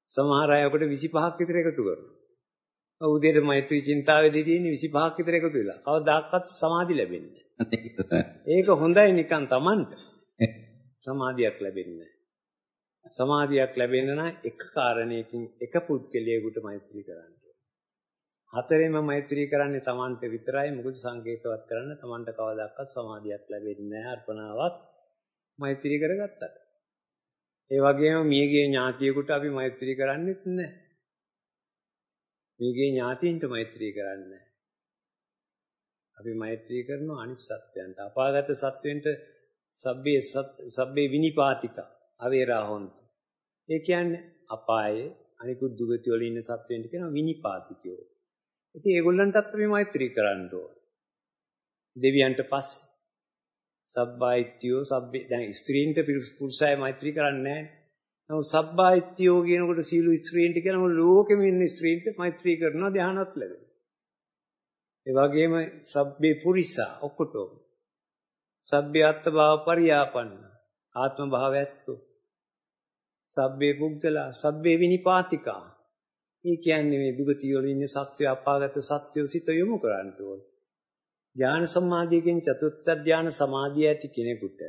සමහර අය ඔකට 25ක් විතර එකතු කරනවා. උදේට මෛත්‍රී චින්තාවේදී තියෙන 25ක් විතර එකතු වෙලා. කවදාකවත් සමාධි ලැබෙන්නේ ඒක හොඳයි නිකන් Tamanට. සමාධියක් ලැබෙන්නේ සමාධියක් ලැබෙන්න නම් එක කාරණයකින් එක පුද්ගලයෙකුට මෛත්‍රී කරන්න හතරෙම මෛත්‍රී කරන්නේ Tamanට විතරයි. මොකද සංකේතවත් කරන්න Tamanට කවදාකවත් සමාධියක් ලැබෙන්නේ නැහැ අර්පණාවක් මෛත්‍රී කරගත්තට. ඒ වගේම මියගේ ඥාතියෙකුට අපි මෛත්‍රී කරන්නේත් නැහැ. මියගේ ඥාතීන්ට මෛත්‍රී කරන්නේ අපි මෛත්‍රී කරනවා අනිත් සත්වයන්ට. අපාගත සත්වයන්ට සබ්බේ සබ්බේ විනිපාතික අවේරා හොන්ත. ඒ කියන්නේ අපායේ අනිකුත් දුගති වල ඉන්න සත්වයන්ට කියනවා විනිපාතිකයෝ. ඉතින් ඒගොල්ලන්ටත් අපි මෛත්‍රී කරන්න ඕන. දෙවියන්ට පස්සේ. සබ්බායිත්‍යෝ සබ්බේ. දැන් ස්ත්‍රීන්ට පුරුෂය මෛත්‍රී කරන්නේ නැහැ. නමුත් සබ්බායිත්‍යෝ කියනකොට සීළු ස්ත්‍රීන්ට කියනම ලෝකෙම ඉන්න ස්ත්‍රීන්ට මෛත්‍රී කරනවා ධානවත් ලැබෙනවා. ඒ වගේම සබ්බේ පුරිසා ඔක්කොටම. සබ්බේ අත්ථ භාව පරියාපන්න. ආත්ම භාවයත්තු සබ්බේ පුද්ගලා සබ්බේ විනිපාතිකා. ඒ කියන්නේ මේ දුගතිය වල ඉන්න සත්‍ය අපාගත සත්‍යෝ සිත යොමු කරන්න ඕන. ඥාන සමාධියකින් චතුත්ථ ඥාන සමාධිය ඇති කෙනෙකුට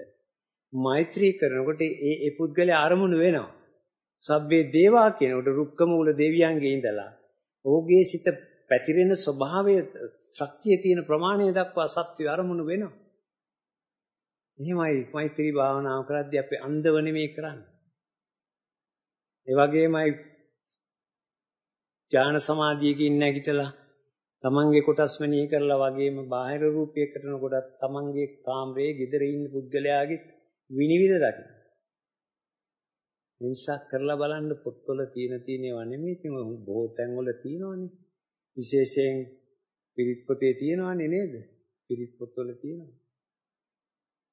මෛත්‍රී කරනකොට ඒ ඒ පුද්ගලයා අරමුණු වෙනවා. සබ්බේ දේවා කියනකොට රුක්ක මූල දෙවියන්ගේ ඉඳලා ඔහුගේ සිත පැතිරෙන ස්වභාවය ශක්තිය තියෙන ප්‍රමාණය දක්වා සත්‍ය අරමුණු වෙනවා. එහෙමයි මෛත්‍රී භාවනාව කරද්දී අපි අන්ධව නෙමෙයි කරන්නේ. ඒ වගේමයි ඥාන සමාධියකින් නැගිටලා තමන්ගේ කොටස් මෙනෙහි කරලා වගේම බාහිර රූපයකටන කොටත් තමන්ගේ කාමරයේ gedare ඉන්න පුද්ගලයාගේ විනිවිද දකින්න. නිසා කරලා බලන්න පොත්වල තියෙන තියෙනව නෙමෙයි ඉතින් බොහෝ තැන්වල තියෙනවනේ. විශේෂයෙන් පිරිත් පොතේ තියෙනවනේ නේද? පිරිත් පොත්වල තියෙනවා.